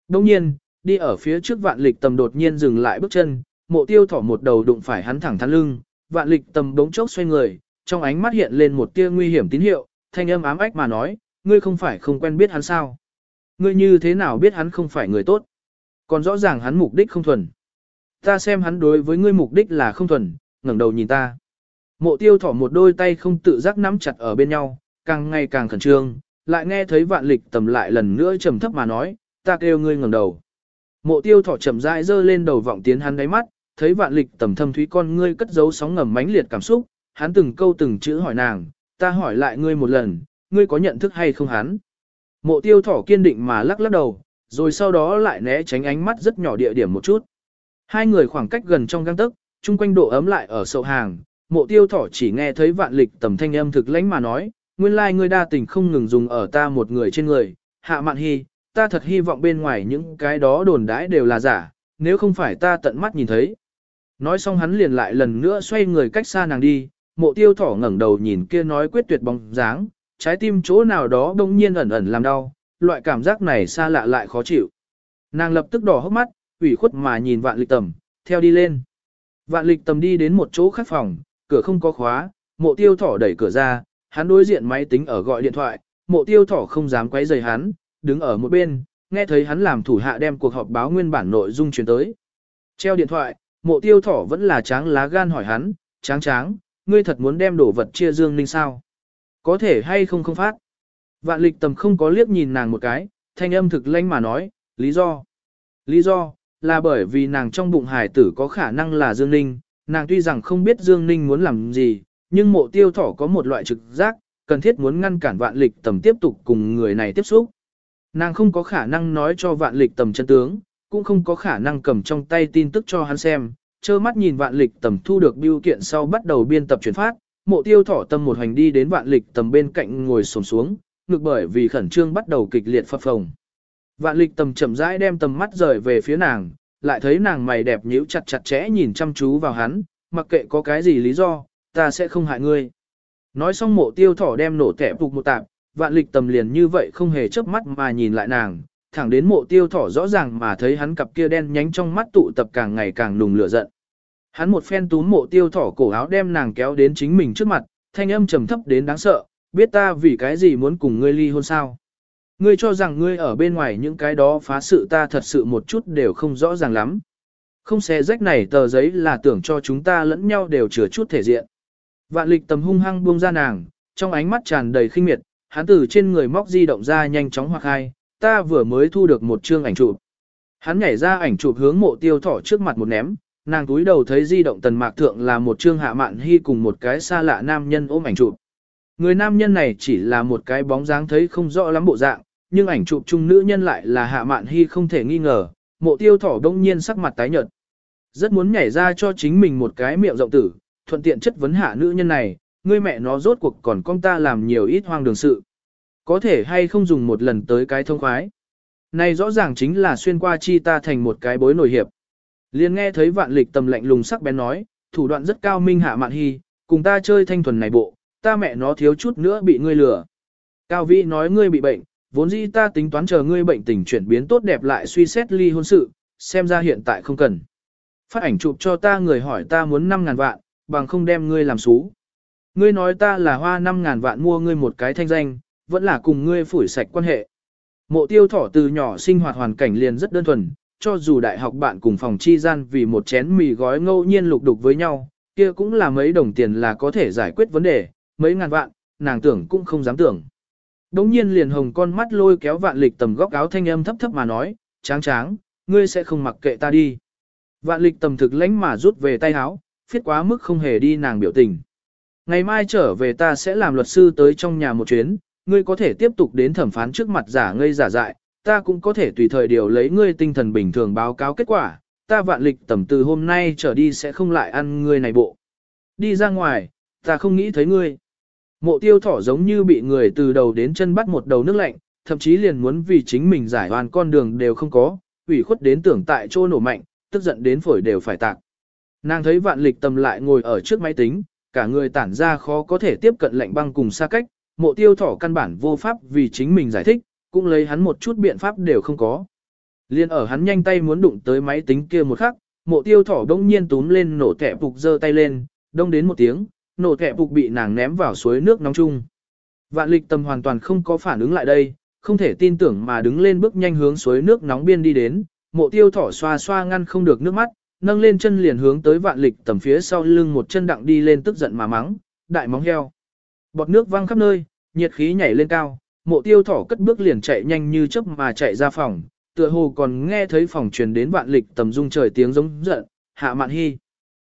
Đồng nhiên, đi ở phía trước vạn lịch tầm đột nhiên dừng lại bước chân, mộ tiêu thỏ một đầu đụng phải hắn thẳng thắn lưng, vạn lịch tầm đống chốc xoay người, trong ánh mắt hiện lên một tia nguy hiểm tín hiệu, thanh âm ám ách mà nói, ngươi không phải không quen biết hắn sao. Ngươi như thế nào biết hắn không phải người tốt? Còn rõ ràng hắn mục đích không thuần. Ta xem hắn đối với ngươi mục đích là không thuần, ngẩng đầu nhìn ta. Mộ tiêu thỏ một đôi tay không tự giác nắm chặt ở bên nhau, càng ngày càng khẩn trương, lại nghe thấy vạn lịch tầm lại lần nữa trầm thấp mà nói, ta kêu ngươi ngẩng đầu. Mộ tiêu thỏ chậm rãi giơ lên đầu vọng tiến hắn đáy mắt, thấy vạn lịch tầm thâm thúy con ngươi cất giấu sóng ngầm mãnh liệt cảm xúc, hắn từng câu từng chữ hỏi nàng, ta hỏi lại ngươi một lần, ngươi có nhận thức hay không hắn? Mộ tiêu thỏ kiên định mà lắc lắc đầu, rồi sau đó lại né tránh ánh mắt rất nhỏ địa điểm một chút. Hai người khoảng cách gần trong găng tức, chung quanh độ ấm lại ở sậu hàng, mộ tiêu thỏ chỉ nghe thấy vạn lịch tầm thanh âm thực lãnh mà nói, nguyên lai like ngươi đa tình không ngừng dùng ở ta một người trên người, hạ mạn hy, ta thật hy vọng bên ngoài những cái đó đồn đãi đều là giả, nếu không phải ta tận mắt nhìn thấy. Nói xong hắn liền lại lần nữa xoay người cách xa nàng đi, mộ tiêu thỏ ngẩng đầu nhìn kia nói quyết tuyệt bóng dáng, trái tim chỗ nào đó đông nhiên ẩn ẩn làm đau, loại cảm giác này xa lạ lại khó chịu. Nàng lập tức đỏ hốc mắt, ủy khuất mà nhìn vạn lịch tầm, theo đi lên. Vạn lịch tầm đi đến một chỗ khác phòng, cửa không có khóa, mộ tiêu thỏ đẩy cửa ra, hắn đối diện máy tính ở gọi điện thoại, mộ tiêu thỏ không dám quấy rầy hắn, đứng ở một bên, nghe thấy hắn làm thủ hạ đem cuộc họp báo nguyên bản nội dung truyền tới. Treo điện thoại, mộ tiêu thỏ vẫn là tráng lá gan hỏi hắn, tráng tráng, ngươi thật muốn đem đổ vật chia dương ninh sao? Có thể hay không không phát? Vạn lịch tầm không có liếc nhìn nàng một cái, thanh âm thực lanh mà nói, lý do. Lý do, là bởi vì nàng trong bụng hải tử có khả năng là Dương Ninh, nàng tuy rằng không biết Dương Ninh muốn làm gì, nhưng mộ tiêu thỏ có một loại trực giác, cần thiết muốn ngăn cản vạn lịch tầm tiếp tục cùng người này tiếp xúc. Nàng không có khả năng nói cho vạn lịch tầm chân tướng, cũng không có khả năng cầm trong tay tin tức cho hắn xem, trơ mắt nhìn vạn lịch tầm thu được biêu kiện sau bắt đầu biên tập chuyển phát, mộ tiêu thỏ tâm một hành đi đến vạn lịch tầm bên cạnh ngồi sồn xuống, ngực bởi vì khẩn trương bắt đầu kịch liệt phập phồng. Vạn lịch tầm chậm rãi đem tầm mắt rời về phía nàng, lại thấy nàng mày đẹp nhíu chặt chặt chẽ nhìn chăm chú vào hắn, mặc kệ có cái gì lý do, ta sẽ không hại ngươi. Nói xong mộ tiêu thỏ đem nổ tẻ phục một tạp, vạn lịch tầm liền như vậy không hề chớp mắt mà nhìn lại nàng, thẳng đến mộ tiêu thỏ rõ ràng mà thấy hắn cặp kia đen nhánh trong mắt tụ tập càng ngày càng nùng lửa giận. Hắn một phen túm mộ tiêu thỏ cổ áo đem nàng kéo đến chính mình trước mặt, thanh âm trầm thấp đến đáng sợ, biết ta vì cái gì muốn cùng ngươi ly hôn sao. Ngươi cho rằng ngươi ở bên ngoài những cái đó phá sự ta thật sự một chút đều không rõ ràng lắm. Không xé rách này tờ giấy là tưởng cho chúng ta lẫn nhau đều chừa chút thể diện. Vạn lịch tầm hung hăng buông ra nàng, trong ánh mắt tràn đầy khinh miệt, hắn từ trên người móc di động ra nhanh chóng hoặc hai, ta vừa mới thu được một chương ảnh chụp. Hắn nhảy ra ảnh chụp hướng mộ tiêu thỏ trước mặt một ném, nàng túi đầu thấy di động tần mạc thượng là một chương hạ mạn hy cùng một cái xa lạ nam nhân ôm ảnh chụp. Người nam nhân này chỉ là một cái bóng dáng thấy không rõ lắm bộ dạng, nhưng ảnh chụp chung nữ nhân lại là hạ mạn hy không thể nghi ngờ, mộ tiêu thỏ đông nhiên sắc mặt tái nhợt. Rất muốn nhảy ra cho chính mình một cái miệng rộng tử, thuận tiện chất vấn hạ nữ nhân này, ngươi mẹ nó rốt cuộc còn con ta làm nhiều ít hoang đường sự. Có thể hay không dùng một lần tới cái thông khoái. Này rõ ràng chính là xuyên qua chi ta thành một cái bối nổi hiệp. Liên nghe thấy vạn lịch tầm lạnh lùng sắc bén nói, thủ đoạn rất cao minh hạ mạn hy, cùng ta chơi thanh thuần này bộ, ta mẹ nó thiếu chút nữa bị ngươi lừa. Cao Vĩ nói ngươi bị bệnh, vốn dĩ ta tính toán chờ ngươi bệnh tình chuyển biến tốt đẹp lại suy xét ly hôn sự, xem ra hiện tại không cần. Phát ảnh chụp cho ta người hỏi ta muốn 5.000 vạn, bằng không đem ngươi làm xú. Ngươi nói ta là hoa 5.000 vạn mua ngươi một cái thanh danh, vẫn là cùng ngươi phủi sạch quan hệ. Mộ tiêu thỏ từ nhỏ sinh hoạt hoàn cảnh liền rất đơn thuần, cho dù đại học bạn cùng phòng chi gian vì một chén mì gói ngẫu nhiên lục đục với nhau, kia cũng là mấy đồng tiền là có thể giải quyết vấn đề, mấy ngàn vạn, nàng tưởng cũng không dám tưởng. Đống nhiên liền hồng con mắt lôi kéo vạn lịch tầm góc áo thanh âm thấp thấp mà nói, tráng tráng, ngươi sẽ không mặc kệ ta đi. Vạn lịch tầm thực lãnh mà rút về tay áo, phiết quá mức không hề đi nàng biểu tình. Ngày mai trở về ta sẽ làm luật sư tới trong nhà một chuyến, ngươi có thể tiếp tục đến thẩm phán trước mặt giả ngây giả dại, ta cũng có thể tùy thời điều lấy ngươi tinh thần bình thường báo cáo kết quả, ta vạn lịch tầm từ hôm nay trở đi sẽ không lại ăn ngươi này bộ. Đi ra ngoài, ta không nghĩ thấy ngươi. Mộ tiêu thỏ giống như bị người từ đầu đến chân bắt một đầu nước lạnh, thậm chí liền muốn vì chính mình giải hoàn con đường đều không có, ủy khuất đến tưởng tại chỗ nổ mạnh, tức giận đến phổi đều phải tạc. Nàng thấy vạn lịch tầm lại ngồi ở trước máy tính, cả người tản ra khó có thể tiếp cận lạnh băng cùng xa cách, mộ tiêu thỏ căn bản vô pháp vì chính mình giải thích, cũng lấy hắn một chút biện pháp đều không có. Liên ở hắn nhanh tay muốn đụng tới máy tính kia một khắc, mộ tiêu thỏ đông nhiên túm lên nổ kẹp, phục giơ tay lên, đông đến một tiếng, nổ thẻ phục bị nàng ném vào suối nước nóng chung. Vạn lịch tầm hoàn toàn không có phản ứng lại đây, không thể tin tưởng mà đứng lên bước nhanh hướng suối nước nóng biên đi đến, mộ tiêu thỏ xoa xoa ngăn không được nước mắt, nâng lên chân liền hướng tới vạn lịch tầm phía sau lưng một chân đặng đi lên tức giận mà mắng, đại móng heo. Bọt nước văng khắp nơi, nhiệt khí nhảy lên cao, mộ tiêu thỏ cất bước liền chạy nhanh như chớp mà chạy ra phòng, tựa hồ còn nghe thấy phòng truyền đến vạn lịch tầm rung trời tiếng giống giận, hạ mạn hy.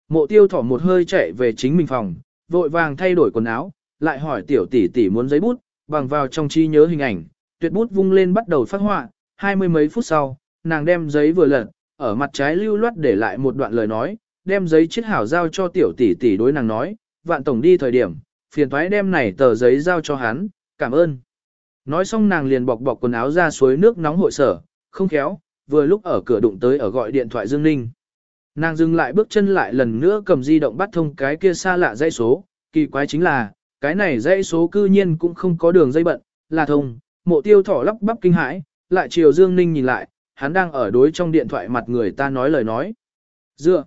Mộ tiêu thỏ một hơi chạy về chính mình phòng, vội vàng thay đổi quần áo, lại hỏi tiểu tỷ tỷ muốn giấy bút, bằng vào trong trí nhớ hình ảnh, tuyệt bút vung lên bắt đầu phát họa, hai mươi mấy phút sau, nàng đem giấy vừa lật, ở mặt trái lưu loát để lại một đoạn lời nói, đem giấy chiết hảo giao cho tiểu tỷ tỷ đối nàng nói, vạn tổng đi thời điểm, phiền thoái đem này tờ giấy giao cho hắn, cảm ơn. Nói xong nàng liền bọc bọc quần áo ra suối nước nóng hội sở, không khéo, vừa lúc ở cửa đụng tới ở gọi điện thoại Dương Ninh. Nàng dừng lại bước chân lại lần nữa cầm di động bắt thông cái kia xa lạ dãy số, kỳ quái chính là, cái này dãy số cư nhiên cũng không có đường dây bận, là thông, mộ tiêu thỏ lắp bắp kinh hãi, lại chiều Dương Ninh nhìn lại, hắn đang ở đối trong điện thoại mặt người ta nói lời nói. Dựa,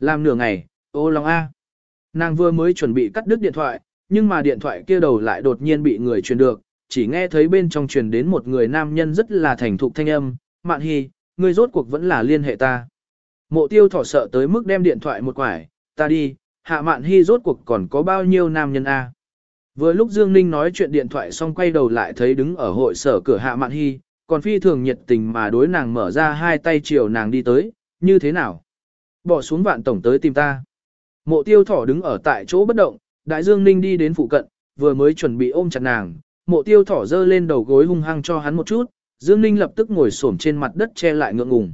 làm nửa ngày, ô lòng A. Nàng vừa mới chuẩn bị cắt đứt điện thoại, nhưng mà điện thoại kia đầu lại đột nhiên bị người truyền được, chỉ nghe thấy bên trong truyền đến một người nam nhân rất là thành thục thanh âm, Mạn Hy, ngươi rốt cuộc vẫn là liên hệ ta. Mộ tiêu thỏ sợ tới mức đem điện thoại một quải, ta đi, hạ Mạn Hy rốt cuộc còn có bao nhiêu nam nhân a? Vừa lúc Dương Ninh nói chuyện điện thoại xong quay đầu lại thấy đứng ở hội sở cửa hạ Mạn Hy, còn phi thường nhiệt tình mà đối nàng mở ra hai tay chiều nàng đi tới, như thế nào? Bỏ xuống vạn tổng tới tìm ta. Mộ tiêu thỏ đứng ở tại chỗ bất động, đại Dương Ninh đi đến phụ cận, vừa mới chuẩn bị ôm chặt nàng, mộ tiêu thỏ dơ lên đầu gối hung hăng cho hắn một chút, Dương Ninh lập tức ngồi xổm trên mặt đất che lại ngượng ngùng.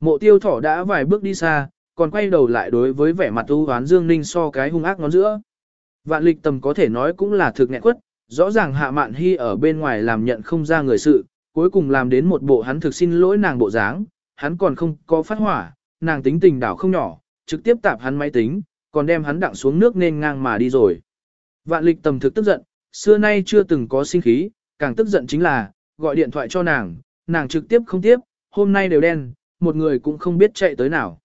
Mộ tiêu thỏ đã vài bước đi xa, còn quay đầu lại đối với vẻ mặt u hoán Dương Ninh so cái hung ác ngón giữa. Vạn lịch tầm có thể nói cũng là thực nghẹn quất, rõ ràng hạ mạn hy ở bên ngoài làm nhận không ra người sự, cuối cùng làm đến một bộ hắn thực xin lỗi nàng bộ dáng, hắn còn không có phát hỏa, nàng tính tình đảo không nhỏ, trực tiếp tạp hắn máy tính, còn đem hắn đặng xuống nước nên ngang mà đi rồi. Vạn lịch tầm thực tức giận, xưa nay chưa từng có sinh khí, càng tức giận chính là, gọi điện thoại cho nàng, nàng trực tiếp không tiếp, hôm nay đều đen, một người cũng không biết chạy tới nào.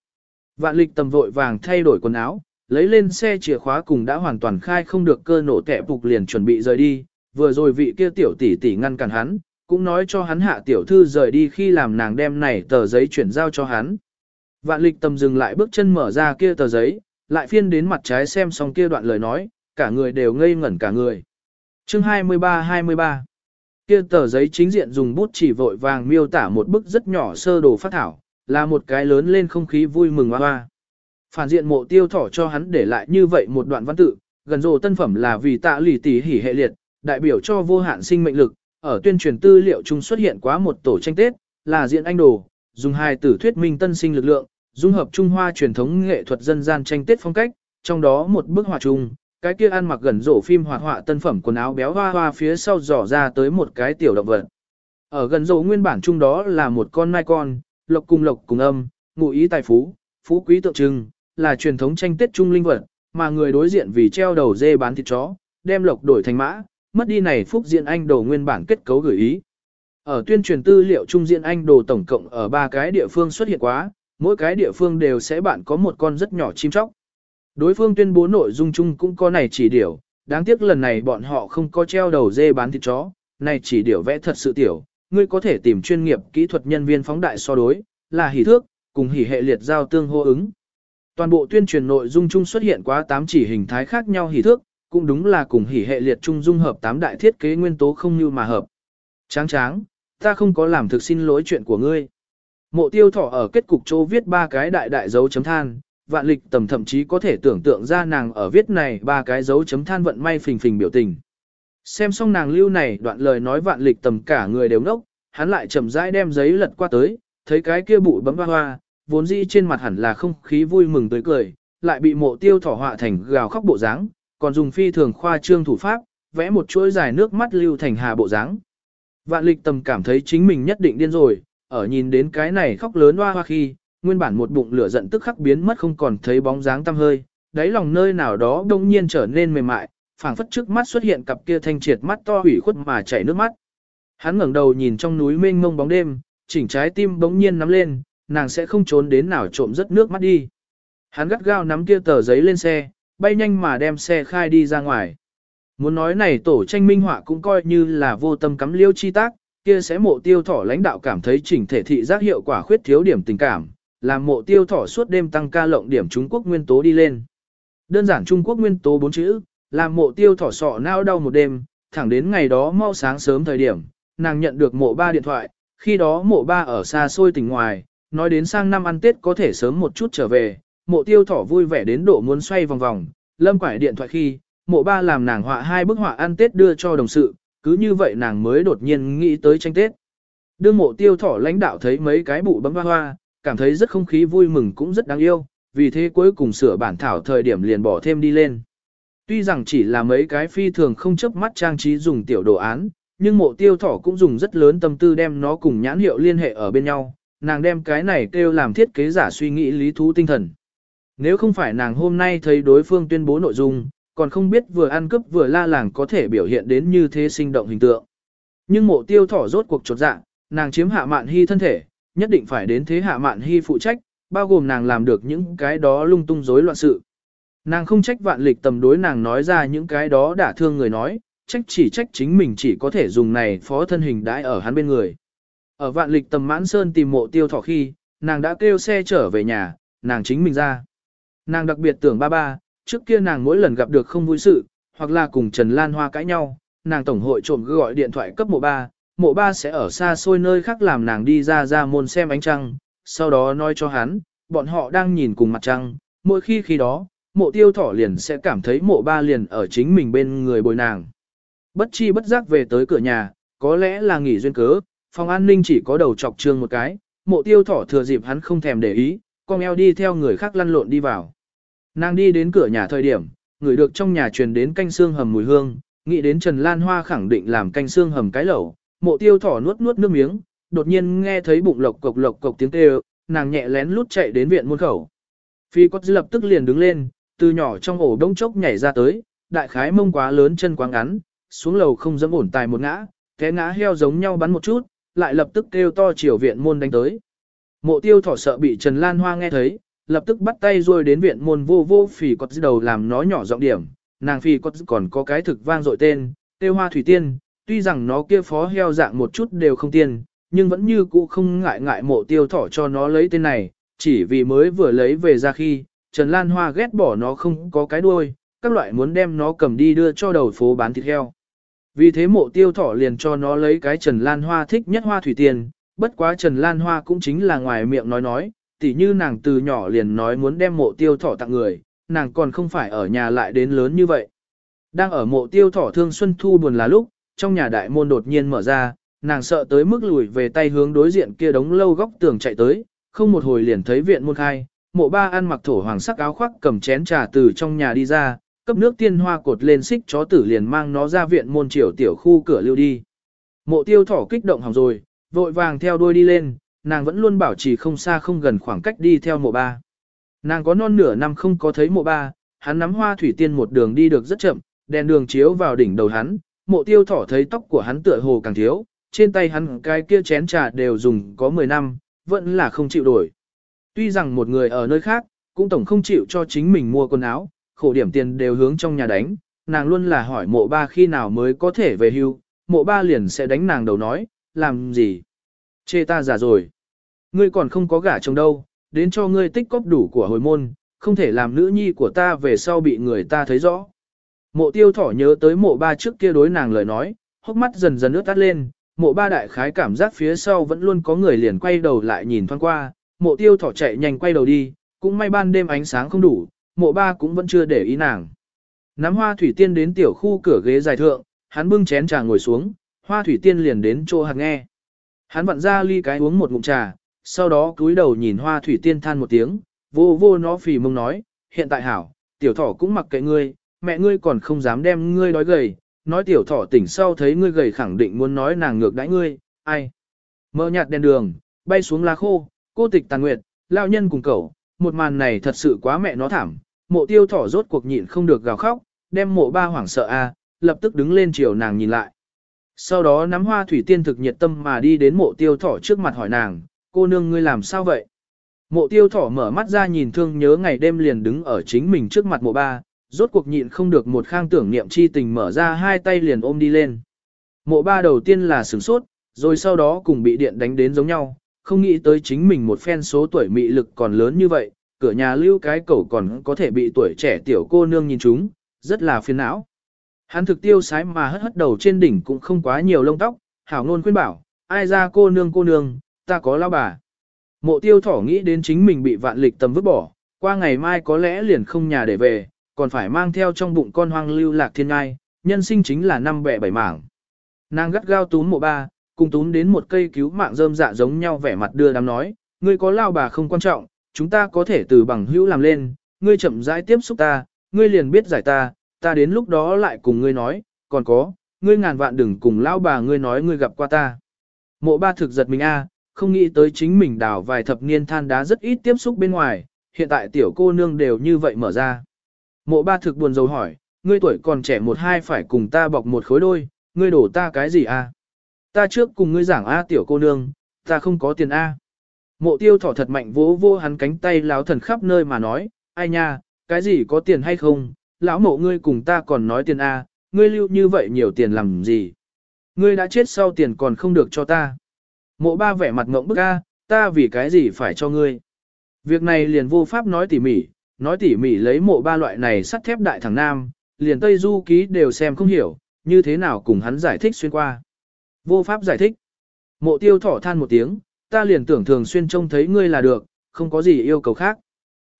Vạn lịch tầm vội vàng thay đổi quần áo, lấy lên xe chìa khóa cùng đã hoàn toàn khai không được cơ nổ tệ phục liền chuẩn bị rời đi, vừa rồi vị kia tiểu tỷ tỷ ngăn cản hắn, cũng nói cho hắn hạ tiểu thư rời đi khi làm nàng đem này tờ giấy chuyển giao cho hắn. Vạn lịch tầm dừng lại bước chân mở ra kia tờ giấy, lại phiên đến mặt trái xem xong kia đoạn lời nói, cả người đều ngây ngẩn cả người. Chương 23-23 Kia tờ giấy chính diện dùng bút chỉ vội vàng miêu tả một bức rất nhỏ sơ đồ phát thảo, là một cái lớn lên không khí vui mừng hoa hoa. Phản diện mộ tiêu thỏ cho hắn để lại như vậy một đoạn văn tự, gần rồ tân phẩm là vì tạ lì tỷ hỉ hệ liệt, đại biểu cho vô hạn sinh mệnh lực, ở tuyên truyền tư liệu chung xuất hiện quá một tổ tranh Tết, là diện anh đồ, dùng hai tử thuyết minh tân sinh lực lượng, dung hợp Trung Hoa truyền thống nghệ thuật dân gian tranh Tết phong cách, trong đó một bức họa chung, cái kia ăn mặc gần rổ phim hoạt họa tân phẩm quần áo béo hoa hoa phía sau dò ra tới một cái tiểu động vật. Ở gần rổ nguyên bản chung đó là một con mai con, lộc cùng lộc cùng âm, ngụ ý tài phú, phú quý tượng trưng, là truyền thống tranh Tết trung linh vật, mà người đối diện vì treo đầu dê bán thịt chó, đem lộc đổi thành mã, mất đi này phúc diện anh đồ nguyên bản kết cấu gửi ý. Ở tuyên truyền tư liệu trung diện anh đồ tổng cộng ở ba cái địa phương xuất hiện quá, mỗi cái địa phương đều sẽ bạn có một con rất nhỏ chim chóc. Đối phương tuyên bố nội dung chung cũng có này chỉ điểu, đáng tiếc lần này bọn họ không có treo đầu dê bán thịt chó, này chỉ điểu vẽ thật sự tiểu, ngươi có thể tìm chuyên nghiệp kỹ thuật nhân viên phóng đại so đối, là hỉ thước, cùng hỉ hệ liệt giao tương hô ứng. Toàn bộ tuyên truyền nội dung chung xuất hiện quá 8 chỉ hình thái khác nhau hỉ thước, cũng đúng là cùng hỉ hệ liệt chung dung hợp 8 đại thiết kế nguyên tố không như mà hợp. Tráng tráng, ta không có làm thực xin lỗi chuyện của ngươi. Mộ tiêu thỏ ở kết cục chỗ viết ba cái đại đại dấu chấm than, vạn lịch tầm thậm chí có thể tưởng tượng ra nàng ở viết này ba cái dấu chấm than vận may phình phình biểu tình. Xem xong nàng lưu này đoạn lời nói vạn lịch tầm cả người đều ngốc, hắn lại chậm rãi đem giấy lật qua tới, thấy cái kia bụi bấm hoa hoa, vốn dĩ trên mặt hẳn là không khí vui mừng tươi cười, lại bị mộ tiêu thỏ họa thành gào khóc bộ dáng, còn dùng phi thường khoa trương thủ pháp, vẽ một chuỗi dài nước mắt lưu thành hà bộ dáng. Vạn lịch tầm cảm thấy chính mình nhất định điên rồi, ở nhìn đến cái này khóc lớn hoa hoa khi, nguyên bản một bụng lửa giận tức khắc biến mất không còn thấy bóng dáng tăm hơi, đáy lòng nơi nào đó đông nhiên trở nên mềm mại, phảng phất trước mắt xuất hiện cặp kia thanh triệt mắt to hủy khuất mà chảy nước mắt. Hắn ngẩng đầu nhìn trong núi mênh mông bóng đêm, chỉnh trái tim bỗng nhiên nắm lên, nàng sẽ không trốn đến nào trộm rất nước mắt đi. Hắn gắt gao nắm kia tờ giấy lên xe, bay nhanh mà đem xe khai đi ra ngoài. Muốn nói này tổ tranh minh họa cũng coi như là vô tâm cắm liêu chi tác, kia sẽ mộ tiêu thỏ lãnh đạo cảm thấy chỉnh thể thị giác hiệu quả khuyết thiếu điểm tình cảm, làm mộ tiêu thỏ suốt đêm tăng ca lộng điểm Trung Quốc nguyên tố đi lên. Đơn giản Trung Quốc nguyên tố bốn chữ, làm mộ tiêu thỏ sọ nao đau một đêm, thẳng đến ngày đó mau sáng sớm thời điểm, nàng nhận được mộ ba điện thoại, khi đó mộ ba ở xa xôi tỉnh ngoài, nói đến sang năm ăn Tết có thể sớm một chút trở về, mộ tiêu thỏ vui vẻ đến độ muốn xoay vòng vòng, lâm quải điện thoại khi, mộ ba làm nàng họa hai bức họa ăn Tết đưa cho đồng sự, cứ như vậy nàng mới đột nhiên nghĩ tới tranh Tết. đưa mộ tiêu thỏ lãnh đạo thấy mấy cái bụ bấm hoa hoa, cảm thấy rất không khí vui mừng cũng rất đáng yêu, vì thế cuối cùng sửa bản thảo thời điểm liền bỏ thêm đi lên. Tuy rằng chỉ là mấy cái phi thường không chấp mắt trang trí dùng tiểu đồ án, nhưng mộ tiêu thỏ cũng dùng rất lớn tâm tư đem nó cùng nhãn hiệu liên hệ ở bên nhau, nàng đem cái này kêu làm thiết kế giả suy nghĩ lý thú tinh thần. Nếu không phải nàng hôm nay thấy đối phương tuyên bố nội dung, còn không biết vừa ăn cướp vừa la làng có thể biểu hiện đến như thế sinh động hình tượng. Nhưng mộ tiêu thỏ rốt cuộc chột dạ, nàng chiếm hạ mạn hy thân thể, nhất định phải đến thế hạ mạn hy phụ trách, bao gồm nàng làm được những cái đó lung tung rối loạn sự. Nàng không trách vạn lịch tầm đối nàng nói ra những cái đó đã thương người nói, trách chỉ trách chính mình chỉ có thể dùng này phó thân hình đãi ở hắn bên người. Ở vạn lịch tầm mãn sơn tìm mộ tiêu thỏ khi, nàng đã kêu xe trở về nhà, nàng chính mình ra. Nàng đặc biệt tưởng ba ba, trước kia nàng mỗi lần gặp được không vui sự, hoặc là cùng Trần Lan Hoa cãi nhau, nàng tổng hội trộm gọi điện thoại cấp mộ ba, mộ ba sẽ ở xa xôi nơi khác làm nàng đi ra ra môn xem ánh trăng, sau đó nói cho hắn, bọn họ đang nhìn cùng mặt trăng, mỗi khi khi đó, mộ tiêu thỏ liền sẽ cảm thấy mộ ba liền ở chính mình bên người bồi nàng. Bất chi bất giác về tới cửa nhà, có lẽ là nghỉ duyên cớ, phòng an ninh chỉ có đầu chọc trương một cái, mộ tiêu thỏ thừa dịp hắn không thèm để ý, con eo đi theo người khác lăn lộn đi vào. Nàng đi đến cửa nhà thời điểm, người được trong nhà truyền đến canh xương hầm mùi hương, nghĩ đến Trần Lan Hoa khẳng định làm canh xương hầm cái lẩu, mộ tiêu thỏ nuốt nuốt nước miếng, đột nhiên nghe thấy bụng lộc cộc lộc cộc tiếng kêu, nàng nhẹ lén lút chạy đến viện môn khẩu. Phi có lập tức liền đứng lên, từ nhỏ trong ổ đông chốc nhảy ra tới, đại khái mông quá lớn chân quá ngắn, xuống lầu không dám ổn tài một ngã, té ngã heo giống nhau bắn một chút, lại lập tức kêu to chiều viện môn đánh tới. Mộ tiêu thỏ sợ bị Trần Lan Hoa nghe thấy, lập tức bắt tay rồi đến viện môn vô vô phì cọt đầu làm nó nhỏ giọng điểm, nàng phì cọt còn có cái thực vang dội tên, tiêu hoa thủy tiên, tuy rằng nó kia phó heo dạng một chút đều không tiền, nhưng vẫn như cũ không ngại ngại mộ tiêu thỏ cho nó lấy tên này, chỉ vì mới vừa lấy về ra khi, Trần Lan Hoa ghét bỏ nó không có cái đuôi, các loại muốn đem nó cầm đi đưa cho đầu phố bán thịt heo. Vì thế mộ tiêu thỏ liền cho nó lấy cái Trần Lan Hoa thích nhất hoa thủy tiên, bất quá Trần Lan Hoa cũng chính là ngoài miệng nói nói, tỉ như nàng từ nhỏ liền nói muốn đem mộ tiêu thỏ tặng người, nàng còn không phải ở nhà lại đến lớn như vậy. Đang ở mộ tiêu thỏ thương xuân thu buồn là lúc, trong nhà đại môn đột nhiên mở ra, nàng sợ tới mức lùi về tay hướng đối diện kia đống lâu góc tường chạy tới, không một hồi liền thấy viện môn khai, mộ ba ăn mặc thổ hoàng sắc áo khoác cầm chén trà từ trong nhà đi ra, cấp nước tiên hoa cột lên xích chó tử liền mang nó ra viện môn triều tiểu khu cửa lưu đi. Mộ tiêu thỏ kích động hỏng rồi, vội vàng theo đuôi đi lên, nàng vẫn luôn bảo trì không xa không gần khoảng cách đi theo mộ ba. Nàng có non nửa năm không có thấy mộ ba, hắn nắm hoa thủy tiên một đường đi được rất chậm, đèn đường chiếu vào đỉnh đầu hắn, mộ tiêu thỏ thấy tóc của hắn tựa hồ càng thiếu, trên tay hắn cái kia chén trà đều dùng có 10 năm, vẫn là không chịu đổi. Tuy rằng một người ở nơi khác, cũng tổng không chịu cho chính mình mua quần áo, khổ điểm tiền đều hướng trong nhà đánh, nàng luôn là hỏi mộ ba khi nào mới có thể về hưu, mộ ba liền sẽ đánh nàng đầu nói, làm gì? Chê ta già rồi. Ngươi còn không có gả chồng đâu, đến cho ngươi tích cóp đủ của hồi môn, không thể làm nữ nhi của ta về sau bị người ta thấy rõ. Mộ tiêu thỏ nhớ tới mộ ba trước kia đối nàng lời nói, hốc mắt dần dần ướt tắt lên, mộ ba đại khái cảm giác phía sau vẫn luôn có người liền quay đầu lại nhìn thoáng qua, mộ tiêu thỏ chạy nhanh quay đầu đi, cũng may ban đêm ánh sáng không đủ, mộ ba cũng vẫn chưa để ý nàng. Nắm hoa thủy tiên đến tiểu khu cửa ghế dài thượng, hắn bưng chén trà ngồi xuống, hoa thủy tiên liền đến chỗ hạt nghe. Hắn vặn ra ly cái uống một ngụm trà, sau đó cúi đầu nhìn hoa thủy tiên than một tiếng, vô vô nó phì mông nói, hiện tại hảo, tiểu thỏ cũng mặc kệ ngươi, mẹ ngươi còn không dám đem ngươi đói gầy, nói tiểu thỏ tỉnh sau thấy ngươi gầy khẳng định muốn nói nàng ngược đãi ngươi, ai. Mơ nhạt đèn đường, bay xuống lá khô, cô tịch tàn nguyệt, lao nhân cùng cậu, một màn này thật sự quá mẹ nó thảm, mộ tiêu thỏ rốt cuộc nhịn không được gào khóc, đem mộ ba hoảng sợ a, lập tức đứng lên chiều nàng nhìn lại. Sau đó nắm hoa thủy tiên thực nhiệt tâm mà đi đến mộ tiêu thỏ trước mặt hỏi nàng, cô nương ngươi làm sao vậy? Mộ tiêu thỏ mở mắt ra nhìn thương nhớ ngày đêm liền đứng ở chính mình trước mặt mộ ba, rốt cuộc nhịn không được một khang tưởng niệm chi tình mở ra hai tay liền ôm đi lên. Mộ ba đầu tiên là sửng sốt, rồi sau đó cùng bị điện đánh đến giống nhau, không nghĩ tới chính mình một phen số tuổi mị lực còn lớn như vậy, cửa nhà lưu cái cẩu còn có thể bị tuổi trẻ tiểu cô nương nhìn chúng, rất là phiền não. Hắn thực tiêu sái mà hất hất đầu trên đỉnh cũng không quá nhiều lông tóc, hảo ngôn khuyên bảo, ai ra cô nương cô nương, ta có lao bà. Mộ tiêu thỏ nghĩ đến chính mình bị vạn lịch tầm vứt bỏ, qua ngày mai có lẽ liền không nhà để về, còn phải mang theo trong bụng con hoang lưu lạc thiên ngai, nhân sinh chính là năm bẻ bảy mảng. Nàng gắt gao túm mộ ba, cùng túm đến một cây cứu mạng rơm dạ giống nhau vẻ mặt đưa đám nói, ngươi có lao bà không quan trọng, chúng ta có thể từ bằng hữu làm lên, ngươi chậm rãi tiếp xúc ta, ngươi liền biết giải ta, ta đến lúc đó lại cùng ngươi nói, còn có, ngươi ngàn vạn đừng cùng lao bà ngươi nói ngươi gặp qua ta. Mộ ba thực giật mình a, không nghĩ tới chính mình đào vài thập niên than đá rất ít tiếp xúc bên ngoài, hiện tại tiểu cô nương đều như vậy mở ra. Mộ ba thực buồn rầu hỏi, ngươi tuổi còn trẻ một hai phải cùng ta bọc một khối đôi, ngươi đổ ta cái gì a? Ta trước cùng ngươi giảng a tiểu cô nương, ta không có tiền a. Mộ tiêu thỏ thật mạnh vỗ vô hắn cánh tay láo thần khắp nơi mà nói, ai nha, cái gì có tiền hay không, lão mộ ngươi cùng ta còn nói tiền a, ngươi lưu như vậy nhiều tiền làm gì? Ngươi đã chết sau tiền còn không được cho ta. Mộ ba vẻ mặt ngộng bức a, ta vì cái gì phải cho ngươi? Việc này liền vô pháp nói tỉ mỉ, nói tỉ mỉ lấy mộ ba loại này sắt thép đại thằng nam, liền Tây Du ký đều xem không hiểu, như thế nào cùng hắn giải thích xuyên qua. Vô pháp giải thích. Mộ tiêu thỏ than một tiếng, ta liền tưởng thường xuyên trông thấy ngươi là được, không có gì yêu cầu khác.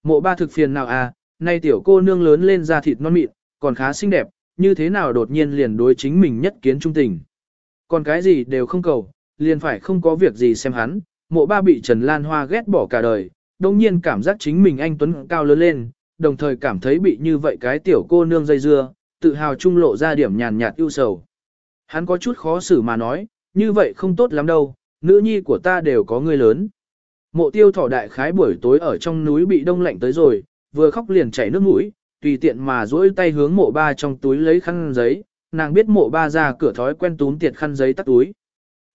Mộ ba thực phiền nào à, nay tiểu cô nương lớn lên da thịt non mịn, còn khá xinh đẹp, như thế nào đột nhiên liền đối chính mình nhất kiến trung tình. Còn cái gì đều không cầu, liền phải không có việc gì xem hắn, mộ ba bị Trần Lan Hoa ghét bỏ cả đời, đồng nhiên cảm giác chính mình anh Tuấn cao lớn lên, đồng thời cảm thấy bị như vậy cái tiểu cô nương dây dưa, tự hào trung lộ ra điểm nhàn nhạt ưu sầu. Hắn có chút khó xử mà nói, như vậy không tốt lắm đâu, nữ nhi của ta đều có người lớn. Mộ tiêu thỏ đại khái buổi tối ở trong núi bị đông lạnh tới rồi, vừa khóc liền chảy nước mũi, tùy tiện mà duỗi tay hướng mộ ba trong túi lấy khăn giấy, nàng biết mộ ba ra cửa thói quen túm tiệt khăn giấy tắt túi.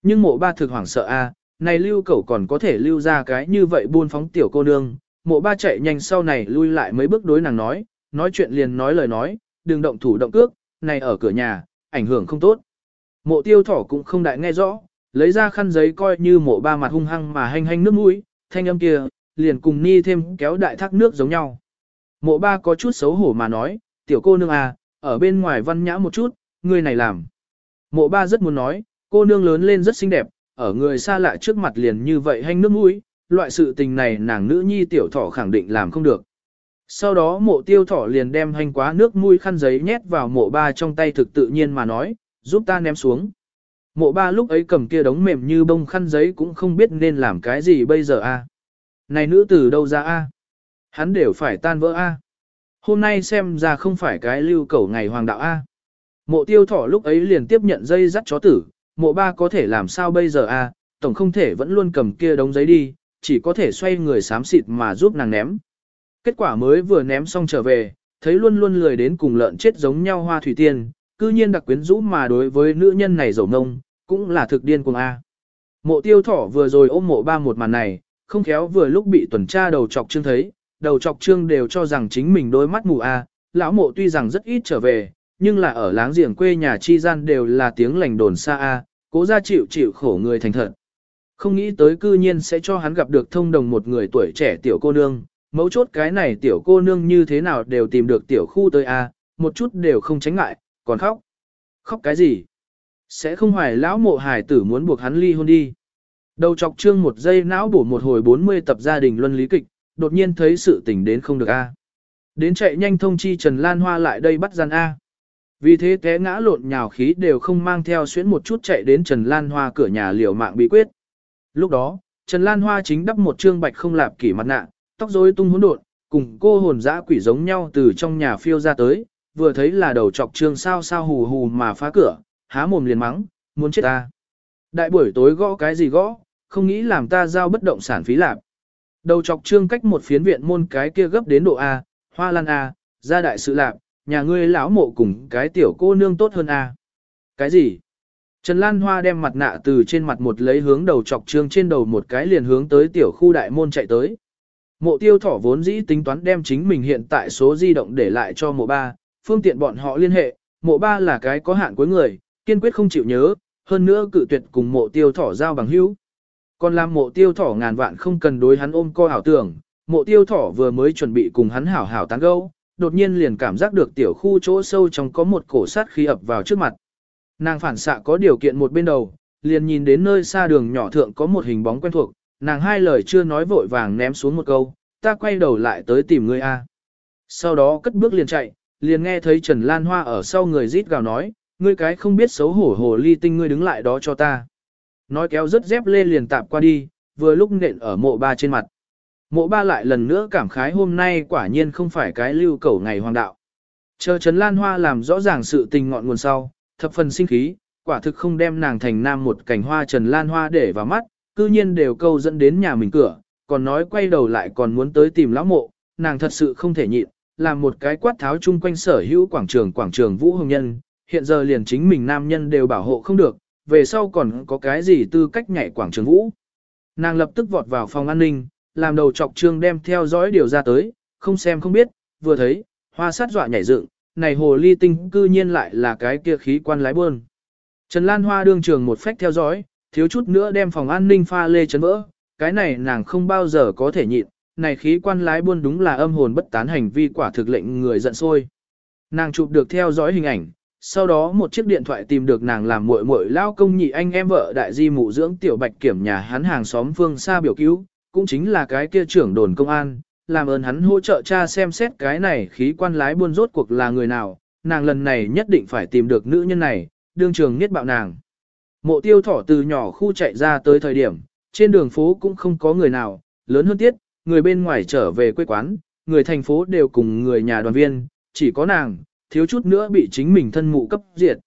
Nhưng mộ ba thực hoảng sợ a, này lưu cẩu còn có thể lưu ra cái như vậy buôn phóng tiểu cô nương, mộ ba chạy nhanh sau này lui lại mấy bước đối nàng nói, nói chuyện liền nói lời nói, đừng động thủ động cước, này ở cửa nhà, ảnh hưởng không tốt. Mộ tiêu thỏ cũng không đại nghe rõ, lấy ra khăn giấy coi như mộ ba mặt hung hăng mà hành hành nước mũi, thanh âm kia, liền cùng ni thêm kéo đại thác nước giống nhau. Mộ ba có chút xấu hổ mà nói, tiểu cô nương à, ở bên ngoài văn nhã một chút, người này làm. Mộ ba rất muốn nói, cô nương lớn lên rất xinh đẹp, ở người xa lạ trước mặt liền như vậy hành nước mũi, loại sự tình này nàng nữ nhi tiểu thỏ khẳng định làm không được. Sau đó mộ tiêu thỏ liền đem hành quá nước mũi khăn giấy nhét vào mộ ba trong tay thực tự nhiên mà nói, giúp ta ném xuống. Mộ ba lúc ấy cầm kia đống mềm như bông khăn giấy cũng không biết nên làm cái gì bây giờ a. Này nữ từ đâu ra a? Hắn đều phải tan vỡ a. Hôm nay xem ra không phải cái lưu cầu ngày hoàng đạo a. Mộ tiêu thỏ lúc ấy liền tiếp nhận dây dắt chó tử, mộ ba có thể làm sao bây giờ a? Tổng không thể vẫn luôn cầm kia đống giấy đi, chỉ có thể xoay người xám xịt mà giúp nàng ném. Kết quả mới vừa ném xong trở về, thấy luôn luôn lười đến cùng lợn chết giống nhau hoa thủy tiên, cư nhiên đặc quyến rũ mà đối với nữ nhân này dầu nông cũng là thực điên cuồng A. Mộ tiêu thỏ vừa rồi ôm mộ ba một màn này, không khéo vừa lúc bị tuần tra đầu chọc trương thấy, đầu chọc trương đều cho rằng chính mình đôi mắt mù A, lão mộ tuy rằng rất ít trở về, nhưng là ở láng giềng quê nhà chi gian đều là tiếng lành đồn xa A, cố ra chịu chịu khổ người thành thật. Không nghĩ tới cư nhiên sẽ cho hắn gặp được thông đồng một người tuổi trẻ tiểu cô nương, mấu chốt cái này tiểu cô nương như thế nào đều tìm được tiểu khu tới A, một chút đều không tránh ngại, còn khóc. Khóc cái gì? Sẽ không hoài lão mộ hải tử muốn buộc hắn ly hôn đi. Đầu chọc trương một giây não bổ một hồi 40 tập gia đình luân lý kịch, đột nhiên thấy sự tình đến không được a. Đến chạy nhanh thông chi Trần Lan Hoa lại đây bắt gian A. Vì thế té ngã lộn nhào khí đều không mang theo xuyến một chút chạy đến Trần Lan Hoa cửa nhà liều mạng bị quyết. Lúc đó, Trần Lan Hoa chính đắp một trương bạch không lạp kỷ mặt nạ, tóc rối tung hỗn độn, cùng cô hồn dã quỷ giống nhau từ trong nhà phiêu ra tới, vừa thấy là đầu chọc trương sao sao hù hù mà phá cửa, há mồm liền mắng, muốn chết ta. Đại buổi tối gõ cái gì gõ, không nghĩ làm ta giao bất động sản phí lạp. Đầu chọc trương cách một phiến viện môn cái kia gấp đến độ A, hoa lan A, ra đại sự lạp, nhà ngươi lão mộ cùng cái tiểu cô nương tốt hơn A. Cái gì? Trần Lan Hoa đem mặt nạ từ trên mặt một lấy hướng đầu chọc trương trên đầu một cái liền hướng tới tiểu khu đại môn chạy tới. Mộ tiêu thỏ vốn dĩ tính toán đem chính mình hiện tại số di động để lại cho mộ ba, phương tiện bọn họ liên hệ, mộ ba là cái có hạn cuối người, kiên quyết không chịu nhớ, hơn nữa cự tuyệt cùng mộ tiêu thỏ giao bằng hữu. Còn làm mộ tiêu thỏ ngàn vạn không cần đối hắn ôm co ảo tưởng, mộ tiêu thỏ vừa mới chuẩn bị cùng hắn hảo hảo tán gẫu, đột nhiên liền cảm giác được tiểu khu chỗ sâu trong có một cổ sát khí ập vào trước mặt. Nàng phản xạ có điều kiện một bên đầu, liền nhìn đến nơi xa đường nhỏ thượng có một hình bóng quen thuộc, nàng hai lời chưa nói vội vàng ném xuống một câu, ta quay đầu lại tới tìm ngươi a. Sau đó cất bước liền chạy, liền nghe thấy Trần Lan Hoa ở sau người rít gào nói, ngươi cái không biết xấu hổ hồ ly tinh ngươi đứng lại đó cho ta. Nói kéo rất dép lê liền tạp qua đi, vừa lúc nện ở mộ ba trên mặt. Mộ ba lại lần nữa cảm khái hôm nay quả nhiên không phải cái lưu cầu ngày hoàng đạo. Chờ Trần Lan Hoa làm rõ ràng sự tình ngọn nguồn sau, thập phần sinh khí, quả thực không đem nàng thành nam một cảnh hoa Trần Lan Hoa để vào mắt, cư nhiên đều câu dẫn đến nhà mình cửa, còn nói quay đầu lại còn muốn tới tìm lão mộ, nàng thật sự không thể nhịn, làm một cái quát tháo chung quanh sở hữu quảng trường quảng trường Vũ Hồng Nhân, hiện giờ liền chính mình nam nhân đều bảo hộ không được, về sau còn có cái gì tư cách nhảy quảng trường Vũ. Nàng lập tức vọt vào phòng an ninh, làm đầu chọc trương đem theo dõi điều ra tới, không xem không biết, vừa thấy, hoa sát dọa nhảy dựng, này hồ ly tinh cư nhiên lại là cái kia khí quan lái buôn. Trần Lan Hoa đương trường một phách theo dõi, thiếu chút nữa đem phòng an ninh pha lê chấn vỡ, cái này nàng không bao giờ có thể nhịn, này khí quan lái buôn đúng là âm hồn bất tán hành vi quả thực lệnh người giận sôi. Nàng chụp được theo dõi hình ảnh, sau đó một chiếc điện thoại tìm được nàng làm muội muội lao công nhị anh em vợ đại di mụ dưỡng tiểu bạch kiểm nhà hắn hàng xóm phương xa biểu cứu, cũng chính là cái kia trưởng đồn công an, làm ơn hắn hỗ trợ cha xem xét cái này khí quan lái buôn rốt cuộc là người nào, nàng lần này nhất định phải tìm được nữ nhân này, đương trường niết bạo nàng. Mộ tiêu thỏ từ nhỏ khu chạy ra tới thời điểm, trên đường phố cũng không có người nào, lớn hơn tiết, người bên ngoài trở về quê quán, người thành phố đều cùng người nhà đoàn viên, chỉ có nàng, thiếu chút nữa bị chính mình thân mụ cấp diệt.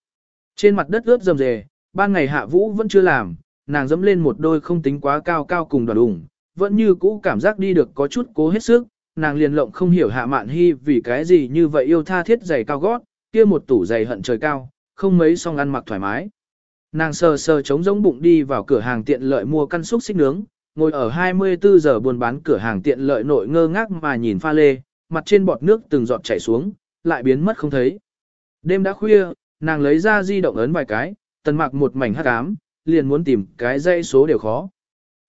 Trên mặt đất ướt rầm rề, ban ngày hạ vũ vẫn chưa làm, nàng dẫm lên một đôi không tính quá cao cao cùng đoàn ủng vẫn như cũ cảm giác đi được có chút cố hết sức, nàng liền lộng không hiểu hạ mạn hy vì cái gì như vậy yêu tha thiết giày cao gót, kia một tủ giày hận trời cao, không mấy song ăn mặc thoải mái. Nàng sờ sờ chống giống bụng đi vào cửa hàng tiện lợi mua căn xúc xích nướng, ngồi ở 24 giờ buôn bán cửa hàng tiện lợi nội ngơ ngác mà nhìn pha lê, mặt trên bọt nước từng giọt chảy xuống, lại biến mất không thấy. Đêm đã khuya, nàng lấy ra di động ấn vài cái, tần mặc một mảnh hắc ám, liền muốn tìm cái dây số đều khó.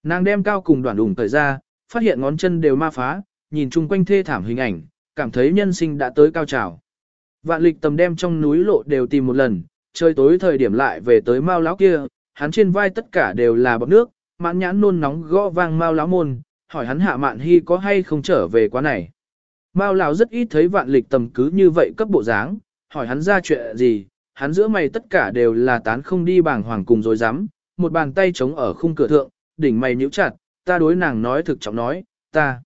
Nàng đem cao cùng đoạn đùng thời ra, phát hiện ngón chân đều ma phá, nhìn chung quanh thê thảm hình ảnh, cảm thấy nhân sinh đã tới cao trào. Vạn lịch tầm đem trong núi lộ đều tìm một lần, trời tối thời điểm lại về tới mao lão kia, hắn trên vai tất cả đều là bọt nước, mãn nhãn nôn nóng gõ vang mao lão môn, hỏi hắn hạ mạn hy có hay không trở về quá này. Mao lão rất ít thấy vạn lịch tầm cứ như vậy cấp bộ dáng, hỏi hắn ra chuyện gì, hắn giữa mày tất cả đều là tán không đi bảng hoàng cùng rồi dám, một bàn tay chống ở khung cửa thượng, đỉnh mày nhíu chặt, ta đối nàng nói thực trọng nói, ta.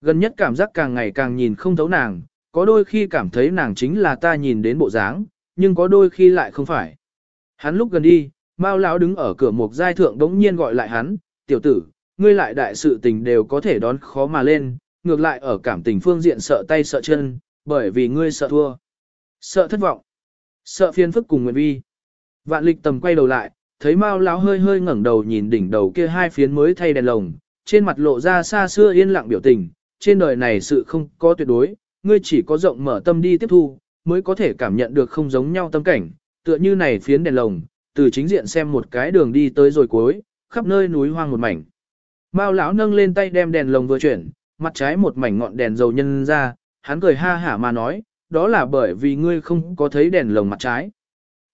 Gần nhất cảm giác càng ngày càng nhìn không thấu nàng, có đôi khi cảm thấy nàng chính là ta nhìn đến bộ dáng, nhưng có đôi khi lại không phải. Hắn lúc gần đi, Mao lão đứng ở cửa một giai thượng đống nhiên gọi lại hắn, tiểu tử, ngươi lại đại sự tình đều có thể đón khó mà lên, ngược lại ở cảm tình phương diện sợ tay sợ chân, bởi vì ngươi sợ thua. Sợ thất vọng. Sợ phiền phức cùng nguyện vi. Vạn lịch tầm quay đầu lại, thấy Mao lão hơi hơi ngẩng đầu nhìn đỉnh đầu kia hai phiến mới thay đèn lồng, trên mặt lộ ra xa xưa yên lặng biểu tình, trên đời này sự không có tuyệt đối, ngươi chỉ có rộng mở tâm đi tiếp thu, mới có thể cảm nhận được không giống nhau tâm cảnh, tựa như này phiến đèn lồng, từ chính diện xem một cái đường đi tới rồi cuối, khắp nơi núi hoang một mảnh. Mao lão nâng lên tay đem đèn lồng vừa chuyển, mặt trái một mảnh ngọn đèn dầu nhân ra, hắn cười ha hả mà nói, đó là bởi vì ngươi không có thấy đèn lồng mặt trái.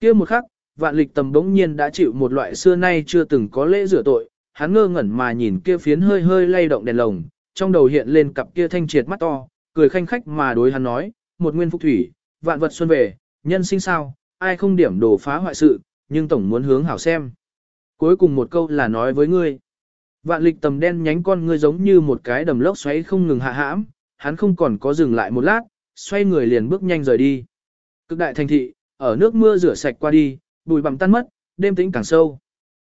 kia một khắc, vạn lịch tầm bỗng nhiên đã chịu một loại xưa nay chưa từng có lễ rửa tội, hắn ngơ ngẩn mà nhìn kia phiến hơi hơi lay động đèn lồng, trong đầu hiện lên cặp kia thanh triệt mắt to, cười khanh khách mà đối hắn nói, một nguyên phục thủy, vạn vật xuân về, nhân sinh sao, ai không điểm đổ phá hoại sự, nhưng tổng muốn hướng hảo xem. Cuối cùng một câu là nói với ngươi. Vạn lịch tầm đen nhánh con ngươi giống như một cái đầm lốc xoáy không ngừng hạ hãm, hắn không còn có dừng lại một lát, xoay người liền bước nhanh rời đi. Cực đại thành thị, ở nước mưa rửa sạch qua đi, bụi bặm tan mất, đêm tĩnh càng sâu.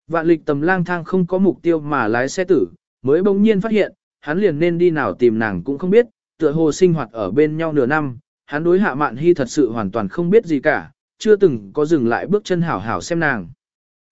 Vạn lịch tầm lang thang không có mục tiêu mà lái xe tử, mới bỗng nhiên phát hiện, hắn liền nên đi nào tìm nàng cũng không biết, tựa hồ sinh hoạt ở bên nhau nửa năm, hắn đối hạ mạn hy thật sự hoàn toàn không biết gì cả, chưa từng có dừng lại bước chân hảo hảo xem nàng.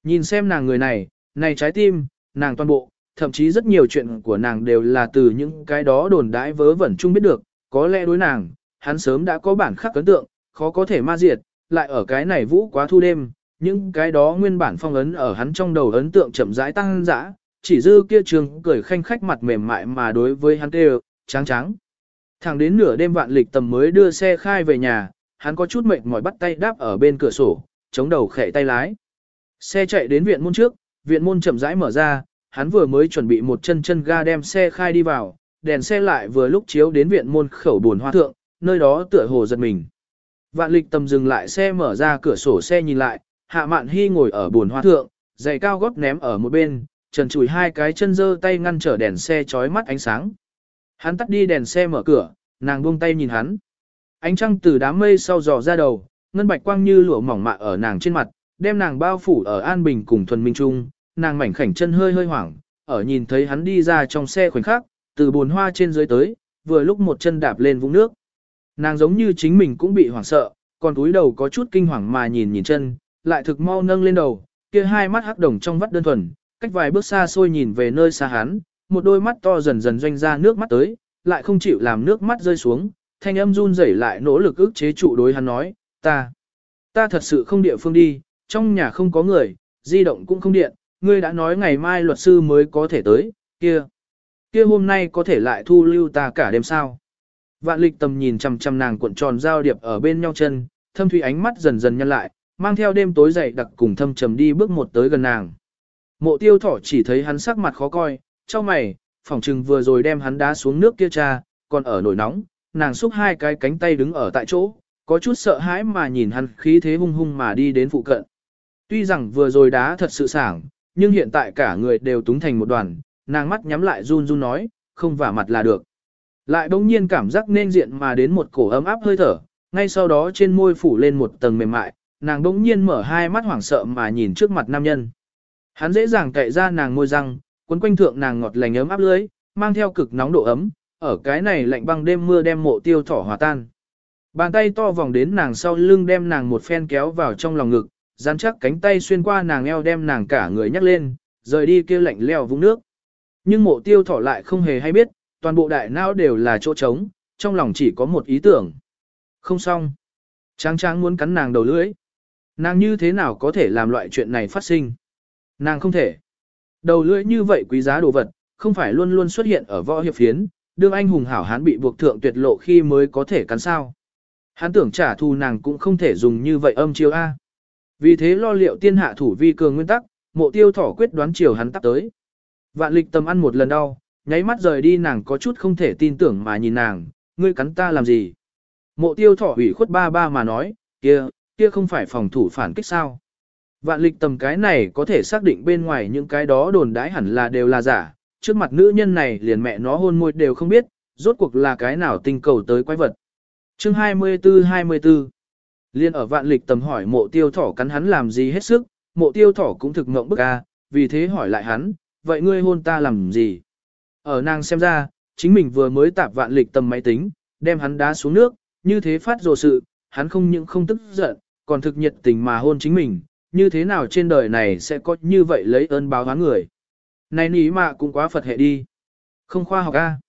Nhìn xem nàng người này, này trái tim, nàng toàn bộ, thậm chí rất nhiều chuyện của nàng đều là từ những cái đó đồn đãi vớ vẩn chung biết được, có lẽ đối nàng, hắn sớm đã có bản khắc ấn tượng, khó có thể ma diệt, lại ở cái này vũ quá thu đêm, những cái đó nguyên bản phong ấn ở hắn trong đầu ấn tượng chậm rãi tăng dã, chỉ dư kia trường cười khanh khách mặt mềm mại mà đối với hắn kêu, trắng trắng. Thẳng đến nửa đêm vạn lịch tầm mới đưa xe khai về nhà, hắn có chút mệt mỏi bắt tay đáp ở bên cửa sổ, chống đầu khẽ tay lái. Xe chạy đến viện môn trước, viện môn chậm rãi mở ra, hắn vừa mới chuẩn bị một chân chân ga đem xe khai đi vào, đèn xe lại vừa lúc chiếu đến viện môn khẩu buồn hoa thượng, nơi đó tựa hồ giật mình. Vạn lịch tầm dừng lại xe mở ra cửa sổ xe nhìn lại, hạ mạn hy ngồi ở buồn hoa thượng, giày cao gót ném ở một bên, trần chùi hai cái chân dơ tay ngăn trở đèn xe chói mắt ánh sáng. Hắn tắt đi đèn xe mở cửa, nàng buông tay nhìn hắn. Ánh trăng từ đám mây sau dò ra đầu, ngân bạch quang như lụa mỏng mạ ở nàng trên mặt, đem nàng bao phủ ở an bình cùng thuần minh trung, nàng mảnh khảnh chân hơi hơi hoảng, ở nhìn thấy hắn đi ra trong xe khoảnh khắc, từ bồn hoa trên dưới tới, vừa lúc một chân đạp lên vũng nước. Nàng giống như chính mình cũng bị hoảng sợ, còn túi đầu có chút kinh hoàng mà nhìn nhìn chân, lại thực mau nâng lên đầu, kia hai mắt hắc đồng trong vắt đơn thuần, cách vài bước xa xôi nhìn về nơi xa hắn, một đôi mắt to dần dần doanh ra nước mắt tới, lại không chịu làm nước mắt rơi xuống, thanh âm run rẩy lại nỗ lực ức chế trụ đối hắn nói, ta, ta thật sự không địa phương đi, trong nhà không có người, di động cũng không điện, ngươi đã nói ngày mai luật sư mới có thể tới, kia, kia hôm nay có thể lại thu lưu ta cả đêm sao. Vạn lịch tầm nhìn chằm chằm nàng cuộn tròn giao điệp ở bên nhau chân, thâm thủy ánh mắt dần dần nhăn lại, mang theo đêm tối dậy đặc cùng thâm trầm đi bước một tới gần nàng. Mộ tiêu thỏ chỉ thấy hắn sắc mặt khó coi, cho mày, phỏng trừng vừa rồi đem hắn đá xuống nước kia cha, còn ở nổi nóng, nàng xúc hai cái cánh tay đứng ở tại chỗ, có chút sợ hãi mà nhìn hắn khí thế hung hung mà đi đến phụ cận. Tuy rằng vừa rồi đá thật sự sảng, nhưng hiện tại cả người đều túng thành một đoàn, nàng mắt nhắm lại run run nói, không vả mặt là được. Lại bỗng nhiên cảm giác nên diện mà đến một cổ ấm áp hơi thở, ngay sau đó trên môi phủ lên một tầng mềm mại, nàng bỗng nhiên mở hai mắt hoảng sợ mà nhìn trước mặt nam nhân. Hắn dễ dàng cậy ra nàng môi răng, quấn quanh thượng nàng ngọt lành ấm áp lưới, mang theo cực nóng độ ấm, ở cái này lạnh băng đêm mưa đem mộ tiêu thỏ hòa tan. Bàn tay to vòng đến nàng sau lưng đem nàng một phen kéo vào trong lòng ngực, dán chắc cánh tay xuyên qua nàng eo đem nàng cả người nhắc lên, rời đi kia lạnh leo vũng nước. Nhưng mộ tiêu thỏ lại không hề hay biết, toàn bộ đại não đều là chỗ trống, trong lòng chỉ có một ý tưởng. Không xong. Tráng tráng muốn cắn nàng đầu lưỡi. Nàng như thế nào có thể làm loại chuyện này phát sinh? Nàng không thể. Đầu lưỡi như vậy quý giá đồ vật, không phải luôn luôn xuất hiện ở võ hiệp phiến, đương anh hùng hảo hán bị buộc thượng tuyệt lộ khi mới có thể cắn sao. Hắn tưởng trả thù nàng cũng không thể dùng như vậy âm chiêu A. Vì thế lo liệu tiên hạ thủ vi cường nguyên tắc, mộ tiêu thỏ quyết đoán chiều hắn tắp tới. Vạn lịch tầm ăn một lần đau, nháy mắt rời đi nàng có chút không thể tin tưởng mà nhìn nàng, ngươi cắn ta làm gì. Mộ tiêu thỏ ủy khuất ba ba mà nói, kia, kia không phải phòng thủ phản kích sao. Vạn lịch tầm cái này có thể xác định bên ngoài những cái đó đồn đãi hẳn là đều là giả, trước mặt nữ nhân này liền mẹ nó hôn môi đều không biết, rốt cuộc là cái nào tinh cầu tới quái vật. Chương 24-24 Liên ở vạn lịch tầm hỏi mộ tiêu thỏ cắn hắn làm gì hết sức, mộ tiêu thỏ cũng thực mộng bức a, vì thế hỏi lại hắn, vậy ngươi hôn ta làm gì? Ở nàng xem ra, chính mình vừa mới tạp vạn lịch tầm máy tính, đem hắn đá xuống nước, như thế phát rồ sự, hắn không những không tức giận, còn thực nhiệt tình mà hôn chính mình, như thế nào trên đời này sẽ có như vậy lấy ơn báo hóa người. Này ní mà cũng quá Phật hệ đi. Không khoa học a.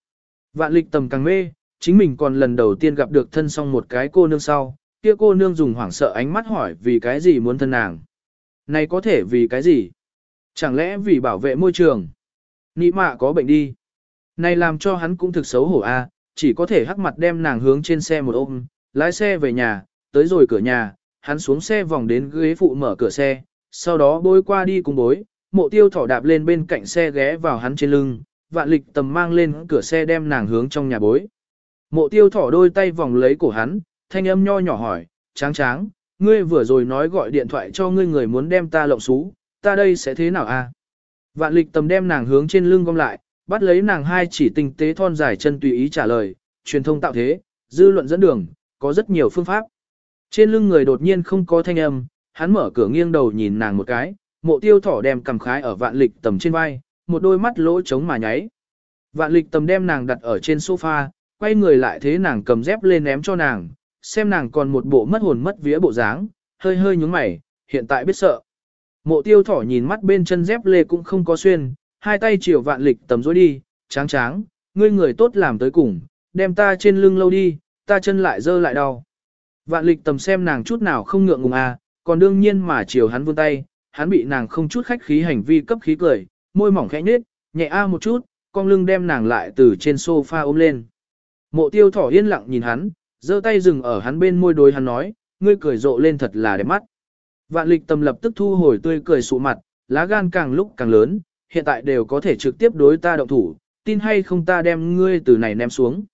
Vạn lịch tầm càng mê, chính mình còn lần đầu tiên gặp được thân song một cái cô nương sau, kia cô nương dùng hoảng sợ ánh mắt hỏi vì cái gì muốn thân nàng. Này có thể vì cái gì? Chẳng lẽ vì bảo vệ môi trường? Nị mạ có bệnh đi. Này làm cho hắn cũng thực xấu hổ a, chỉ có thể hắc mặt đem nàng hướng trên xe một ôm, lái xe về nhà, tới rồi cửa nhà, hắn xuống xe vòng đến ghế phụ mở cửa xe, sau đó bối qua đi cùng bối, mộ tiêu thỏ đạp lên bên cạnh xe ghé vào hắn trên lưng, vạn lịch tầm mang lên cửa xe đem nàng hướng trong nhà bối. Mộ tiêu thỏ đôi tay vòng lấy cổ hắn, thanh âm nho nhỏ hỏi, tráng tráng, ngươi vừa rồi nói gọi điện thoại cho ngươi người muốn đem ta lộng xú, ta đây sẽ thế nào a? Vạn lịch tầm đem nàng hướng trên lưng gom lại, bắt lấy nàng hai chỉ tinh tế thon dài chân tùy ý trả lời, truyền thông tạo thế, dư luận dẫn đường, có rất nhiều phương pháp. Trên lưng người đột nhiên không có thanh âm, hắn mở cửa nghiêng đầu nhìn nàng một cái, mộ tiêu thỏ đem cầm khái ở vạn lịch tầm trên vai, một đôi mắt lỗ trống mà nháy. Vạn lịch tầm đem nàng đặt ở trên sofa, quay người lại thế nàng cầm dép lên ném cho nàng, xem nàng còn một bộ mất hồn mất vía bộ dáng, hơi hơi nhúng mày, hiện tại biết sợ. Mộ tiêu thỏ nhìn mắt bên chân dép lê cũng không có xuyên, hai tay chiều vạn lịch tầm dối đi, tráng tráng, ngươi người tốt làm tới cùng, đem ta trên lưng lâu đi, ta chân lại dơ lại đau. Vạn lịch tầm xem nàng chút nào không ngượng ngùng à, còn đương nhiên mà chiều hắn vươn tay, hắn bị nàng không chút khách khí hành vi cấp khí cười, môi mỏng khẽ nhếch, nhẹ a một chút, con lưng đem nàng lại từ trên sofa ôm lên. Mộ tiêu thỏ yên lặng nhìn hắn, giơ tay dừng ở hắn bên môi đối hắn nói, ngươi cười rộ lên thật là đẹp mắt. Vạn lịch tầm lập tức thu hồi tươi cười sụ mặt, lá gan càng lúc càng lớn, hiện tại đều có thể trực tiếp đối ta động thủ, tin hay không ta đem ngươi từ này ném xuống.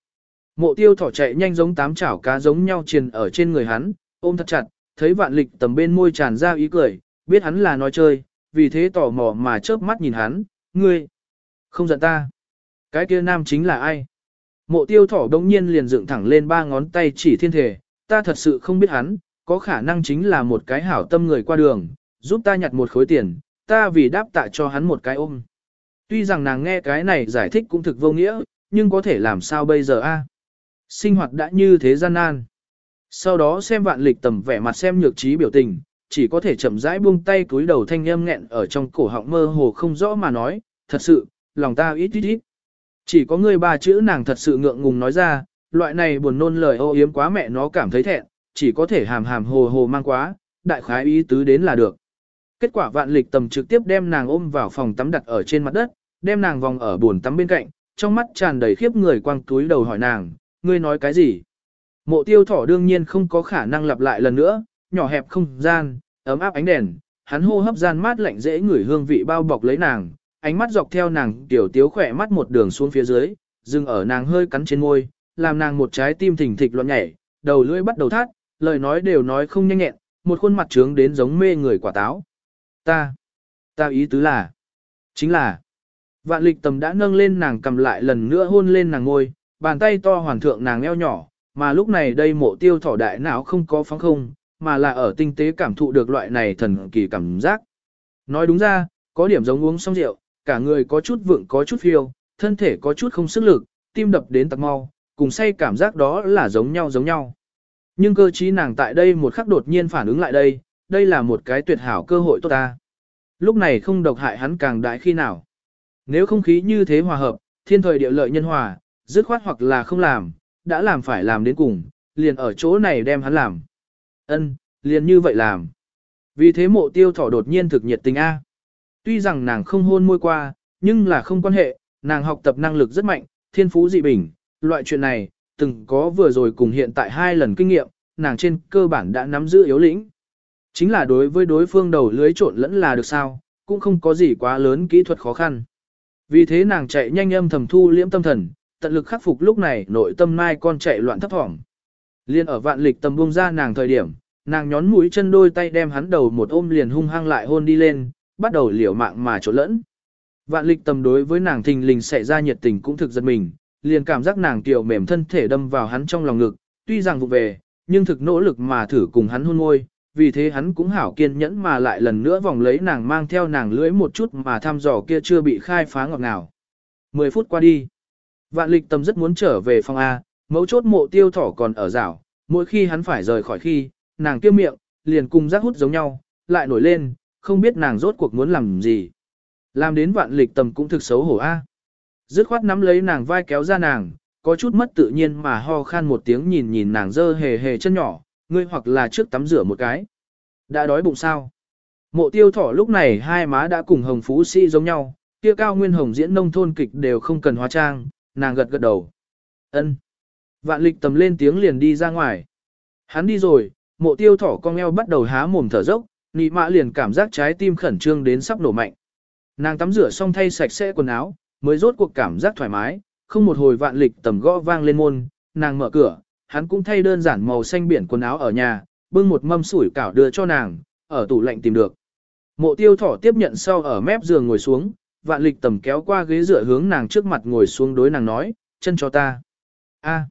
Mộ tiêu thỏ chạy nhanh giống tám chảo cá giống nhau triền ở trên người hắn, ôm thật chặt, thấy vạn lịch tầm bên môi tràn ra ý cười, biết hắn là nói chơi, vì thế tò mò mà chớp mắt nhìn hắn, ngươi, không giận ta. Cái kia nam chính là ai? Mộ tiêu thỏ đông nhiên liền dựng thẳng lên ba ngón tay chỉ thiên thể, ta thật sự không biết hắn, có khả năng chính là một cái hảo tâm người qua đường, giúp ta nhặt một khối tiền, ta vì đáp tạ cho hắn một cái ôm. Tuy rằng nàng nghe cái này giải thích cũng thực vô nghĩa, nhưng có thể làm sao bây giờ a? Sinh hoạt đã như thế gian nan. Sau đó xem vạn lịch tầm vẻ mặt xem nhược trí biểu tình, chỉ có thể chậm rãi buông tay cúi đầu thanh âm nghẹn ở trong cổ họng mơ hồ không rõ mà nói, thật sự, lòng ta ít ít ít. Chỉ có người ba chữ nàng thật sự ngượng ngùng nói ra, loại này buồn nôn lời ô yếm quá mẹ nó cảm thấy thẹn, chỉ có thể hàm hàm hồ hồ mang quá, đại khái ý tứ đến là được. Kết quả vạn lịch tầm trực tiếp đem nàng ôm vào phòng tắm đặt ở trên mặt đất, đem nàng vòng ở buồn tắm bên cạnh, trong mắt tràn đầy khiếp người quăng túi đầu hỏi nàng, ngươi nói cái gì? Mộ tiêu thỏ đương nhiên không có khả năng lặp lại lần nữa, nhỏ hẹp không gian, ấm áp ánh đèn, hắn hô hấp gian mát lạnh dễ ngửi hương vị bao bọc lấy nàng, ánh mắt dọc theo nàng tiểu tiếu khỏe mắt một đường xuống phía dưới, dừng ở nàng hơi cắn trên môi, làm nàng một trái tim thình thịch loạn nhảy, đầu lưỡi bắt đầu thắt, lời nói đều nói không nhanh nhẹn, một khuôn mặt trướng đến giống mê người quả táo. Ta, ta ý tứ là, chính là, vạn lịch tầm đã nâng lên nàng cầm lại lần nữa hôn lên nàng ngôi, bàn tay to hoàn thượng nàng eo nhỏ, mà lúc này đây mộ tiêu thỏ đại não không có phóng không, mà là ở tinh tế cảm thụ được loại này thần kỳ cảm giác. Nói đúng ra, có điểm giống uống xong rượu, cả người có chút vượng có chút phiêu, thân thể có chút không sức lực, tim đập đến tặc mau, cùng say cảm giác đó là giống nhau giống nhau. Nhưng cơ trí nàng tại đây một khắc đột nhiên phản ứng lại đây, đây là một cái tuyệt hảo cơ hội tốt ta. Lúc này không độc hại hắn càng đại khi nào. Nếu không khí như thế hòa hợp, thiên thời địa lợi nhân hòa, dứt khoát hoặc là không làm, đã làm phải làm đến cùng, liền ở chỗ này đem hắn làm. Ân, liền như vậy làm. Vì thế mộ tiêu thỏ đột nhiên thực nhiệt tình A. Tuy rằng nàng không hôn môi qua, nhưng là không quan hệ, nàng học tập năng lực rất mạnh, thiên phú dị bình, loại chuyện này, từng có vừa rồi cùng hiện tại hai lần kinh nghiệm, nàng trên cơ bản đã nắm giữ yếu lĩnh. Chính là đối với đối phương đầu lưới trộn lẫn là được sao, cũng không có gì quá lớn kỹ thuật khó khăn. Vì thế nàng chạy nhanh âm thầm thu liễm tâm thần, tận lực khắc phục lúc này nội tâm mai con chạy loạn thấp thỏm. Liên ở vạn lịch tầm buông ra nàng thời điểm, nàng nhón mũi chân đôi tay đem hắn đầu một ôm liền hung hăng lại hôn đi lên, bắt đầu liều mạng mà trộn lẫn. Vạn lịch tầm đối với nàng thình lình xảy ra nhiệt tình cũng thực giật mình, liền cảm giác nàng tiểu mềm thân thể đâm vào hắn trong lòng ngực, tuy rằng vụ về, nhưng thực nỗ lực mà thử cùng hắn hôn môi, vì thế hắn cũng hảo kiên nhẫn mà lại lần nữa vòng lấy nàng mang theo nàng lưỡi một chút mà thăm dò kia chưa bị khai phá ngọt nào. Mười phút qua đi. Vạn lịch Tâm rất muốn trở về phòng A, mấu chốt mộ tiêu thỏ còn ở rảo, mỗi khi hắn phải rời khỏi khi, nàng kêu miệng, liền cùng rác hút giống nhau, lại nổi lên, không biết nàng rốt cuộc muốn làm gì. Làm đến vạn lịch tầm cũng thực xấu hổ A. Dứt khoát nắm lấy nàng vai kéo ra nàng, có chút mất tự nhiên mà ho khan một tiếng nhìn nhìn nàng dơ hề hề chân nhỏ, ngươi hoặc là trước tắm rửa một cái. Đã đói bụng sao? Mộ tiêu thỏ lúc này hai má đã cùng hồng phú sĩ giống nhau, kia cao nguyên hồng diễn nông thôn kịch đều không cần hóa trang, nàng gật gật đầu. ân Vạn lịch tầm lên tiếng liền đi ra ngoài. Hắn đi rồi, mộ tiêu thỏ con eo bắt đầu há mồm thở dốc, nị mã liền cảm giác trái tim khẩn trương đến sắp nổ mạnh. Nàng tắm rửa xong thay sạch sẽ quần áo, mới rốt cuộc cảm giác thoải mái, không một hồi vạn lịch tầm gõ vang lên môn, nàng mở cửa, hắn cũng thay đơn giản màu xanh biển quần áo ở nhà, bưng một mâm sủi cảo đưa cho nàng, ở tủ lạnh tìm được. Mộ tiêu thỏ tiếp nhận sau ở mép giường ngồi xuống, vạn lịch tầm kéo qua ghế dựa hướng nàng trước mặt ngồi xuống đối nàng nói, chân cho ta. a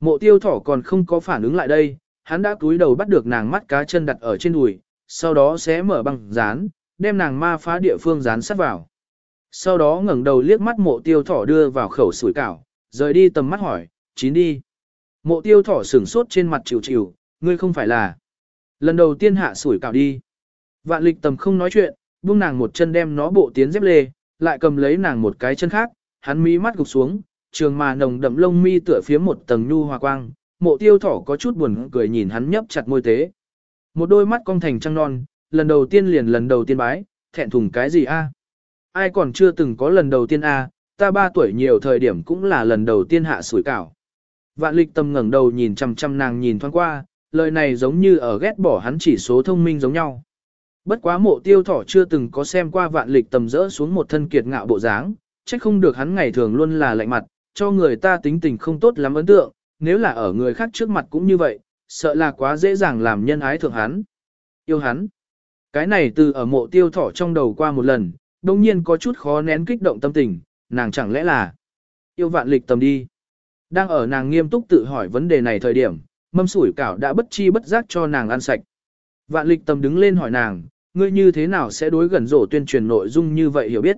mộ tiêu thỏ còn không có phản ứng lại đây, hắn đã cúi đầu bắt được nàng mắt cá chân đặt ở trên đùi, sau đó sẽ mở băng dán, đem nàng ma phá địa phương dán sát vào. Sau đó ngẩng đầu liếc mắt mộ tiêu thỏ đưa vào khẩu sủi cảo, rời đi tầm mắt hỏi, chín đi. Mộ tiêu thỏ sửng sốt trên mặt chịu chịu, ngươi không phải là. Lần đầu tiên hạ sủi cảo đi. Vạn lịch tầm không nói chuyện, buông nàng một chân đem nó bộ tiến dép lê, lại cầm lấy nàng một cái chân khác, hắn mí mắt gục xuống, trường mà nồng đậm lông mi tựa phía một tầng nhu hòa quang, mộ tiêu thỏ có chút buồn cười nhìn hắn nhấp chặt môi tế. Một đôi mắt cong thành trăng non, lần đầu tiên liền lần đầu tiên bái, thẹn thùng cái gì a? Ai còn chưa từng có lần đầu tiên a? ta ba tuổi nhiều thời điểm cũng là lần đầu tiên hạ sủi cảo. Vạn lịch tâm ngẩng đầu nhìn chăm chăm nàng nhìn thoáng qua, lời này giống như ở ghét bỏ hắn chỉ số thông minh giống nhau. Bất quá mộ tiêu thỏ chưa từng có xem qua vạn lịch tầm rỡ xuống một thân kiệt ngạo bộ dáng, trách không được hắn ngày thường luôn là lạnh mặt, cho người ta tính tình không tốt lắm ấn tượng, nếu là ở người khác trước mặt cũng như vậy, sợ là quá dễ dàng làm nhân ái thượng hắn. Yêu hắn. Cái này từ ở mộ tiêu thỏ trong đầu qua một lần, đồng nhiên có chút khó nén kích động tâm tình, nàng chẳng lẽ là yêu vạn lịch tầm đi. Đang ở nàng nghiêm túc tự hỏi vấn đề này thời điểm, mâm sủi cảo đã bất chi bất giác cho nàng ăn sạch. Vạn lịch tầm đứng lên hỏi nàng, ngươi như thế nào sẽ đối gần rổ tuyên truyền nội dung như vậy hiểu biết?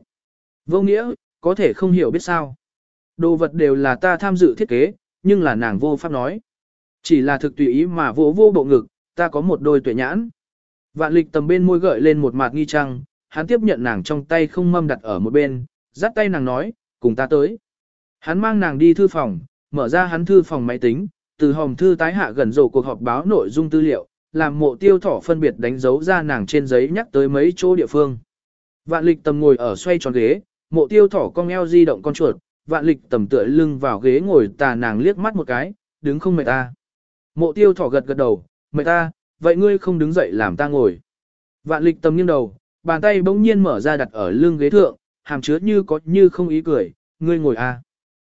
Vô nghĩa, có thể không hiểu biết sao? Đồ vật đều là ta tham dự thiết kế, nhưng là nàng vô pháp nói. Chỉ là thực tùy ý mà vô vô bộ ngực, ta có một đôi tuệ nhãn. Vạn lịch tầm bên môi gợi lên một mặt nghi trăng, hắn tiếp nhận nàng trong tay không mâm đặt ở một bên, dắt tay nàng nói, cùng ta tới. Hắn mang nàng đi thư phòng, mở ra hắn thư phòng máy tính, từ hòm thư tái hạ gần rổ cuộc họp báo nội dung tư liệu, làm mộ tiêu thỏ phân biệt đánh dấu ra nàng trên giấy nhắc tới mấy chỗ địa phương. Vạn lịch tầm ngồi ở xoay tròn ghế, mộ tiêu thỏ cong eo di động con chuột, vạn lịch tầm tựa lưng vào ghế ngồi tà nàng liếc mắt một cái, đứng không mệt ta. Mộ tiêu thỏ gật gật đầu, mệt ta, vậy ngươi không đứng dậy làm ta ngồi. Vạn lịch tầm nghiêng đầu, bàn tay bỗng nhiên mở ra đặt ở lưng ghế thượng, hàm chứa như có như không ý cười, ngươi ngồi à.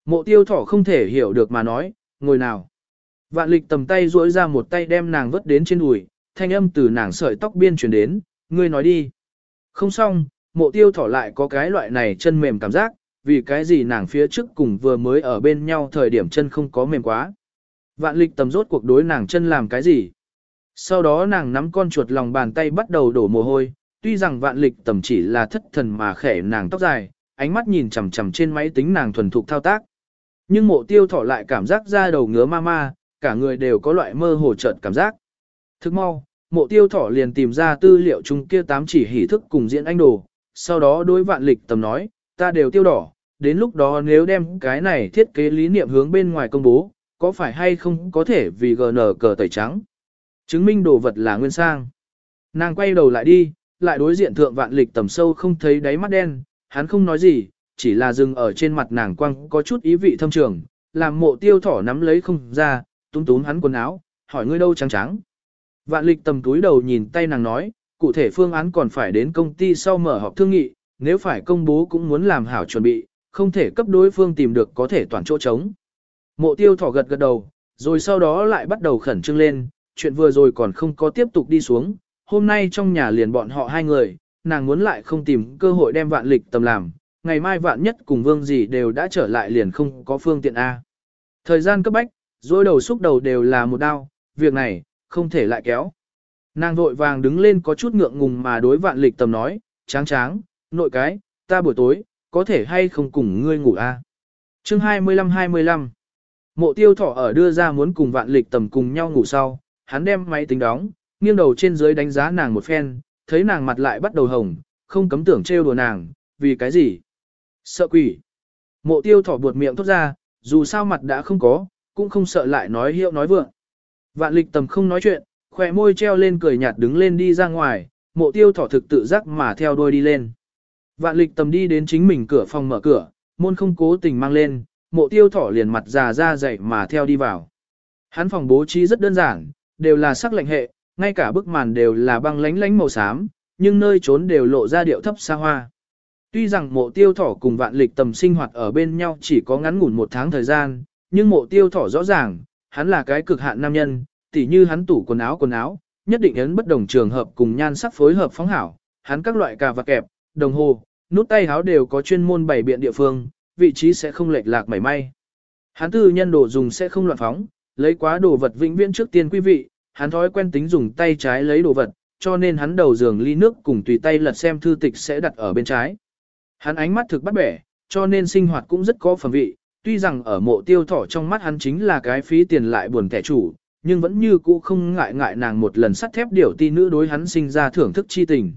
Mộ tiêu thỏ không thể hiểu được mà nói, ngồi nào. Vạn lịch tầm tay duỗi ra một tay đem nàng vớt đến trên đùi, thanh âm từ nàng sợi tóc biên chuyển đến, ngươi nói đi. Không xong, mộ tiêu thỏ lại có cái loại này chân mềm cảm giác, vì cái gì nàng phía trước cùng vừa mới ở bên nhau thời điểm chân không có mềm quá. Vạn lịch tầm rốt cuộc đối nàng chân làm cái gì? Sau đó nàng nắm con chuột lòng bàn tay bắt đầu đổ mồ hôi, tuy rằng vạn lịch tầm chỉ là thất thần mà khẽ nàng tóc dài, ánh mắt nhìn chằm chằm trên máy tính nàng thuần thục thao tác. Nhưng mộ tiêu thỏ lại cảm giác ra đầu ngứa ma ma, cả người đều có loại mơ hồ chợt cảm giác. Thức mau, mộ tiêu thỏ liền tìm ra tư liệu chung kia tám chỉ hỉ thức cùng diễn anh đồ, sau đó đối vạn lịch tầm nói, ta đều tiêu đỏ, đến lúc đó nếu đem cái này thiết kế lý niệm hướng bên ngoài công bố, có phải hay không có thể vì GN cờ tẩy trắng. Chứng minh đồ vật là nguyên sang. Nàng quay đầu lại đi, lại đối diện thượng vạn lịch tầm sâu không thấy đáy mắt đen, hắn không nói gì, chỉ là dừng ở trên mặt nàng quăng có chút ý vị thâm trường, làm mộ tiêu thỏ nắm lấy không ra, túm túm hắn quần áo, hỏi ngươi đâu trắng trắng. Vạn lịch tầm túi đầu nhìn tay nàng nói, cụ thể phương án còn phải đến công ty sau mở họp thương nghị, nếu phải công bố cũng muốn làm hảo chuẩn bị, không thể cấp đối phương tìm được có thể toàn chỗ trống. Mộ tiêu thỏ gật gật đầu, rồi sau đó lại bắt đầu khẩn trương lên, chuyện vừa rồi còn không có tiếp tục đi xuống, hôm nay trong nhà liền bọn họ hai người, nàng muốn lại không tìm cơ hội đem vạn lịch tầm làm, ngày mai vạn nhất cùng vương gì đều đã trở lại liền không có phương tiện A. Thời gian cấp bách, dối đầu xúc đầu đều là một đau, việc này, không thể lại kéo. Nàng vội vàng đứng lên có chút ngượng ngùng mà đối vạn lịch tầm nói, tráng tráng, nội cái, ta buổi tối, có thể hay không cùng ngươi ngủ a? À? Chương 25-25 Mộ tiêu thỏ ở đưa ra muốn cùng vạn lịch tầm cùng nhau ngủ sau, hắn đem máy tính đóng, nghiêng đầu trên dưới đánh giá nàng một phen, thấy nàng mặt lại bắt đầu hồng, không cấm tưởng trêu đùa nàng, vì cái gì? Sợ quỷ. Mộ tiêu thỏ buột miệng thốt ra, dù sao mặt đã không có, cũng không sợ lại nói hiệu nói vượng. Vạn lịch tầm không nói chuyện, khỏe môi treo lên cười nhạt đứng lên đi ra ngoài, mộ tiêu thỏ thực tự giác mà theo đôi đi lên. Vạn lịch tầm đi đến chính mình cửa phòng mở cửa, môn không cố tình mang lên, mộ tiêu thỏ liền mặt già ra dậy mà theo đi vào. Hắn phòng bố trí rất đơn giản, đều là sắc lạnh hệ, ngay cả bức màn đều là băng lánh lánh màu xám, nhưng nơi trốn đều lộ ra điệu thấp xa hoa. Tuy rằng mộ tiêu thỏ cùng vạn lịch tầm sinh hoạt ở bên nhau chỉ có ngắn ngủn một tháng thời gian, nhưng mộ tiêu thỏ rõ ràng, hắn là cái cực hạn nam nhân, tỉ như hắn tủ quần áo quần áo, nhất định ấn bất đồng trường hợp cùng nhan sắc phối hợp phóng hảo, hắn các loại cà và kẹp, đồng hồ, nút tay áo đều có chuyên môn bày biện địa phương, vị trí sẽ không lệch lạc mảy may. Hắn tư nhân đồ dùng sẽ không loạn phóng, lấy quá đồ vật vĩnh viễn trước tiên quý vị, hắn thói quen tính dùng tay trái lấy đồ vật, cho nên hắn đầu giường ly nước cùng tùy tay lật xem thư tịch sẽ đặt ở bên trái. Hắn ánh mắt thực bắt bẻ, cho nên sinh hoạt cũng rất có phẩm vị, tuy rằng ở mộ tiêu thỏ trong mắt hắn chính là cái phí tiền lại buồn kẻ chủ, nhưng vẫn như cũ không ngại ngại nàng một lần sắt thép điều ti nữ đối hắn sinh ra thưởng thức chi tình.